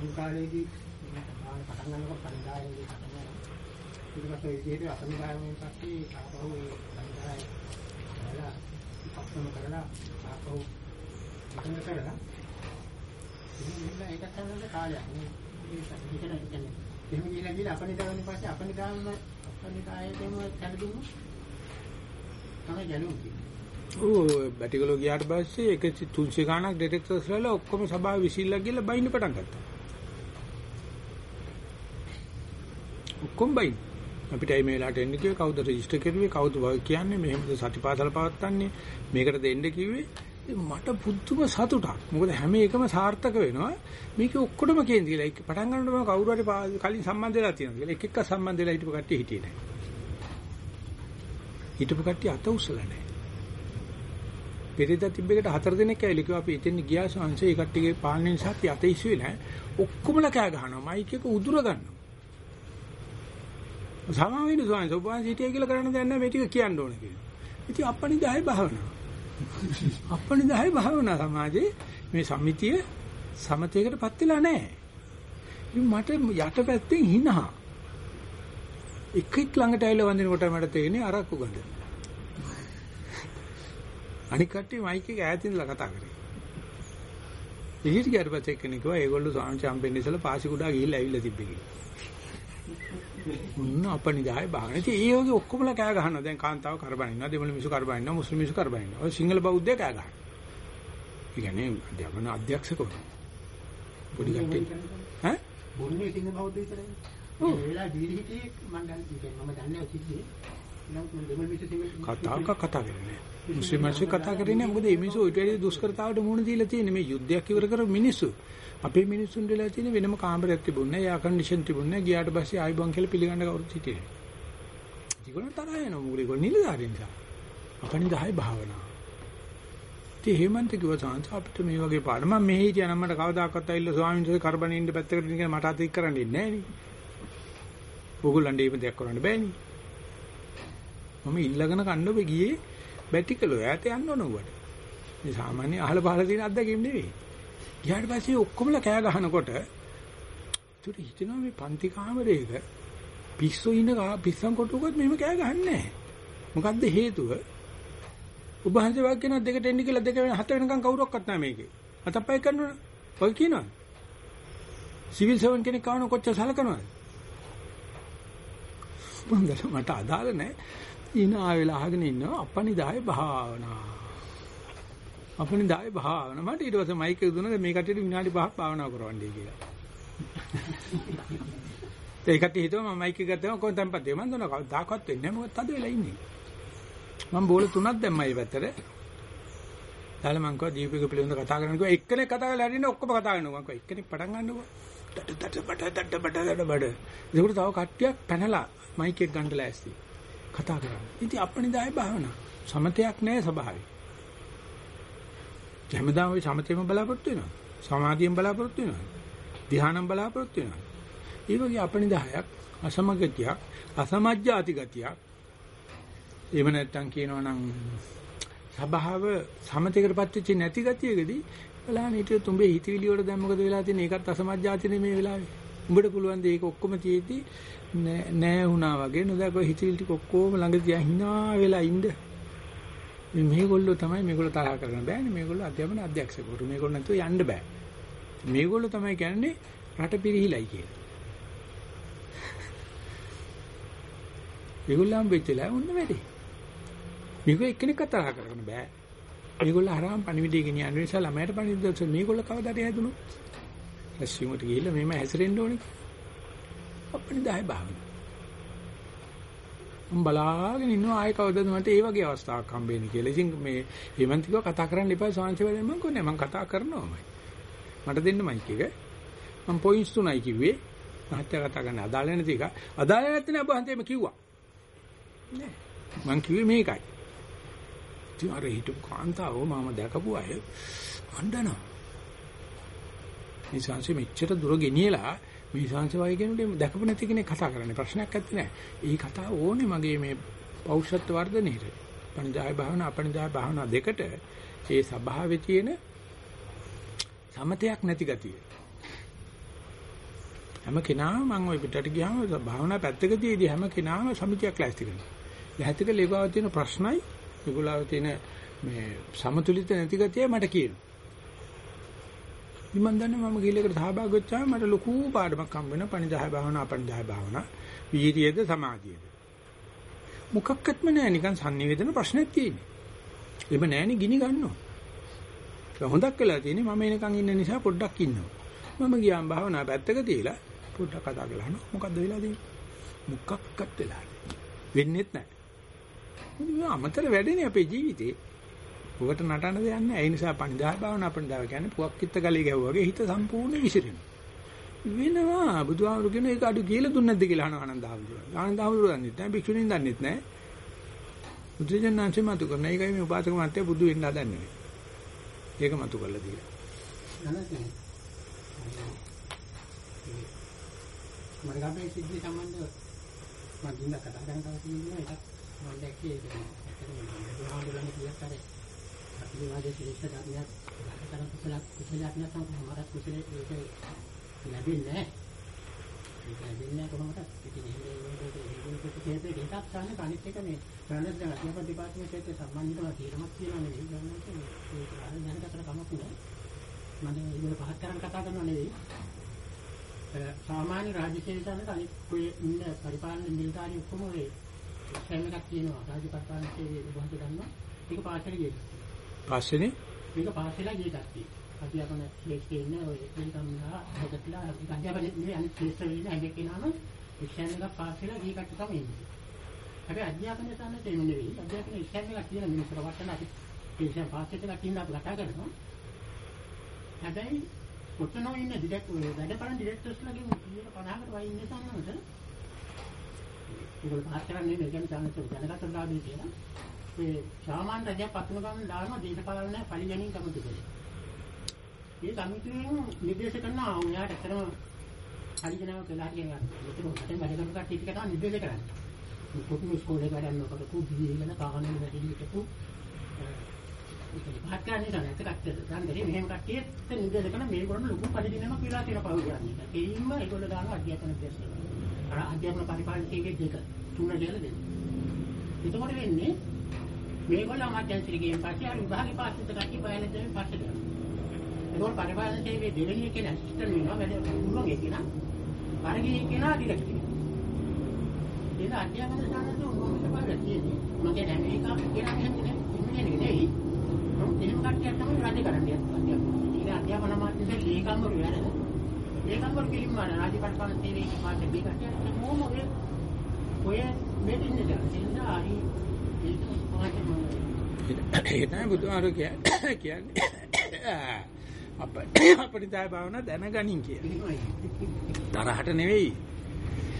මුකාලේදී පටන් ගන්නකොට පරිදායේදී පටන් ගන්නවා. ඊට පස්සේ විදිහට අසමිදායෙන් පස්සේ ආපහු ඒ පරිදාය කරලා පස්සම කරලා ආපහු පටන් කරලා ඉතින් ඒක තමයි කාලයක්. මේ විදිහට කියන්නේ. එහෙම ගිහලා ගිහලා අපනිදායෙන් පස්සේ අපනිදායම අපනිකායේම කඩ දුන්නු. තමයි දැනුම් කියන්නේ. ඕ බැටිකලෝ ගියාට පස්සේ එක 300 ගණක් ඩිටෙක්ටර්ස් වල ඔක්කොම සභාව විසිල්ලා ගිහලා බයින්න පටන් ගත්තා. ඔක්කොම බයින්. අපිට මේ වෙලාවට එන්න කිව්වේ කවුද රෙජිස්ටර් කරුවේ කවුද කියන්නේ මෙහෙමද සතිපාසල පවත්න්නේ මේකට දෙන්න කිව්වේ මට පුදුම සතුටක්. මොකද හැම එකම සාර්ථක වෙනවා. මේක ඔක්කොටම කේන්ති කියලා. ඒක පටන් ගන්නකොට කවුරු හරි කලින් සම්බන්ධ වෙලා තියෙනවා කියලා. එක එක සම්බන්ධ වෙලා හිටපු කට්ටිය හිටියේ නැහැ. හිටපු කට්ටිය අත උස්සලා නැහැ. පෙරේදා තිබ්බෙකට හතර දිනක් ඇවිල්ලා කිව්වා අපි එතෙන් ගියා සංසය ඒ කට්ටියගේ පාලනය නිසා අපි අත ඉස්සුවේ නැහැ. ඔක්කොමලා කෑ ගහනවා. මයික් එක උදුර ගන්නවා. සමාවෙන්න සෝයන් සෝපාන් සිටිය කියලා කරන්න දෙයක් නැහැ මේ ටික කියන්න ඕන කියලා. ඉතින් අපණි 10 භාවනාව. අපණි 10 භාවනා සමාජයේ මේ සමිතිය සමතේකටපත් වෙලා නැහැ. ඉතින් මට යටපැත්තෙන් හිනහා. එකෙක් ළඟට ඇවිල්ලා වඳිනකොට මට තේරෙන්නේ අරක්කු ගඳ. අනික කට්ටිය මයික් එක ඈතින් ඉඳලා කතා කරේ. ඉහිට ගියාට පස්සේ කෙනෙක් කිව්වා ඒගොල්ලෝ සාංශ හම්බෙන්න ඉස්සලා පාසි කුඩා ගිහිල්ලා ඇවිල්ලා තිබ්බේ කියලා. උන්න අපනිදායි බාගෙන. ඉතින් ඒ වගේ ඔක්කොමලා කෑ ගහනවා. දැන් කාන්තාව කරබනිනවා, දෙමළ මිනිස්සු කරබනිනවා, මුස්ලිම් මිනිස්සු කරබනිනවා. ඔය සිංහල බෞද්ධය කෑ ගහනවා. ඒ කියන්නේ අධ්‍යාපන අධ්‍යක්ෂකවරු. පොඩි කට්ටිය. ඈ? බොන්නේ සිංහ බෞද්ධ විතරයි. ඔව්. ඒ වෙලාවේ දීලි හිටියේ මම දන්නේ මම දන්නේ නැහැ කිව්වේ. සිංහල කතාවක කතා කරන්නේ. මුස්ලිම් මිනිස්සු කතා කරන්නේ මොකද මේ මිනිස්සු ඊට වැඩි දුෂ්කරතාවට මුහුණ දීලා තියෙන්නේ මේ යුද්ධයක් ඉවර කරපු මිනිස්සු. අපේ මිනිස්සුන් දෙලා තියෙන වෙනම කාමරයක් තිබුණේ නැහැ, එයා කන්ඩිෂන් තිබුණේ නැහැ. ගියාට පස්සේ ආයිබන් කියලා පිළිගන්න කවුරුත් හිටියේ නැහැ. ඒගොල්ලෝ තරහ යනවා මොකද ඒගොල්ලෝ නිලධාරීන් නිසා. අපණි 10 භාවනා. ඉතින් හේමන්ත කිව්වා සාංශ අපිට මේ වගේ පාඩම මම මෙහි හිටියා නම් මට කවදාකවත් ඇවිල්ලා ස්වාමීන් වහන්සේ කරබනේ ඉන්න පැත්තකට ඉන්න මට අතික් කරන්න ඉන්නේ නැහැ නේ. ඕගොල්ලන්ට එහෙම දෙයක් කරන්න බෑනේ. මම ඉල්ලගෙන කන්න ඔබ ගියේ බැටිකලෝ ඈත යන්න ඕන උවට. මේ සාමාන්‍ය අහල පහල තියෙන අත්දැකීම් නෙවෙයි. ගියාට පස්සේ ඔක්කොමලා කෑ ගහනකොට තුර හිතෙනවා මේ පන්ති කාමරයක පිස්සු ඉන්න පිස්සන් කොටුවකත් මෙහෙම කෑ ගහන්නේ නැහැ. මොකද්ද හේතුව? ඔබ හන්සේ වාක් කියනවා දෙකට එන්න කියලා දෙක වෙන හත වෙනකන් කවුරක්වත් නැහැ මේකේ. අතප්පයි කරනවනේ. ඔය කියනවා. සිවිල් සර්වන් කෙනෙක් කවන කොච්චර සලකනවද? මන්දල මට අදාළ නැහැ. ඉන ආවෙලා අහගෙන ඉන්නවා අපනිදාය භාවනා. අපනිදාය භාවනා. මට ඊට පස්සේ මයික් එක දුන්නා මේ කටියට විනාඩි 5ක් භාවනා කරවන්නයි කියලා. ඒ කටිය හිතුවා මම මයික් එක ගත්තම කොහෙන් තැම්පත් වෙයි මම දුන්නා කවදාකවත් වෙන්නේ නැහැ මොකද තද වෙලා ඉන්නේ. මම බෝල තුනක් දැම්මා මේ පැත්තට. ඊළඟ මං කිව්වා දීපික පිළිබඳව කතා කරන්න කිව්වා එක්කෙනෙක් කතා කරලා හරිනේ ඔක්කොම කතා කරනවා මං කිව්වා එක්කෙනෙක් පටන් ගන්නකෝ. ඩඩ ඩඩ බඩ ඩඩ බඩ ඩඩ බඩ. ඒකට තව කට්ටියක් පැනලා මයික් එක ගන්න ලෑස්ති. කතා කරන්නේ. ඉතින් අපණිදාය භාවනා. සමතයක් නැහැ ස්වභාවය. හැමදාම ওই සමතේම බලාපොරොත්තු වෙනවා. සමාධියෙන් බලාපොරොත්තු වෙනවා. ධ්‍යානම් බලාපොරොත්තු වෙනවා. ඒ වගේ අපණිදායක් අසමගතියක් අසමජ්ජාති ගතියක් එහෙම නැත්තම් කියනවා නම් සබාව සමතේකටපත් වෙච්ච නැති ගතියකදී බලන්න හිටිය තුඹේ හිතවිලි වල දැන් මොකද වෙලා තියෙන්නේ ඒකත් අසමජ්ජාතිනේ මේ වෙලාවේ උඹට පුළුවන් ද ඒක ඔක්කොම තියෙද්දි නෑ වුණා වගේ නොදක හිතවිලි ටික ඔක්කොම ළඟ තියා hina වෙලා ඉන්න මේ මේගොල්ලෝ තමයි මේගොල්ලෝ තරහ කරන්න බෑනේ. මේගොල්ලෝ අධ්‍යාපන අධ්‍යක්ෂකවරු මේගොල්ලෝ නැතුව යන්න බෑ. මේගොල්ලෝ තමයි කියන්නේ රට පිරිහිලයි කියලා. මේගොල්ලන් වෙච්චලා උන්න වැඩි. මේගොල්ලෝ එක්කෙනෙක් කතා කරන්න බෑ. මේගොල්ලෝ හරහාම පණිවිඩය ගෙනියන්න නිසා ළමයට පණිවිඩ දැක්ස මේගොල්ලෝ කවදාද හැදුණොත් රැස්වීමට ගිහිල්ලා මෙහෙම හැසිරෙන්න ඕනේ. අපිට දහය භාවන. මම බලාගෙන ඉන්නවා ආයෙ කවදද මට ඒ වගේ අවස්ථාවක් හම්බෙන්නේ කියලා. ඉතින් මේ හේමන්තිකව කතා කරන්න එපා සාංශ වෙලෙන් මම කොහොනේ මම කතා කරනවාමයි. මට දෙන්න මයික් එක. මම පොයින්ට්ස් තුනයි කිව්වේ. මහත්ය කතා කරන්න අදාළ නැති එක. අදාළ නැත්නම් ඔබ හන්දේම කිව්වා. නෑ. මං කිව්වේ මේකයි. ඉතින් අර හිටපු කාන්තාව මම දැකපු අය අඬනවා. මේ සංසෙ මෙච්චර දුර ගෙනියලා මේ සංසෙ වගේ කෙනෙකුට දැකපු නැති කෙනෙක් කතා කරන්නේ ප්‍රශ්නයක් නැත්තේ නෑ. ඒ කතාව ඕනේ මගේ මේ පෞෂත්ව වර්ධනයේට. පණිදාය භාවනා අපණිදාය භාවනා දෙකට ඒ ස්වභාවයේ තියෙන සමතයක් නැති ගතිය. හැම කෙනාම මම ওই පිටට ගියාම භාවනා පැත්තකදීදී හැම කෙනාම සමිතියක් ලෑස්ති කරනවා. ලැහැතික ලේගාව තියෙන ප්‍රශ්නයි ඒගොල්ලෝ තියෙන මේ සමතුලිත නැති ගතිය මට කියනවා. මම දන්නේ මම ගිහිල්ලකට සහභාගී වෙච්චාම මට ලොකු පාඩමක් හම්බ වෙනවා පණිදාය භාවනා අපණිදාය භාවනා වීර්යයේද සමාධියේද. මොකක්වත්ම නැහැ නිකන් sannivedana ප්‍රශ්නයක් තියෙන්නේ. එහෙම නැහෙනේ ගිනි ගන්නවා. ඒක හොඳක් වෙලා තියෙන්නේ මම එනකන් ඉන්න නිසා පොඩ්ඩක් ඉන්නවා. මම ගියාම භාවනා පැත්තක තියලා පොඩ්ඩක් කතා කරලා අහනවා මොකද්ද වෙලා තියෙන්නේ? මොකක්වත් වෙලා වෙන්නේත් නැහැ. අමතර වැඩනේ අපේ ජීවිතේ. පුවට නටන දෙයක් නැහැ. ඒ නිසා පණිදාය භාවනා පණිදාය කියන්නේ පුවක් කිත්ත ගලේ ගැහුවා වගේ හිත සම්පූර්ණ විසිරෙනවා. වෙනවා බුදුහාමුදුරු කියන එක අඩු කියලා දුන්නේ නැද්ද කියලා අහන ආනන්දහාමුදුරු. ආනන්දහාමුදුරු දන්නේ නැහැ භික්ෂුණීන් දන්නේත් නැහැ. බුදුජානනාංශය මතු කරන එකයි මේ උපාසක මාත්‍ය බුදු වෙන්න හදන්නේ. ඒක මතු කරලා දීලා. නැත්නම් මම ගාමේ සිද්ධි සම්බන්ධව මම දින කතා කරනවා කියන්නේ එකක් මම දැක්කේ ඒක බුදුහාමුදුරනේ කියත් අර අපි වාදයේ ශ්‍රේෂ්ඨ ධර්මයක් කරන කුසල කුසලයක් නැත්නම් කොහොමද කුසලයේ ඒක ලැබෙන්නේ නැහැ. ඒක ලැබෙන්නේ නැහැ කොහොමද? ඉතින් ඒක ඒක දෙකක් ගන්න අනිත් එක මේ ගණන් දැන් අධ්‍යාපන දෙපාර්තමේන්තුවට සම්බන්ධව තීරණයක් තියෙනවා නෙවෙයි ගණන් ඒක ආයෙ දැනගතට කමක් නෑ. මම ඒක පහත් කරන් කතා කරනවා නෙවෙයි. සාමාන්‍ය රාජ්‍ය සේවකයන්ට අනිත් કોઈ ඉන්න පරිපාලන නිලධාරී ඔක්කොම ඔය සෑම එකක් තියෙනවා රාජ්‍ය පරිපාලන සේවයේ වහන්සේ ගන්නවා. ඒක පාසල ගියේ. පස්සේනේ මේක පාසලලා ගියේ තත්ති. අධ්‍යාපන ශ්‍රේෂ්ඨ ඉන්න ඔය දෙකම්ලා හදලා අධ්‍යාපන නෙවෙයි අනිත් ශ්‍රේෂ්ඨ වෙන්න හැම කෙනාම ඉක්ෂණ එක පාසලලා ගිය කට්ටිය තමයි ඉන්නේ. හැබැයි අධ්‍යාපන සම්මත එහෙම නෙවෙයි. අධ්‍යාපන ඉක්ෂණ එකක් තියෙන මිනිස්සු රවට්ටන අපි ඉක්ෂණ පාසලට කියන අපි කතා කරනවා. හැබැයි ඔතන ඉන්න ඩිරෙක්ට් වැඩ කරන ඩිරෙක්ටර්ස්ලාගෙන් 50කට වයි ඉන්නේ සම්මත. ඒගොල්ලෝ පාස් කරන්නේ නේ කියන්නේ සම්මත දැනගත්ත දාන්නේ කියලා. ඒ සාමාන්‍ය රජයක් පත්තුන ගමන් දානවා දේශපාලන පරිගණින් කමිටු කියලා. ඒ කමිටුවෙන් නිර්දේශ කරනවා උයාට ඇත්තටම පරිගණනාව කළා කියන එක. ඒක උඩට වැඩ කරන කට්ටිය ටික තමයි නිර්දේශ කරන්නේ. පොතු ඉස්කෝලේ වැඩන්නකොට කුඩි ඉගෙන කාගන්න වැඩි හිටපු පහත් කරන්නේ නැහැ. ඒකත් දැන් දෙහි මෙහෙම කට්ටියට නිර්දේශ කරන මේගොල්ලෝ ලොකු පරිදිනමක් වෙලා තියෙන පවු කියන්නේ. ඒයින්ම ඒගොල්ලෝ දානවා අධ්‍යාපන දෙස්ස. අර අධ්‍යාපන පරිපාලන කීකේ දෙක තුන කියලා දෙන්න. එතකොට වෙන්නේ මේගොල්ලෝ අමාත්‍යංශිකයෙන් පස්සේ අර විභාගේ පාස් කරන කට්ටිය බයලෙන් දෙමින් පස්සේ කරනවා. ඒගොල්ලෝ පරිපාලන සේවයේ දෙවෙනි එකේ ඇසිස්ටන්ට් වෙනවා වැඩ පුළුවන් ඒක නා. පරිගියේ කෙනා ඩිරෙක්ට් වෙනවා. ඒක අධ්‍යාපන සාධන උන්වහන්සේ පාඩම් තියෙන්නේ. මගේ දැන් මේක කියලා කියන්නේ ඉන්නේ නෙවෙයි. එහෙම කට්ටියක් තමයි රජ කරන්නේ අධ්‍යාපන. ඒක අධ්‍යාපන අමාත්‍යාංශයේ ලේකම්වරු වැඩ. ලේකම්වරු කිලිම රාජ්‍ය පරිපාලන සේවයේ මාත් මේ කට්ටියක් මොම ඔය ඔය මෙදින්නේ දැන් එන්න හරි ඒක ඒ තමයි බුදුහාරු කියන්නේ අප අපිට තයි භාවනා දැනගනින් කියන්නේ. තරහට නෙවෙයි.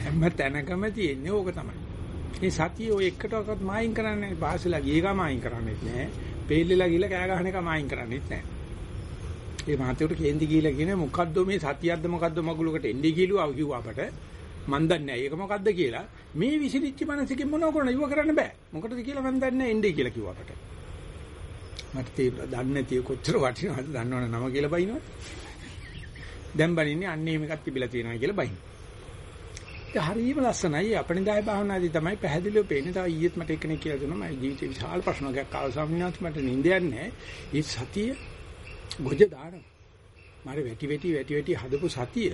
හැම තැනකම තියෙන්නේ ඕක තමයි. මේ සතිය ඔය එකටවත් මායින් කරන්නේ පාසලා ගිය ගම මායින් කරන්නේත් නැහැ. පෙල්ලලා ගිහලා කෑ ගහන එක මායින් කරන්නේත් නැහැ. ඒ මාතේට කේන්ති ගිහලා කියන මොකද්ද මේ සතියක්ද මොකද්ද මගුලකට එන්නේ කිව්වා කිව්වා අපට. මන් දන්නේ නැහැ. ඒක මොකද්ද කියලා. මේ විසිරිච්ච මනසකින් මොනව කරන්න ඉව කරන්න බෑ. මොකටද කියලා මන් දන්නේ නැහැ එන්නේ කියලා කිව්වා අපට. මට තේරුණා දන්නේ නැති කොච්චර වටිනවද දන්නවනේ නම කියලා බයිනවද? දැන් බනින්නේ අන්නේ මේකක් තිබිලා තියෙනවා කියලා බයින. ඒ හරියම ලස්සනයි අපණිදාය භාවනාදී තමයි පැහැදිලිව පේන්නේ. තව ඊයේත් මට එක්කෙනෙක් කියලා දුන්නා මම ජීවිතේ විශාල ප්‍රශ්නයක් ආව ස්වාමීන් මට නිින්දයක් නැහැ. ඒ සතිය ගොජ දානවා. මාර වැටි වැටි වැටි වැටි හදපු සතිය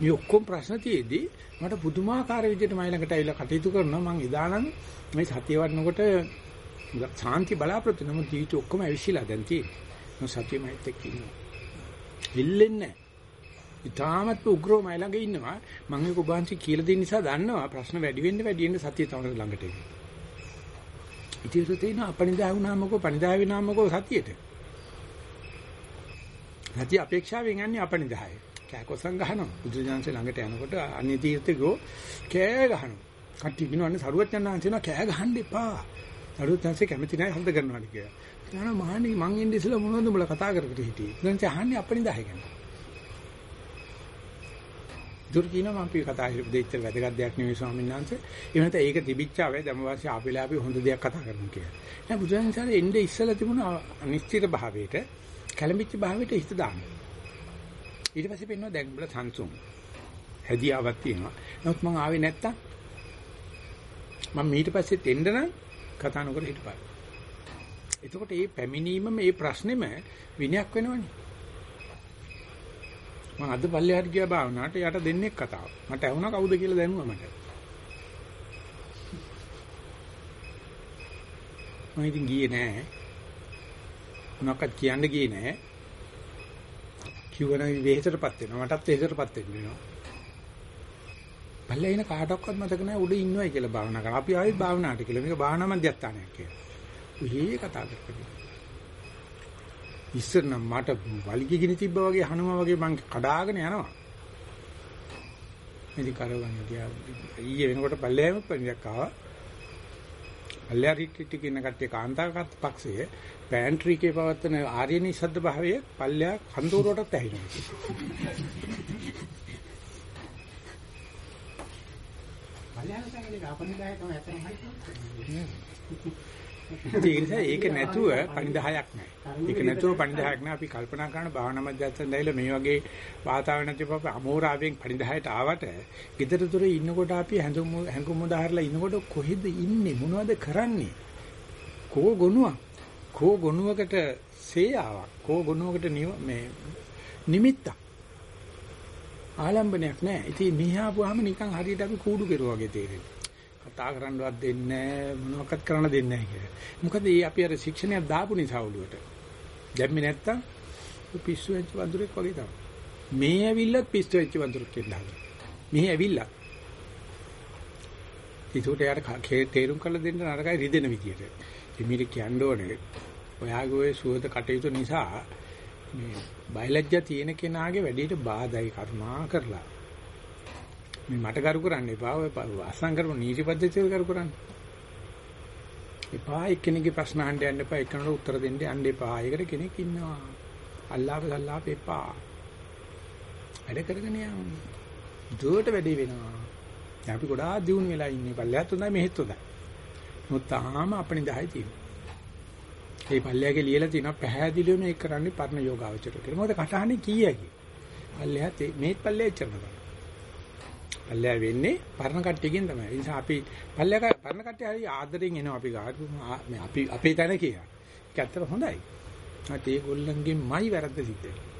මේ ඔක්කොම ප්‍රශ්න තියේදී මට පුදුමාකාර විදිහට මයි ළඟට ඇවිල්ලා කටයුතු කරනවා. මං එදානම් මේ සතිය වඩනකොට සාන්ති බලාපොරොත්තු නමුත් ජීවිතේ ඔක්කොම ඇවිස්සලා දැන් තියෙන්නේ. මම සතියමයිත් එක්ක ඉන්නවා. දෙල්ලෙන්නේ ඉතාමත් උග්‍රව මයි ළඟ ඉන්නවා. මම ඒක ඔබාන්සි කියලා දෙන්න නිසා දන්නවා. ප්‍රශ්න වැඩි වෙන්න වැඩි වෙන්න සතිය තමයි ළඟට එන්නේ. ඉතින් ඒක තේින අපනිදා වුණාමකෝ පනිදා වෙනාමකෝ සතියට. නැති අපේක්ෂාවෙන් යන්නේ අපනිදාය. කෑකොසම් ගහනවා. බුදුජානක ළඟට යනකොට අන්‍ය තීර්ථකෝ කෑ ගහනවා. කට්ටිය කියනවානේ සරුවත් යනවා කියනවා කෑ ගහන්න එපා. සරුවත් යනසේ කැමති නැහැ හඳ කරනවා කියලා. කියනවා මහණි මං ඉන්නේ ඉස්සලා මොනවද උඹලා කතා කර කර හිටියේ. ඊළඟට අහන්නේ අපනිදාය ගැන. දුර කියනවා මම පී කතා කරපු දෙච්ච වැදගත් දෙයක් නෙවෙයි ස්වාමීන් වහන්සේ. ඒ වෙනත ඒක තිබිච්චාවේ දැන් වාසිය ආපෙලා අපි හොඳ දෙයක් කතා කරමු කියලා. දැන් බුදුන් එන්නේ ඉස්සලා තිබුණ අනිශ්චිත භාවයට කැළඹිච්ච භාවයට හිත දාන්න. ඊට පස්සේ පෙන්වනවා දැන් උඹලා සංසුන්. හැදියාවක් තියෙනවා. නමුත් මං ආවේ නැත්තම් මම ඊට පස්සේ දෙන්න නම් කතා නොකර හිටපන්. එතකොට මේ පැමිණීම මේ ප්‍රශ්නෙම විනයක් වෙනවනේ. මම අද පල්ලෙහාට ගියා භාවනාවට යට දෙන්නෙක් කතාව. මට ඇහුණා කවුද කියලා දැනුවා මට. මම ඉතින් ගියේ නෑ. මොනවක්වත් කියන්න ගියේ නෑ. කිව්වනම් වෙහෙසටපත් වෙනවා. මටත් වෙහෙසටපත් වෙන්න වෙනවා. පල්ලේ ඉන කාටවත් මතක නෑ උඩ ඉන්නවයි කියලා භාවනා කරා. අපි ආයෙත් භාවනාවට කියලා. මේක භාවනා මධ්‍යස්ථානයක් කියලා. උහි කතා කරපිට. ඉස්සර නම් මට වලිගි ගිනි තිබ්බා වගේ හනුමා වගේ මං කඩාගෙන යනවා. ඉතින් කරවන්න ගියා. ඊයේ වෙනකොට පල්ලෙයම පණියක් ආවා. පල්ලෙය රිට්‍රීට් එකේ ඉන්න කට්ටිය කාන්තාවකත් පක්ෂයේ පෑන්ට්‍රි එකේ පවත්තන ආර්ය නිසද්ද භාවයේ පල්ලෙය කන්දෝරටත් ඇහිනවා. පල්ලෙහාට තමයි අපනිදාය තමයි ඇත්තම හයිතු. ඒ නිසා ඒක නැතුව පණිදායක් නැහැ. ඒක නැතුව පණිදායක් නැහැ. අපි කල්පනා කරන භාවනා මධ්‍යස්ථාන දැයිලා මේ වගේ වාතාවරණ තිබ්බ අමෝරාවෙන් පණිදායට ආවට ගෙදර දොර ඉන්නකොට අපි හැඟුම් හැඟුම් උදාහරලා ඉන්නකොට කොහෙද ඉන්නේ මොනවද කරන්නේ? කෝ ගොනුවක්? කෝ ගොනුවකට සේයාවක්? කෝ ගොනුවකට මේ නිමිත්තක්? ආලම්බනයක් නැහැ. ඉතින් මිහාපුවාම නිකන් හරියට අපි කූඩු කෙරුවා වගේ තේරෙනවා. කතා කරන්නවත් දෙන්නේ නැහැ මොනවක්වත් කරන්න දෙන්නේ නැහැ කියලා. මොකද මේ අපි අර ශික්ෂණයක් දාපු නිසා ඔළුවට. දැම්මේ නැත්තම් පිස්සු වෙච්ච වඳුරෙක් වගේ තමයි. මේ ඇවිල්ලත් පිස්සු වෙච්ච වඳුරෙක් කියලා. මේ ඇවිල්ලා. ඒකට යාට තේරුම් කරලා දෙන්න නරකයි රිදෙන විදියට. එමිරි කියන්න ඕනේ. ඔයාගේ ඔය සුවද කටයුතු නිසා මේ බයලජ්ජා තියෙන කෙනාගේ වැඩේට බාධායි කර්මා කරලා. මේ මට කරු කරන්න එපා. ඔය අසං කරපු නීති පද්ධතිය කරු කරන්න. එපා එක්කෙනෙක්ගේ ප්‍රශ්න අහන්න යන්න එපා. එක්කෙනෙකුට උත්තර දෙන්න යන්න එපා. ඒකට කෙනෙක් ඉන්නවා. අල්ලාප සල්ලාප එපා. වැඩ කරගෙන යන්න. දුවට වැඩේ වෙනවා. දැන් අපි ගොඩාක් දියුණු වෙලා ඉන්නේ. පල්ලෙහාත් හොඳයි මෙහෙත් හොඳයි. මොකද තාම අපණි 10යි තියෙනවා. ඒ පල්ලෙයාගේ ලියලා තියෙනවා පැහැදිලිව මේක කරන්නේ පර්ණ යෝගාවචර කියලා. මොකද කටහඬේ කීයකි. පල්ලෙහාත් මේත් පල්ලෙය ඉච්චරනවා. පල්ලෙයා වෙන්නේ පරණ කට්ටියකින් තමයි. ඒ නිසා අපි පල්ලෙයා පරණ කට්ටිය හරි ආදරෙන් එනවා අපි ගාට මේ අපි අපේ තැන කියලා. ඒක ඇත්තට හොඳයි. ඒත් ඒගොල්ලන්ගෙන්මයි වැරද්ද සිද්ධ වෙන්නේ.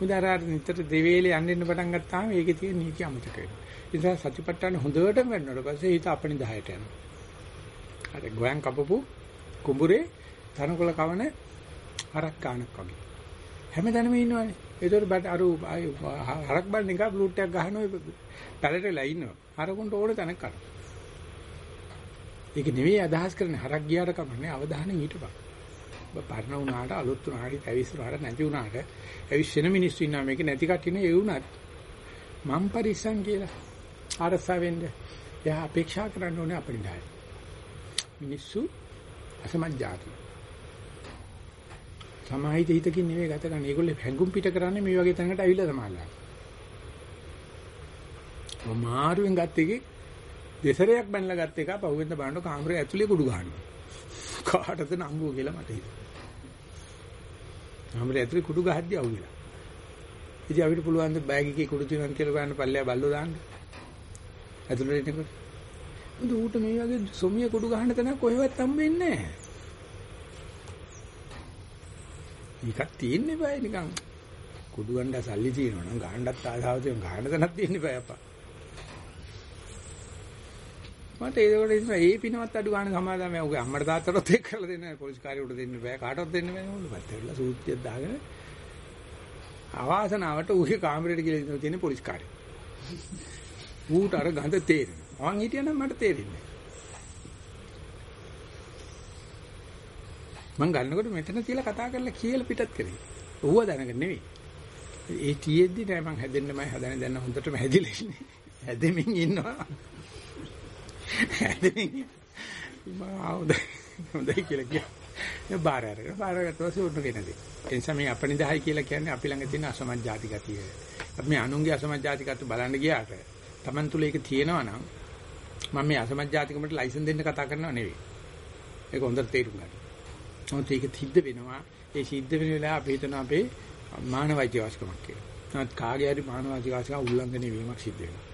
මුදාරාට නිතර දෙවේලේ යන්න ඉන්න පටන් ගත්තාම ඒකේ තියෙන නීති අමතක වෙනවා. ඒ නිසා සතිපට්ඨාන හොඳටම වෙන්නකොට පස්සේ හිත අපණි 10ට යනවා. අර ගෝයන් කපපු කුඹුරේ තනකොළ කවන හරක් කාණක් වගේ. හැමදැනම ඉන්නවනේ. ඒතකොට බට අර හරක් බල් එක බ්ලූට් එකක් ගහන ඔය පැලටලා ඉන්නවා. හරකුන්ට ඕන තැනක කරා. ඒක නෙවෙයි අදහස් කරන්නේ හරක් ගියාට කමන්නේ අවධානයෙන් හිටපන්. ඔබ පරණ වුණාට අලුත් වුණාට ඇවිස් වුණාට නැති වුණාට ඇවිස් වෙන මිනිස්සු ඉන්නවා මේක නැති කටිනේ ඒ වුණත් මම් පරිස්සම් කියලා අරසා වෙන්න. එයා අපේක්ෂා කරන්න ඕනේ අපිට. මිනිස්සු අසමජ්ජාති. සමාහිත හිතකින් නෙවෙයි ගත කරන්නේ. ඒගොල්ලෝ හැංගුම් පිට කරන්නේ මේ වගේ තැනකට ඇවිල්ලා තමයි. මාරුවෙන් ගත්ත එකේ දෙසරයක් බැනලා ගත්ත එක පහුවෙන්ද බලනකොට කාමරේ ඇතුලේ කුඩු ගන්නවා. කාටද නම්බුව කියලා මට හිතෙනවා. කාමරේ ඇතුලේ කුඩු ගහද්දී අවුලා. ඉතින් අපිට පුළුවන් ද බෑග් එකේ කුඩු තියෙනවා කියලා බලන්න පල්ලෙයා බල්ලෝ දාන්න. ඇතුලේ එනකොට. මුදු ඌට මේ වගේ සොමිය කුඩු ගහන්න තැනක් කොහෙවත් හම්බෙන්නේ නැහැ. එකක් තියෙන්න බෑ නිකන්. කුඩු ගණ්ඩා සල්ලි තියෙනවා නම් ගහන්නත් ආසාව තියෙන ගහන්න තැනක් තියෙන්න බෑ අප්පා. මට ඒකට ඉතින් ඒ පිනවත් අඩු ගන්න සමාදම් මම උගේ අම්මට තාත්තටත් ඒක කරලා දෙන්න පොලිස් කාර්යයට දෙන්න බෑ කාටවත් දෙන්න බෑ නෝන මට වෙලා සූත්‍යයක් දාගෙන අවාසනාවට ඌගේ කාමරේට ගිහලා ඉඳලා තියෙන පොලිස් කාර්යය. ඌට අර ගඳ තේරෙනවා. මං හිටියනම් මට තේරෙන්නේ මම ගන්නකොට මෙතන තියලා කතා කරලා කියලා පිටත් කරේ. ඌව දැනගෙන නෙවෙයි. ඒ තියෙද්දි නෑ මං හැදෙන්නමයි හදන්නේ දැන් හොඳටම හැදිලා ඉන්නේ. හැදෙමින් ඉන්නවා. හැදෙමින් මාවද හොඳයි කියලා කිය. ඒ බාර අරගෙන බාර ගත්තා සූටු කෙනදී. ඒ නිසා මේ අපනිදායි කියලා කියන්නේ අපි ළඟ තියෙන අසමජ ජාති ගතිය. අපි මේ අනුන්ගේ අසමජ ජාති ගත බලන්න ගියාට Taman තුල ඒක තියෙනවා නම් මම මේ අසමජ ජාතිකමට ලයිසන් දෙන්න කතා කරනව නෙවෙයි. ඒක හොඳට තේරුම් ගන්න. නමුත් ඒක සිද්ධ වෙනවා. ඒ සිද්ධ වෙන වෙලාව අපි හිතන අපේ මානවයිති වාස්කමක් කියලා. නමුත් කාගේ හරි මානවයිති වාස්කම උල්ලංඝනය වීමක් සිද්ධ වෙනවා.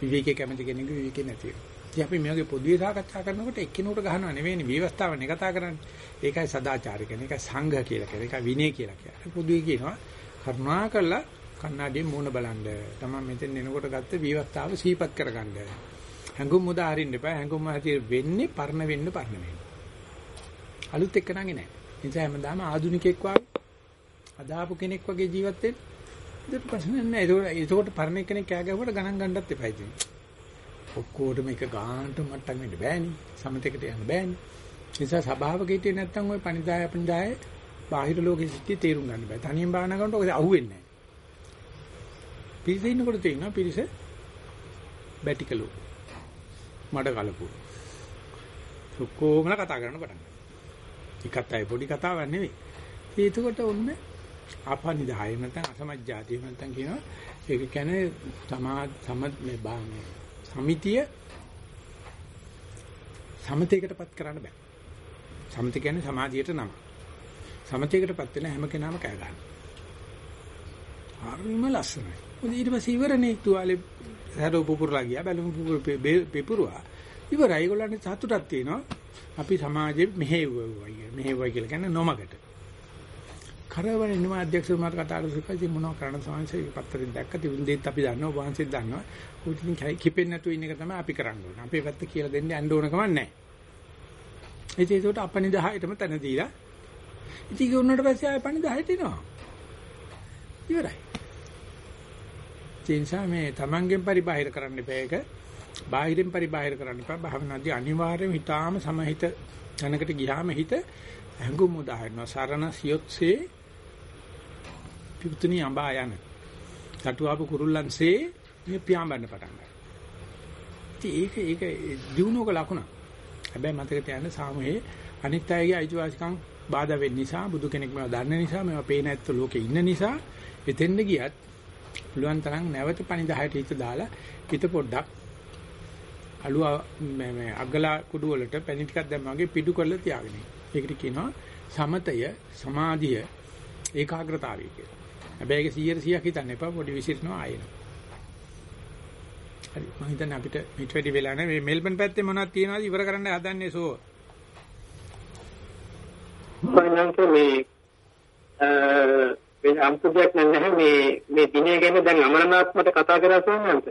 විවේකයේ කැමති කෙනෙකුගේ විවේකේ නැති වෙනවා. ඉතින් අපි මේ වගේ පොදුවේ සාකච්ඡා කරනකොට එක්කිනුට ගහනව නෙවෙයිනේ විවස්ථාවනේ කතා කරන්නේ. ඒකයි සදාචාරික කියන්නේ. ඒකයි සංඝ කියලා කියන්නේ. ඒකයි විනය කියලා කියන්නේ. පොදුවේ කියනවා කරුණා කළා කන්නාඩියේ මූණ බලන්න. තමයි මෙතෙන් එනකොට ගත්ත විවස්ථාව සීපත් කරගන්න. හැඟුම් මුදා හරින්න එපා. හැඟුම් ඇති වෙන්නේ පරණ වෙන්න පරණ වෙන්න. අලුත් එක්ක නංගේ නැහැ. ඒ නිසා හැමදාම ආදුනිකෙක් වගේ අදාපු කෙනෙක් වගේ ජීවත් වෙන්න. ඒක ප්‍රශ්න නෑ. ඒක ඒකට පරණ කෙනෙක් කෑ ගැහුවට ගණන් ගන්නත් එපා ඉතින්. ඔක්කොටම එක ගානට මට්ටම් වෙන්න බෑනේ. සමතේකට යන්න බෑනේ. ඒ නිසා සබාවක හිටියේ නැත්තම් ওই පණිදාය අපණිදාය බාහිර ලෝකෙ සිටි තේරුම් ගන්න බෑ. තනියෙන් භාවනා කරනකොට ඔක අහුවෙන්නේ නෑ. පිරිස ඉන්නකොට තේිනවා පිරිස බැටිකලු. මඩ කලපු. ඔක්කොමලා කතා කරන්න පටන් ගන්නවා. එකත් අය පොඩි කතාවක් නෙවෙයි. ඒකකොට ඔන්න ආපනිදාය නැත්නම් අසමජ්ජාතිය නැත්නම් කියනවා ඒක කියන්නේ තමා සම මේ බාන්නේ සමිතිය සමතේකටපත් කරන්න බෑ. සමත කියන්නේ සමාධියට නම. සමතේකටපත් වෙන හැම කෙනාම කෑ ගන්නවා. හරිම ලස්සනයි. මොකද ඊට පස්සේ ඉවරනේ තුවාලේ හැරෝ පුපුරලා ගියා බැලුම් පුපුර පෙපුරුවා. ඉවරයි. ඒගොල්ලන්ට සතුටක් තියෙනවා. අපි සමාජෙ මෙහෙවුවා මෙහෙවුවා කියලා කියන්නේ නොමකට. කරවන්නේ නම අධ්‍යක්ෂතුමාට කතා කරලා ඉතින් මොනව කරන්න සාංශේ පත්තරෙන් දැක්ක තිබුණ දෙත් අපි දන්නවා වහන්සේත් දන්නවා. උටින් කිපෙන්නේ නැතුව ඉන්න එක තමයි අපි කරන්න ඕනේ. අපේ පැත්ත කියලා දෙන්න යන්න ඕන කමක් නැහැ. ඉතින් ඒකට අපනිදායටම තන දීලා ඉතින් ඒක උන්නට පස්සේ ආය පනිදායට එනවා. ඉවරයි. ඒ නිසා මේ තමන්ගෙන් පරිබාහිර කරන්න එපා ඒක. බාහිරින් පරිබාහිර කරන්න එපා. භාවනාදී අනිවාර්යයෙන් හිතාම සමහිත තැනකට ගියාම හිත හැඟුම් උදාහරණ සරණ සියොත්සේ පිටුනි අඹා යන. සටුවාපු කුරුල්ලන්සේ මේ පියාඹන්න පටන් ගන්නවා. ඒක ඒක දිනුවක ලකුණ. හැබැයි මතක තියාගන්න සාමයේ අනිත් අයගේ අයිතිවාසිකම් බාධා වෙන්න නිසා බුදු කෙනෙක් මේවා දන්න නිසා මේවා පේන ඇත්ත ලෝකේ ඉන්න නිසා එතෙන්ද ගියත් පුළුවන් තරම් නැවත පණිදායට හිත දාලා හිත පොඩ්ඩක් අලුව මේ මේ අගලා කුඩු වලට පැණි ටිකක් දැම්මා වගේ පිටු කරලා තියාගෙන. ඒකට කියනවා සමතය සමාධිය ඒකාග්‍රතාවය කියලා. හැබැයි ඒක 100 100ක් හිතන්න එපා පොඩි විසිරනවා ආයෙන. හරි මම හිතන්නේ අපිට මිට වැඩි වෙලා නැහැ මේ මෙල්බන් පැත්තේ මොනවද තියනවද ඉවර කරන්න හදන්නේ සෝ. මම මේ මේ අම්පුදයක් නැහැ මේ මේ දිනේ ගැන දැන් අමරනාත්මට කතා කරලා සෝමන්ත.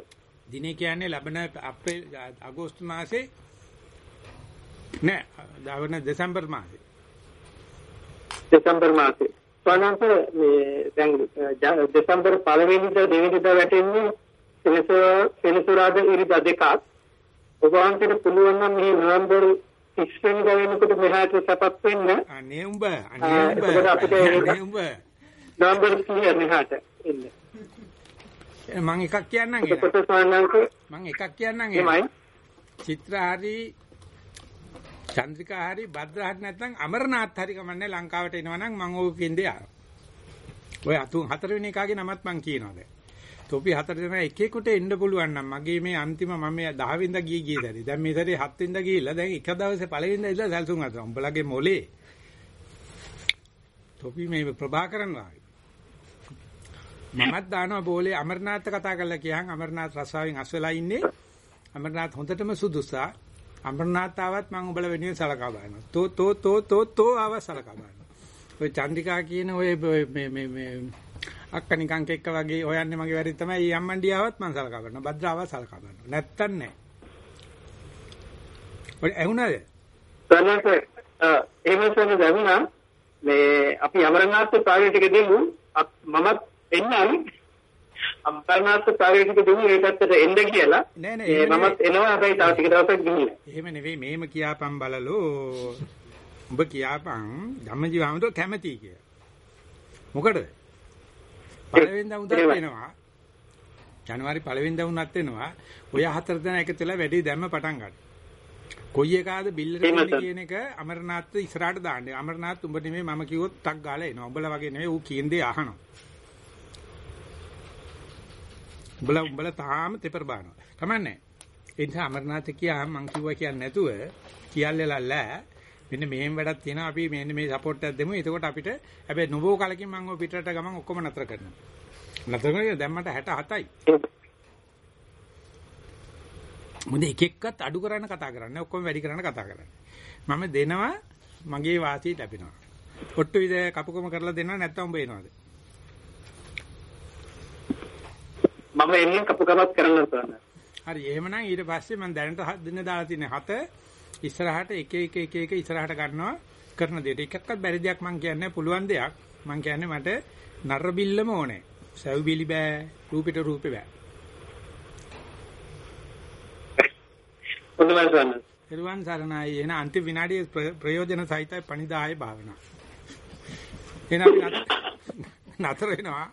දිනේ කියන්නේ ලබන අප්‍රේල් අගෝස්තු මාසේ නෑ දවන දෙසැම්බර් මාසේ. දෙසැම්බර් මාසේ. සෝමන්ත මේ දැන් දෙසැම්බර් පළවෙනිදා දෙවෙනිදා වැටෙන්නේ සෙනසුරාද ඉරිදා දෙකක්. ඔබ වහන්සේට පුළුවන් නම් මේ නොවැම්බර් 6 වෙනිදා වෙනකොට මෙහාට සපත් වෙන්න. අනේ උඹ අනේ උඹ උඹ නම්බර් 100 මෙහාට එන්න. මම එකක් කියන්නම් එතකොට සානංශ මම එකක් කියන්නම් එමයි. චිත්‍ර හරි චන්ද්‍රිකා හරි භද්‍ර හරි නැත්නම් අමරනාත් හරි කමන්නේ ලංකාවට එනවනම් මම ඕක කියන්නේ ආ. ඔය අතු හතරවෙනි එකාගේ නමත් මම කියනවා දැන්. තොපි හතර දෙනා එක එකට එන්න පුළුවන් නම් මගේ මේ අන්තිම මම මේ 10 වෙනිදා ගියේ ගියේ දැරි. දැන් මේ සැරේ 7 වෙනිදා ගිහිල්ලා දැන් එක දවසේ පළවෙනිදා ඉඳලා සැලසුම් අතන. උඹලගේ මොලේ. තොපි මේ ප්‍රභාකරන් වාගේ. මමත් දානවා බෝලේ අමරනාත් කතා කරලා කියහන් අමරනාත් රසාවෙන් අස් වෙලා ඉන්නේ. අමරනාත් හොඳටම සුදුසා. අමරනාත් ආවත් මම උඹල වෙනුවෙන් සලකා බලනවා. තෝ තෝ තෝ තෝ තෝ ආව සලකා බලනවා. ඔය චන්ද්‍රිකා කියන ඔය මේ මේ මේ අක්ක නිකන් කෙක්ක වගේ හොයන්නේ මගේ වැඩි තමයි. ඊ අම්මන්ඩි ආවත් මම සලකා බලනවා. භද්‍රාව සලකා බලනවා. නැත්තම් නෑ. ඔය ඇහුණාද? සනන්ත එහෙම සන දැනුණා මේ අපි අමරනාත් ප්‍රායෝගික දෙමු මමත් එන්නම් අමරනාත් ප්‍රායෝගික දෙමු ඒ පැත්තට එන්න කියලා නෑ නෑ මමත් එනවා හැබැයි තව ටික දවසක් ගිහිල්ලා එහෙම නෙවෙයි මෙහෙම කියාපම් බලලෝ උඹ කියාපම් ධම්මජීවහමතු කැමති කිය. මොකටද? පළවෙනිදා උදත් වෙනවා. ජනවාරි පළවෙනිදා උනත් වෙනවා. ඔය හතර දෙනා එකතු වෙලා වැඩි දැම්ම පටන් ගන්න. කොයි එකාද බිල්ලට දෙන්නේ. කියන එක අමරනාත් ඉස්සරහට දාන්නේ. අමරනාත් උඹ නෙමෙයි මම කිව්වොත් ටක් ගාලා එනවා. උඹලා වගේ නෙමෙයි ඌ කියන දේ අහනවා. උඹලා උඹලා තාම තෙපර බානවා. කමන්නේ. ඒ නිසා අමරනාත් කියා මං කිව්වා කියන්නේ නැතුව කියල්ලලා ලෑ මෙන්න මෙහෙම වැඩක් තියෙනවා අපි මෙන්න මේ සපෝට් එකක් දෙමු. එතකොට අපිට හැබැයි නොබෝ කලකින් මම ඔය පිටරට ගමන් ඔක්කොම නතර කරනවා. නතර කරගෙන දැන් මට 67යි. මොඳ එක එක්කත් අඩු කරන්න කතා කරන්නේ ඔක්කොම වැඩි කරන්න කතා කරන්නේ. මම දෙනවා මගේ වාසිය ලැබෙනවා. ඔට්ටු විද කපුකම කරලා දෙනවා නැත්නම් උඹ එනවද? මම එන්නේ කපුකමක් කරන්න සන හරි එහෙමනම් ඊට පස්සේ මම දැනට හත් දින දාලා තියෙන හත ඉස්සරහට එක එක එක එක ඉස්සරහට ගන්නවා කරන දෙයට එකක්වත් බැරි දෙයක් මං කියන්නේ පුළුවන් දෙයක්. මං කියන්නේ මට නර බිල්ලම ඕනේ. සව් බිලි බෑ, රූපෙට රූපේ බෑ. හොඳයි සන්න. එරුවන් සරණයි. එන අන්තිම විනාඩියේ ප්‍ර- ප්‍රයෝජන සහිතයි පණිදායේ භාවනා. එන අපි නතර වෙනවා.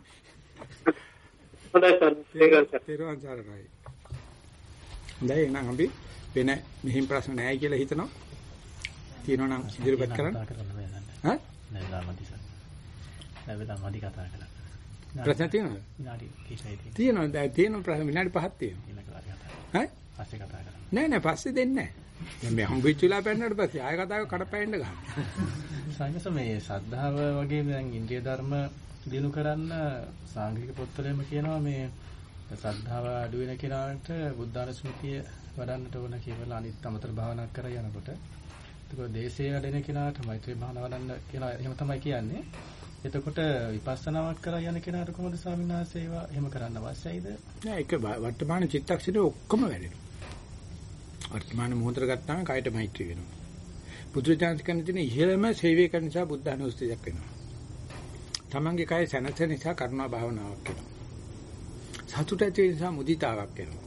හොඳයි සර්. තෙරුවන් සරණයි. හොඳයි එහෙනම් අපි වෙන මෙහින් ප්‍රශ්න නැහැ කියලා හිතනවා. තියෙනවා නම් ඉදිරිපත් කරන්න. ඈ? මදි කතා කරලා. ප්‍රශ්න තියෙනවද? විනාඩි කීපයි තියෙන. තියෙනවා. දැන් තියෙන ප්‍රශ්න විනාඩි පහක් තියෙනවා. ඈ? පස්සේ කතා කරමු. නෑ නෑ පස්සේ දෙන්නේ නෑ. දැන් මේ හම්බෙච්ච වෙලාව පැන්නට පස්සේ ආය කතාව කඩපැන්න ගන්න. සායනස මේ සද්ධාව වගේ දැන් ඉන්ද්‍රිය ධර්ම දිනු කරන්න සාංගික පොත්වලම කියනවා මේ සද්ධාව අඩු වෙන කෙනාට බුද්ධානුස්මතිය වඩන්නට ඕන කියලා අනිත් අමතර භාවනා කර යනකොට එතකොට දේශේ වැඩෙන කෙනාට මෛත්‍රී භාවනා වඩන්න කියලා එහෙම තමයි කියන්නේ. එතකොට විපස්සනාවක් කරා යන කෙනාට කොහොමද ස්වාමීන් වහන්සේ ඒවා එහෙම කරන්න අවශ්‍යයිද? නෑ ඒක ව- වර්තමාන චිත්තක්ෂණේ ඔක්කොම වැඩෙනවා. වර්තමාන මොහොතට ගත්තාම කායට මෛත්‍රී වෙනවා. බුදුරජාණන් කරන තියෙන ඉහළම සේවය කරන නිසා බුද්ධ අනුස්තියක් වෙනවා. තමන්ගේ කය සැනසෙන නිසා කරුණා භාවනාවක් වෙනවා. සතුට ඇති වෙන නිසා මුදිතාවක් වෙනවා.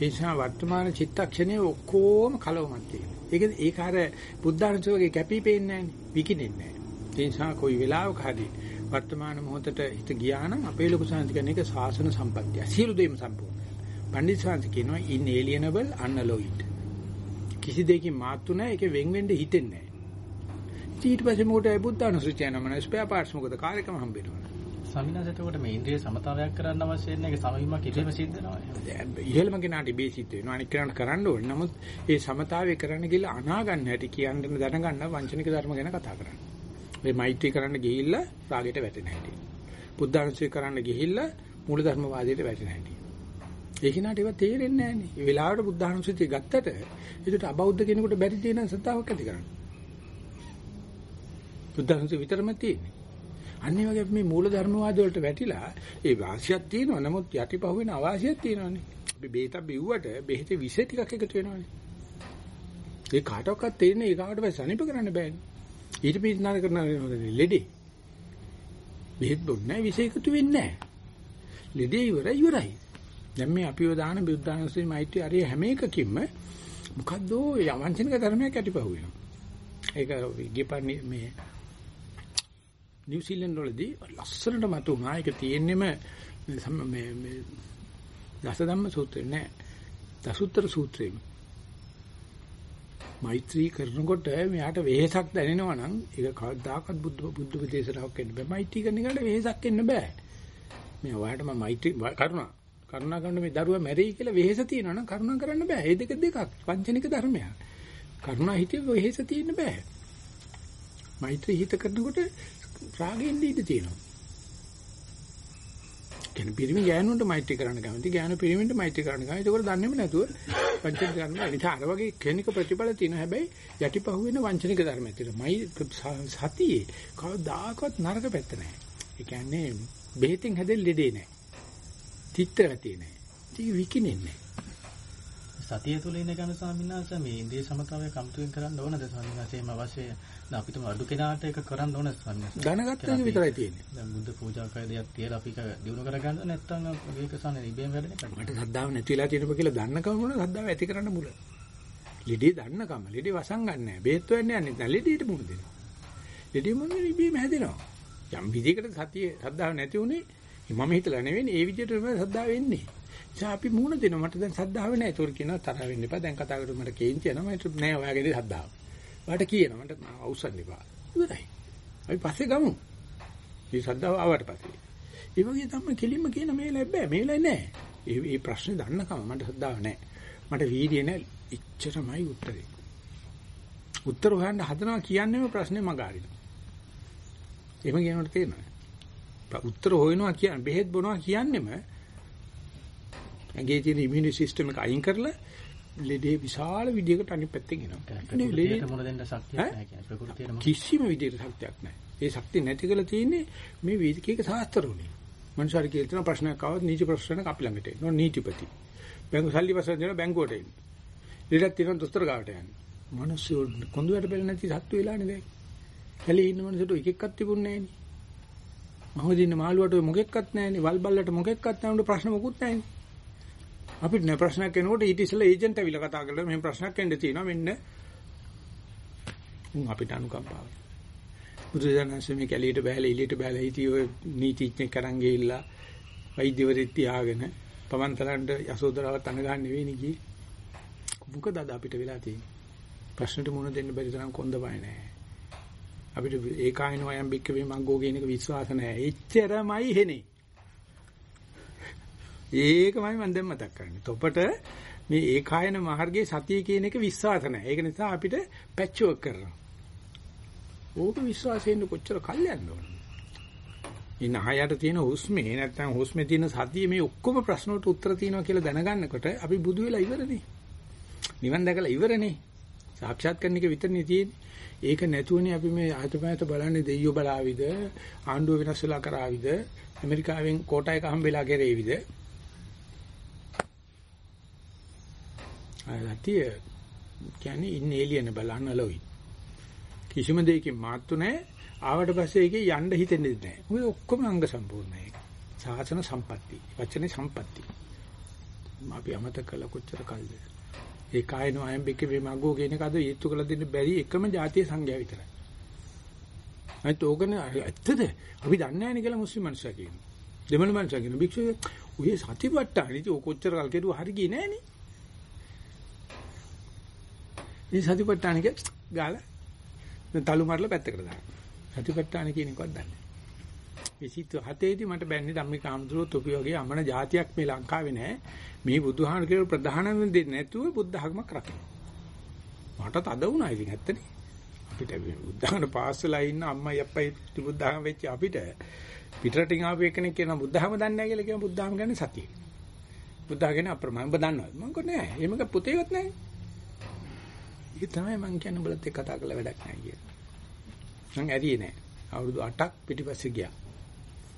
ඒ නිසා වර්තමාන චිත්තක්ෂණේ ඔක්කොම කලවමක් තියෙනවා. ඒක ඒක අර බුද්ධ අනුස්තිකගේ කැපී පෙනෙන්නේ නැහැ. විකිනෙන්නේ නැහැ. ඒ නිසා කොයි වෙලාවක හරි වර්තමාන මොහොතට හිත ගියා නම් අපේ ලොකු සාන්ති කියන එක සාසන සම්පත්තිය. සියලු දේම සම්පූර්ණ. පණ්ඩිත සාන්ති කියනවා inalienable unalloyed. කිසි දෙයකින් මාත්තු නැහැ ඒක වෙන් වෙන්න හිතෙන්නේ නැහැ. ඊට පස්සේ මොකටද බුද්ධානුසුචිය නමන ස්පෙයා පාර්ට්ස් මොකද කාර්යක්‍රම හම්බ වෙනවා. ස්වාමීන් වහන්සේ එතකොට මේ ඉන්ද්‍රිය සමතාවයක් කරන්න අවශ්‍ය නැහැ. ඒක සමහිමක් ඉබේම සිද්ධ වෙනවා. දැන් ඉහෙළම කෙනාට ඉබේ සිද්ධ වෙනවා. අනික් කෙනාට කරන්න ඕනේ. නමුත් ඒ සමතාවය කරන්න ගිහලා අනා ගන්න හැටි කියන්න දැනගන්න වංචනික ධර්ම ගැන කතා කරන්න. මේ මෛත්‍රී කරන්න ගිහිල්ලා රාගයට වැටෙන හැටි. බුද්ධානුසුචිය කරන්න ගිහිල්ලා මූල ධර්මවාදයට වැටෙන හැටි. ඒ කෙනාට ඒවා තේරෙන්නේ නැහැ නේ. ඒ වෙලාවට බුද්ධානුසුතිය ගත්තට ඒකට අබෞද්ධ කෙනෙකුට බැරි තියෙන සත්‍තාවක් ඇති කරන්න. බුද්ධානුසුතිය විතරම තියෙන්නේ. අනිත් වගේ මේ මූල ධර්මවාද වලට වැටිලා ඒ වාසියක් තියෙනවා. නමුත් යටිපහුවෙන අවාසියක් තියෙනවානේ. අපි බේත බිව්වට බෙහෙතේ විස ටිකක් එකතු වෙනවානේ. ඒ කාටවත් තේරෙන්නේ ඒ කාට බෑ සනීප කරන්න බෑනේ. ඊට පිටනාර කරන ලෙඩේ. බෙහෙත් බොන්නේ නැහැ විස එකතු වෙන්නේ නැහැ. ලෙඩේ ඉවරයි ඉවරයි. දැන් මේ අපිව දාන බුද්ධානුස්සති මෛත්‍රී අරිය හැම එකකින්ම මොකද්ද යවංචනික ධර්මයක් ඇතිපහුවෙනවා. ඒක ගියපන්නේ මේ නිව්සීලන්ත වලදී ලස්සනට මතුනා. ඒක තියෙන්නෙම මේ සම- මේ මේ දසධම්ම සූත්‍රේ නෑ. දසුත්තර සූත්‍රේ. මෛත්‍රී කරනකොට මෙයාට වෙහෙසක් දැනෙනවා නම් ඒක කවදාකවත් බුද්ධ බුද්ධ උපදේශනාවක් වෙන්න බෑ. මෛත්‍රී කරන එකට වෙහෙසක් එන්න බෑ. මේ ඔයාලට මම මෛත්‍රී කරුණා කරුණා කරන මේ දරුවා මැරෙයි කියලා වෙහෙස තියෙනවා නම් කරුණා කරන්න බෑ. ඒ දෙක දෙකක් වංචනික ධර්මයක්. කරුණා හිතේ වෙහෙස තියෙන්න බෑ. මෛත්‍රී හිත කරනකොට රාගෙන් ඉඳී තියෙනවා. කෙන පිරිමි ගෑනුන්ට මෛත්‍රී කරන්න කැමති ගෑනු පිරිමින්ට මෛත්‍රී කරන්න කැමති ඒකවල දන්නේම නැතුව වංචනික ධර්ම නිසා අර වගේ කෙනික ප්‍රතිඵල තියෙන හැබැයි යටිපහුවෙන වංචනික ධර්ම තියෙනවා. මයි සතියේ කවදාකවත් නරක පැත්ත නැහැ. ඒ කියන්නේ බෙහෙතෙන් හැදෙන්න ලෙඩේ නැහැ. තිත්ත ගතිය නැහැ. ඒක විකිනෙන්නේ සතිය තුළ ඉන්න ගන්න ස්වාමීන් වහන්සේ මේ ඉන්ද්‍රිය සමතාවය කම්තුවෙන් කරන්න ඕනද ස්වාමීන් වහන්සේ එහෙම අවශ්‍ය දැන් අපිටම අඩු කෙනාට ඒක කරන්න ඕන ස්වාමීන් වහන්සේ දැනගත්ත එක විතරයි තියෙන්නේ. දැන් බුද්ධ පූජා කරලා දෙයක් තියලා අපි ඒක දිනු කරගන්න නැත්නම් මේක සානේ ඉබේම වැඩ නේ මට සද්ධාව නැති වෙලා තියෙනවා කියලා දන්නකම මොන සද්ධාව ඇති කරන්න මුල. ලෙඩේ දන්නකම ලෙඩේ වසන් ගන්න නැහැ. බේත් වෙන්න යන්නේ නැහැ. ලෙඩේට මුණ දෙනවා. ලෙඩේ මුණ ඉබේම හැදෙනවා. යම් විදිහකට සතිය සද්ධාව නැති උනේ මම හිතලා නෙවෙයි ඒ විදිහට තමයි සද්ධාව වෙන්නේ. ඉතින් අපි මුණ දෙනවා මට දැන් සද්ධාව නැහැ. ඒතකොට කියනවා තරහ වෙන්න එපා. දැන් කතා කරමු මට කේන්ති යනවා. මට නෑ ඔයාගේ සද්ධාව. ඔයාට කියනවා මට අවසන් එපා. ඉවරයි. අපි පස්සේ ගමු. මේ සද්ධාව ආවට පස්සේ. ඒ වගේ තමයි කෙලින්ම කියන මේ ලැබෑ මේ ලැබ නෑ. ඒ ඒ ප්‍රශ්නේ දන්නකම මට සද්ධාව නෑ. මට වීර්යය නෑ. ඉච්චරමයි උත්තරේ. උත්තර හොයන්න හදනවා කියන්නේම ප්‍රශ්නේ මග අරිනවා. එහෙම කියනකොට තේරෙනවද? උත්තර හොයනවා කියන්නේ බෙහෙත් බොනවා කියන්නේම ඇඟේ තියෙන ඉමුනි සිස්ටම් එක අයින් කරලා ලෙඩේ විශාල විදියකට අනිත් පැත්තෙන් එනවා. නේ ලෙඩේ ප්‍රകൃතියට මුණ දෙන්න ශක්තියක් නැහැ කියන්නේ ප්‍රകൃතියට මුණ කිසිම විදියට ශක්තියක් නැහැ. ඒ ශක්තිය නැති කරලා තියෙන්නේ මේ වේදිකේක සාස්ත්‍රුනේ. මනුෂ්‍යර කියලා තියෙන ප්‍රශ්නයක් ආවොත් නීති ප්‍රශ්නයක් අපි ළඟට එනවා නීතිපති. බැංකු සල්ලි පස්සෙන් දෙනවා බැංකුවට එන්න. ඊටත් තියෙනවා දොස්තර ගාවට යන්න. මිනිස්සු කොඳු වැට බෙල නැති සත්තු වෙලානේ දැන්. කැලේ ඉන්න මිනිස්සුන්ට එක එකක් තිබුණේ නැහනේ. මහවදී ඉන්න මාළුවට මොකෙක්වත් නැහනේ. වල් බල්ලට මොකෙක්වත් නැහැ. උන්ට ප්‍රශ්න මොකුත් නැහනේ. අපිට නේ ප්‍රශ්නයක් එනකොට ඊට ඉස්සෙල්ලා ඒජන්ට් ඇවිල්ලා කතා කරලා මේ ප්‍රශ්නයක් එන්න තියෙනවා මෙන්න. උන් අපිට අනුකම්පාව. බුදුරජාණන්සේ මේ කැලියට බහැලා එළියට බහැලා හිටිය ඔය නීතිඥෙක් කරන් ගිහිල්ලා වෛද්‍යවරයෙක් තියාගෙන පවන්තරන්ට යසෝදරාව තන ගන්න නෙවෙයි නේ මොකද අද අපිට වෙලා තියෙන්නේ? ප්‍රශ්නට මුහුණ දෙන්න බැරි තරම් කොන්ද බය නැහැ. අපිට ඒකායන වයම් බික්ක වේ මංගෝ කියන එක විශ්වාස නැහැ. එච්චරමයි හෙනේ. ඒකමයි මම දැන් මතක් කරන්නේ. තොපට මේ ඒකායන මාර්ගයේ සතිය කියන එක විශ්වාස නැහැ. ඒක නිසා අපිට පැච් වර්ක් කරනවා. ඕක විශ්වාසයෙන් කොච්චර කල් යන්න ඕනද? ඉන්න හයට තියෙන හුස්මේ නැත්නම් හුස්මේ තියෙන සතිය මේ ඔක්කොම ප්‍රශ්න වලට උත්තර තියෙනවා කියලා දැනගන්නකොට අපි බුදු වෙලා ඉවරනේ. නිවන් දැකලා ඉවරනේ. සාක්ෂාත් කරන එක විතරනේ තියෙන්නේ. ඒක නැතුවනේ අපි මේ ආතපෑත බලන්නේ දෙයියෝ බලාවිද ආණ්ඩුව වෙනස් වෙලා කරාවිද ඇමරිකාවෙන් කෝටා එක හම්බෙලා කරේවිද අයතිය කියන්නේ ඉන්න එළියන බලන්න ලොයි. කිසිම දෙයකින් මාත්තු නැහැ. ආවට පස්සේ ඒකේ යන්න හිතෙන්නේ නැහැ. මොකද ඔක්කොම අංග සම්පූර්ණයි. සාසන සම්පatti. වචනේ සම්පatti. අපි අමතක කළ කොච්චර කල්ද? ඒ කායනෝ අයම් බික වේමගෝ කියන එක අද ඊත්තු කළ දෙන්න බැරි එකම ජාතිය සංඝයා විතරයි. අනිත් ඕකනේ ඇත්තද? අපි දන්නේ නැහැ නේ කියලා මුස්ලිම් මිනිස්සු කියනවා. දෙමළ මිනිස්සු කියනවා භික්ෂුව ඔය සතිපට්ඨාන ඉතින් ඔය කොච්චර කල් කෙරුවා හරි ගියේ නැහැ නේ. මේ සතිපට්ඨානික ගාලා තලු මාරලා පැත්තකට දාන්න. සතිපට්ඨාන කියන එකවත් දන්නේ නැහැ. විසිත හතේදී මට බැන්නේ ධම්මික ආමතුරු තොපි වගේ අමන જાතියක් මේ ලංකාවේ නැහැ. මේ බුදුහාම කියන ප්‍රධානම දෙන්නේ නැතුව බුද්ධ ධර්මයක් රකින්න. මට තද වුණා ඉතින් ඇත්තනේ. අපිට බුද්ධහාම පාස් වෙලා ඉන්න අම්මයි අප්පයි බුද්ධහාම වෙච්ච අපිට පිටරටින් ආපු එකෙක් කියන බුද්ධහාම දන්නේ නැහැ කියලා කියන බුද්ධහාම කියන්නේ සතිය. බුද්ධහාම කියන්නේ අප්‍රමාණ ඔබ දන්නවද? මම කිව්වා නෑ. එහෙමක පුතේවත් නැහැ. ඒක තමයි මම කියන්නේ උඹලත් එක්ක කතා කරලා වැඩක් නැහැ කියලා. මං ඇරියේ නැහැ. අවුරුදු 8ක් පිටිපස්සේ ගියා.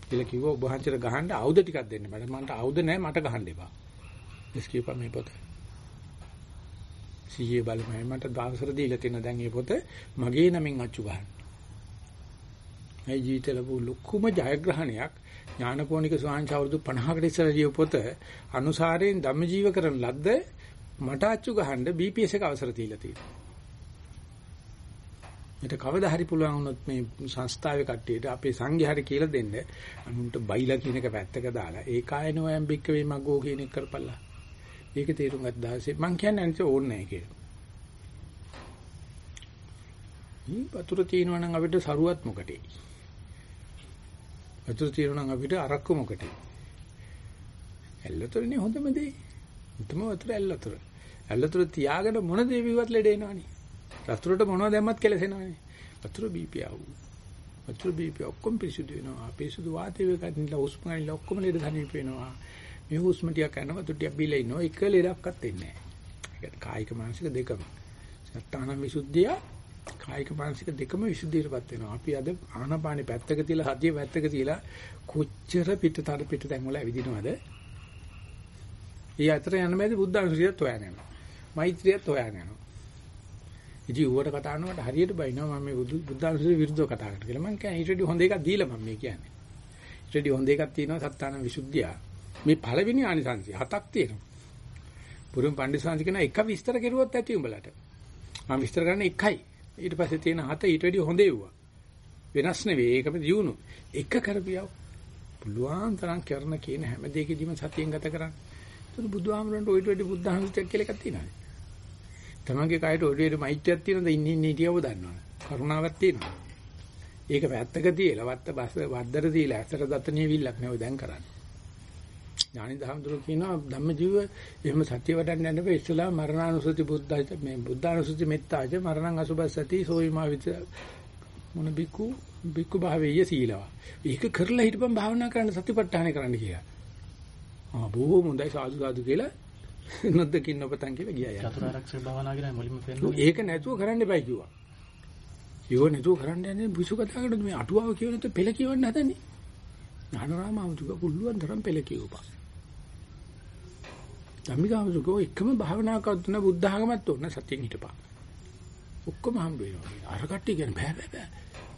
කියලා කිව්වා ඔබ වහන්සේට ගහන්න ආයුධ ටිකක් දෙන්න. මට මන්ට ආයුධ නැහැ මට ගහන්න එපා. එස් කියපා මේ පොත. සීයේ බලමයි මට දවසර දීලා තියෙන දැන් මේ පොත මගේ නමින් අච්චු ගන්න. මේ ජීවිතේ ලැබු ලොකුම ජයග්‍රහණයක් ඥානපෝනික ස්වාමීන් අවුරුදු 50කට ඉස්සර ලියපු පොත අනුසාරයෙන් ධම්මජීව කරන ලද්ද මට අච්චු ගහන්න BPS එක අවසර දීලා තියෙනවා. මට කවදා හරි පුළුවන් වුණොත් මේ සංස්ථාවේ කට්ටියට අපේ සංඝයාට කියලා දෙන්න අනුන්ට බයිලා කියන එක පැත්තක දාලා ඒ කායනෝ ඇම්බික්ක වේ මගෝ කියන එක කරපල්ලා. ඒක තේරුම් ගත්ත දවසේ මං කියන්නේ අනිත් ඕනේ නැහැ කියලා. මේ වතුර තියෙනවා නම් අපිට සරුවත් මොකටේ? වතුර තියෙනවා නම් අපිට අරක්කු මොකටේ? ඇල්ලතොරනේ හොඳම දේ. උතුම වතුර ඇල්ලතොර. ඇල්ලතොර තියාගෙන මොන දේ විවත් ලෙඩ එනවනේ. වතුරට මොනවද දැම්මත් කෙලසෙනවනේ. වතුර බීපී ආවු. වතුර බීපී ඔක්කොම පිරිසුදු වෙනවා. පිරිසුදු වාතය වේගනින්ලා උස්ම ගනින්ලා ඔක්කොම ලෙඩ සනීප වෙනවා. මේ හුස්ම ටික කරන වතුර ටික බීලා ඉන්නවා. එක ලෙඩක්වත් එන්නේ නැහැ. ඒක කායික මානසික දෙකම. සත්තාන විසුද්ධිය කායික මානසික දෙකම විසුද්ධියටපත් වෙනවා. අපි අද ආනාපානෙ පැත්තක තියලා හදිය පැත්තක තියලා කොච්චර පිටතර පිට තැන් වල ඇවිදිනවද? ඊ අතර යන මේදී බුද්ධ අනුසතියත් හොයන යනවා. මෛත්‍රියත් හොයන යනවා. ඉතින් ඌවට කතා කරනකොට හරියට බයිනවා මම මේ බුද්ධ අනුසතිය විරුද්ධව කතා කරලා කියලා. මම කියන්නේ ඊට වඩා හොඳ එකක් දීලා මම මේ කියන්නේ. ඊට වඩා හොඳ එකක් තියෙනවා සත්තාන විසුද්ධිය. මේ පළවෙනි ආනිසංසය හතක් තියෙනවා. පුරුම් පඬිස්සංශ කියන එක විස්තර කෙරුවොත් ඇති උඹලට. මම විස්තර කරන්නේ එකයි. ඊට පස්සේ තියෙන හත ඊට වඩා හොඳ ඒවා. වෙනස් නෙවෙයි ඒකම දියුණු. එක කරපියව. පුළුවන් තරම් කරන කියන හැම දෙයකදීම සතියෙන් ගත කරන්න. ඒක බුදුහාමරන්ට ඔයිට වැඩි බුද්ධ හංසයක් කියලා එකක් තියෙනවා. තමන්ගේ කයට ඔයිට වැඩි මෛත්‍රියක් තියෙනද ඉන්නේ ඉන්නේ හිටියව දන්නවනේ. කරුණාවක් තියෙනවා. ඒක වැත්තක තියලා වත්ත බස් වද්දර තියලා ඇසට දතනිය විල්ලක් නෙවෙයි දැන් කරන්නේ. ඥානි දහම්දුර කියනවා ධම්මජීව එහෙම සත්‍ය වඩන්න යන්න බෑ ඉස්සලා මරණානුසති බුද්ධ මේ බුද්ධානුසති මෙත්තාජ මරණං අසුබස්සති සෝයිමා විච මොන බිකු බිකු භාවේය සීලවා. ඒක කරලා හිටපන් භාවනා කරන්න සතිපට්ඨාන කරන්න කියලා. ආ බොහොම හොඳයි සාදු සාදු කියලා නොදකින් නොපතන් කියලා ගියා යා. චතුරාර්යක්ෂ භාවනා කියන මුලින්ම පෙන්නනවා. ඒක නැතුව කරන්න එපා කිව්වා. ඒක නැතුව කරන්න යන්නේ බුසු කතා කරනකොට මේ අටුවාව කියව නැත්නම් පෙළ කියවන්න හදන්නේ. ඥානරාම අමුතුක පුළුවන් තරම් පෙළ කියවපන්. ධම්මිකාමසුකෝ එකම භාවනාවක් දුන්න බුද්ධ ආගමත් උන්න සතියෙන් හිටපන්. ඔක්කොම හම්බ වෙනවා. අර කට්ටිය කියන්නේ බෑ බෑ බෑ.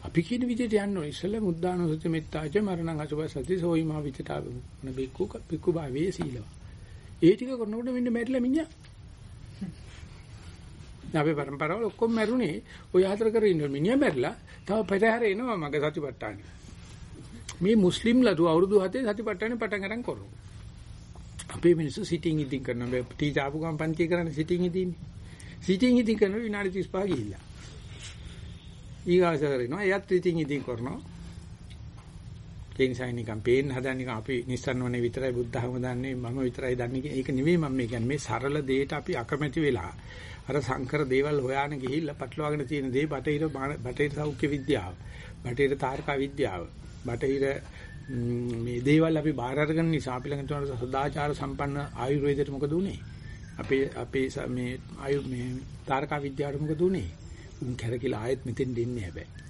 අපි කියන විදිහට යන්න ඕනේ. ඉස්සෙල්ලා මුද්දානසති මෙත්තාච මරණං අසුබසති සෝයිමා විචිතාව. මොන බික්කු බික්කු භාවයේ සීලව. ඒ ටික කරනකොට මෙන්න මැරිලා මිනිහා. අපේ પરම්පරාවල ඔක්කොම මැරුණේ ඔය හතර කර ඉන්න මිනිහා මැරිලා තව පෙරහැර එනවා මගේ සතිපට්ඨානෙ. මේ මුස්ලිම්ලා දු අවුරුදු 7 සතිපට්ඨානෙ පටන් ගන්න කරනවා. අපේ මිනිස්සු සිටින් ඉදින් කරනවා. මේ ටී චාපු ගමන් පන්ති කරන්නේ සිටින් ඉදින්නේ. සිටින් ඉදින් කරන විනාඩි 35 ගිහිල්ලා. ඊගාසර එනවා. එයත් සිටින් ඉදින් කරනවා. ඒ නිසා නිකන් පේන්න හදන නිකන් අපි නිස්සන්වනේ විතරයි බුද්ධහම දන්නේ මම විතරයි දන්නේ ඒක නෙවෙයි මම මේ කියන්නේ මේ සරල දෙයට අපි අකමැති වෙලා අර සංකර දේවල් හොයාන ගිහිල්ලා පටලවාගෙන තියෙන දේ බටහිර බටහිර සෞඛ්‍ය විද්‍යාව බටහිර තාරකා විද්‍යාව බටහිර මේ දේවල් අපි බාර අරගෙන නිසා අපි ළඟ තියෙන සදාචාර සම්පන්න ආයුර්වේදයට මොකද උනේ? අපේ අපේ මේ ආයු මේ තාරකා විද්‍යාවට මොකද උනේ? උන් කැරකිලා ආයෙත් මෙතෙන් දෙන්නේ හැබැයි.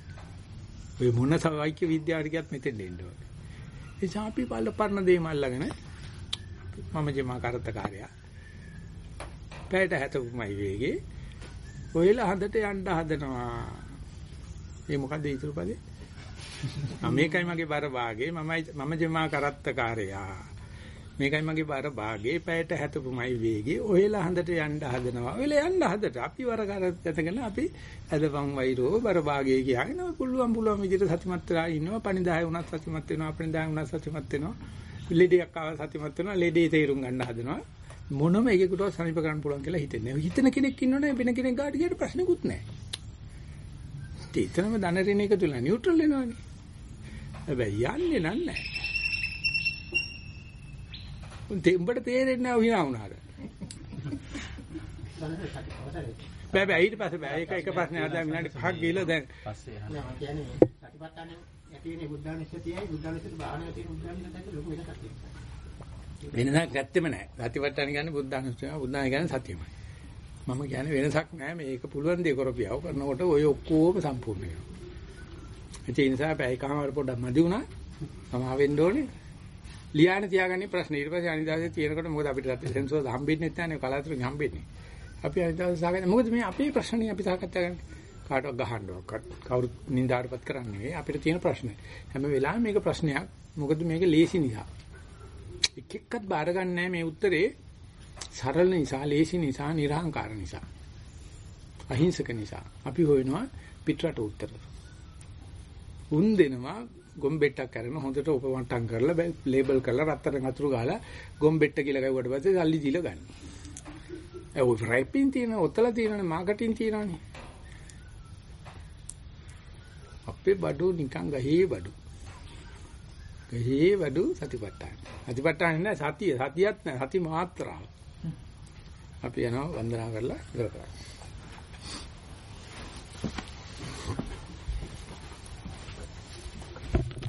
ඔය මොන සෞඛ්‍ය විද්‍යාවට ගියත් මෙතෙන් දෙන්න ඕනේ. ඒ නිසා අපි බල්ල පරණ දේ මල්ලාගෙන මම ජමා කරත්තකාරයා. පැයට හැතපුමයි වේගේ. ඔයලා හඳට යන්න හදනවා. මේ මොකද ඊතුරුපදේ? මේකයි මගේ බර භාගේ මමයි මම ජමා කරත්තකාරයා මේකයි මගේ බර භාගේ පැයට හැතපුමයි වේගේ ඔයලා හඳට යන්න හදනවා. ඔයලා යන්න හදට. අපි වර කරත්තගෙන අපි ඇදපන් වෛරෝ බර භාගේ කියගෙන පුළුවන් පුළුවන් විදිහට සතිමත් වෙලා ඉන්නවා. පණිදාය වුණත් සතිමත් වෙනවා. අපණිදාය වුණත් සතිමත් වෙනවා. ලෙඩයක් ආව සතිමත් වෙනවා. ලෙඩේ තේරුම් ගන්න හදනවා. මොනම එකෙකුටවත් සනීප කරන්න පුළුවන් කියලා හිතෙන්නේ හිතන කෙනෙක් ඉන්නවනේ. වෙන කෙනෙක් ගාට ගියට ප්‍රශ්නකුත් නැහැ. ඒතරම ධන රින එක තුල නියුට්‍රල් වෙනවනේ. හැබැයි යන්නේ නෑ. උඹට තේරෙන්නේ නැහැ උහිනා වුණාද? බෑ බෑ ඊට පස්සේ බෑ ඒක එක ප්‍රශ්නයක් දැන් විනාඩි 5ක් ගිහලා දැන් පස්සේ නෑ කියන්නේ සතිපට්ඨානෙ ඇති වෙන බුද්ධානුස්සතියයි බුද්ධානුස්සති භාවනාවේ තියෙන බුද්ධානුස්සතියට ලොකු වෙනසක් තියෙනවා. වෙනසක් නැත්තෙම නැහැ. සතිපට්ඨාන කියන්නේ බුද්ධානුස්සතිය, බුද්ධාන කියන්නේ සතියමයි. මම කියන්නේ වෙනසක් නැහැ. මේක පුළුවන් දේ කරපියව කරනකොට ඔය ඔක්කොම සම්පූර්ණ වෙනවා. ඒ නිසා පැයකමාර පොඩ්ඩක් මදි වුණා. සමා වෙන්න ඕනේ. ලියාන තියාගන්නේ ප්‍රශ්න. ඊට පස්සේ අනිදාසේ තියෙනකොට මොකද අපිට සෙන්සර් හම්බෙන්නේ නැත්නම් කලාතුරකින් හම්බෙන්නේ. අපි අනිදාසේ සාකච්ඡා මොකද මේ අපේ ප්‍රශ්නේ අපි සාකච්ඡා කරන්නේ. කාටවත් ගහන්නවක්වත් කවුරුත් නින්දාටපත් කරන්නේ නෙවෙයි අපිට තියෙන ප්‍රශ්නේ. හැම වෙලාවෙම මේක ප්‍රශ්නයක්. මොකද මේක ලේසි නිසා. එක එක්කත් බාර ගන්නෑ මේ උත්තරේ සරල නිසා, ලේසි නිසා, නිර්හංකාර නිසා. අහිංසක නිසා. අපි හොයනවා පිටරට උත්තර. උන් දෙනවා ගොම්බෙට්ටක් අරගෙන හොඳට උපමට්ටම් කරලා ලේබල් කරලා රත්තරන් අතුරු ගහලා ගොම්බෙට්ට කියලා ගවුවට පස්සේ සල්ලි දීලා ගන්න. ඒ ඔය රයිපින් තියෙන ඔතල තියෙනනේ මාකටින් තියෙනනේ. අපේ බඩු නිකන් ගහේ බඩු. ගහේ බඩු සතිපට්ඨාන. සතිපට්ඨාන නෑ සතිය සතියක් නෑ සති මාත්‍රාව. අපි යනවා වන්දනා කරලා ඉවර කරා.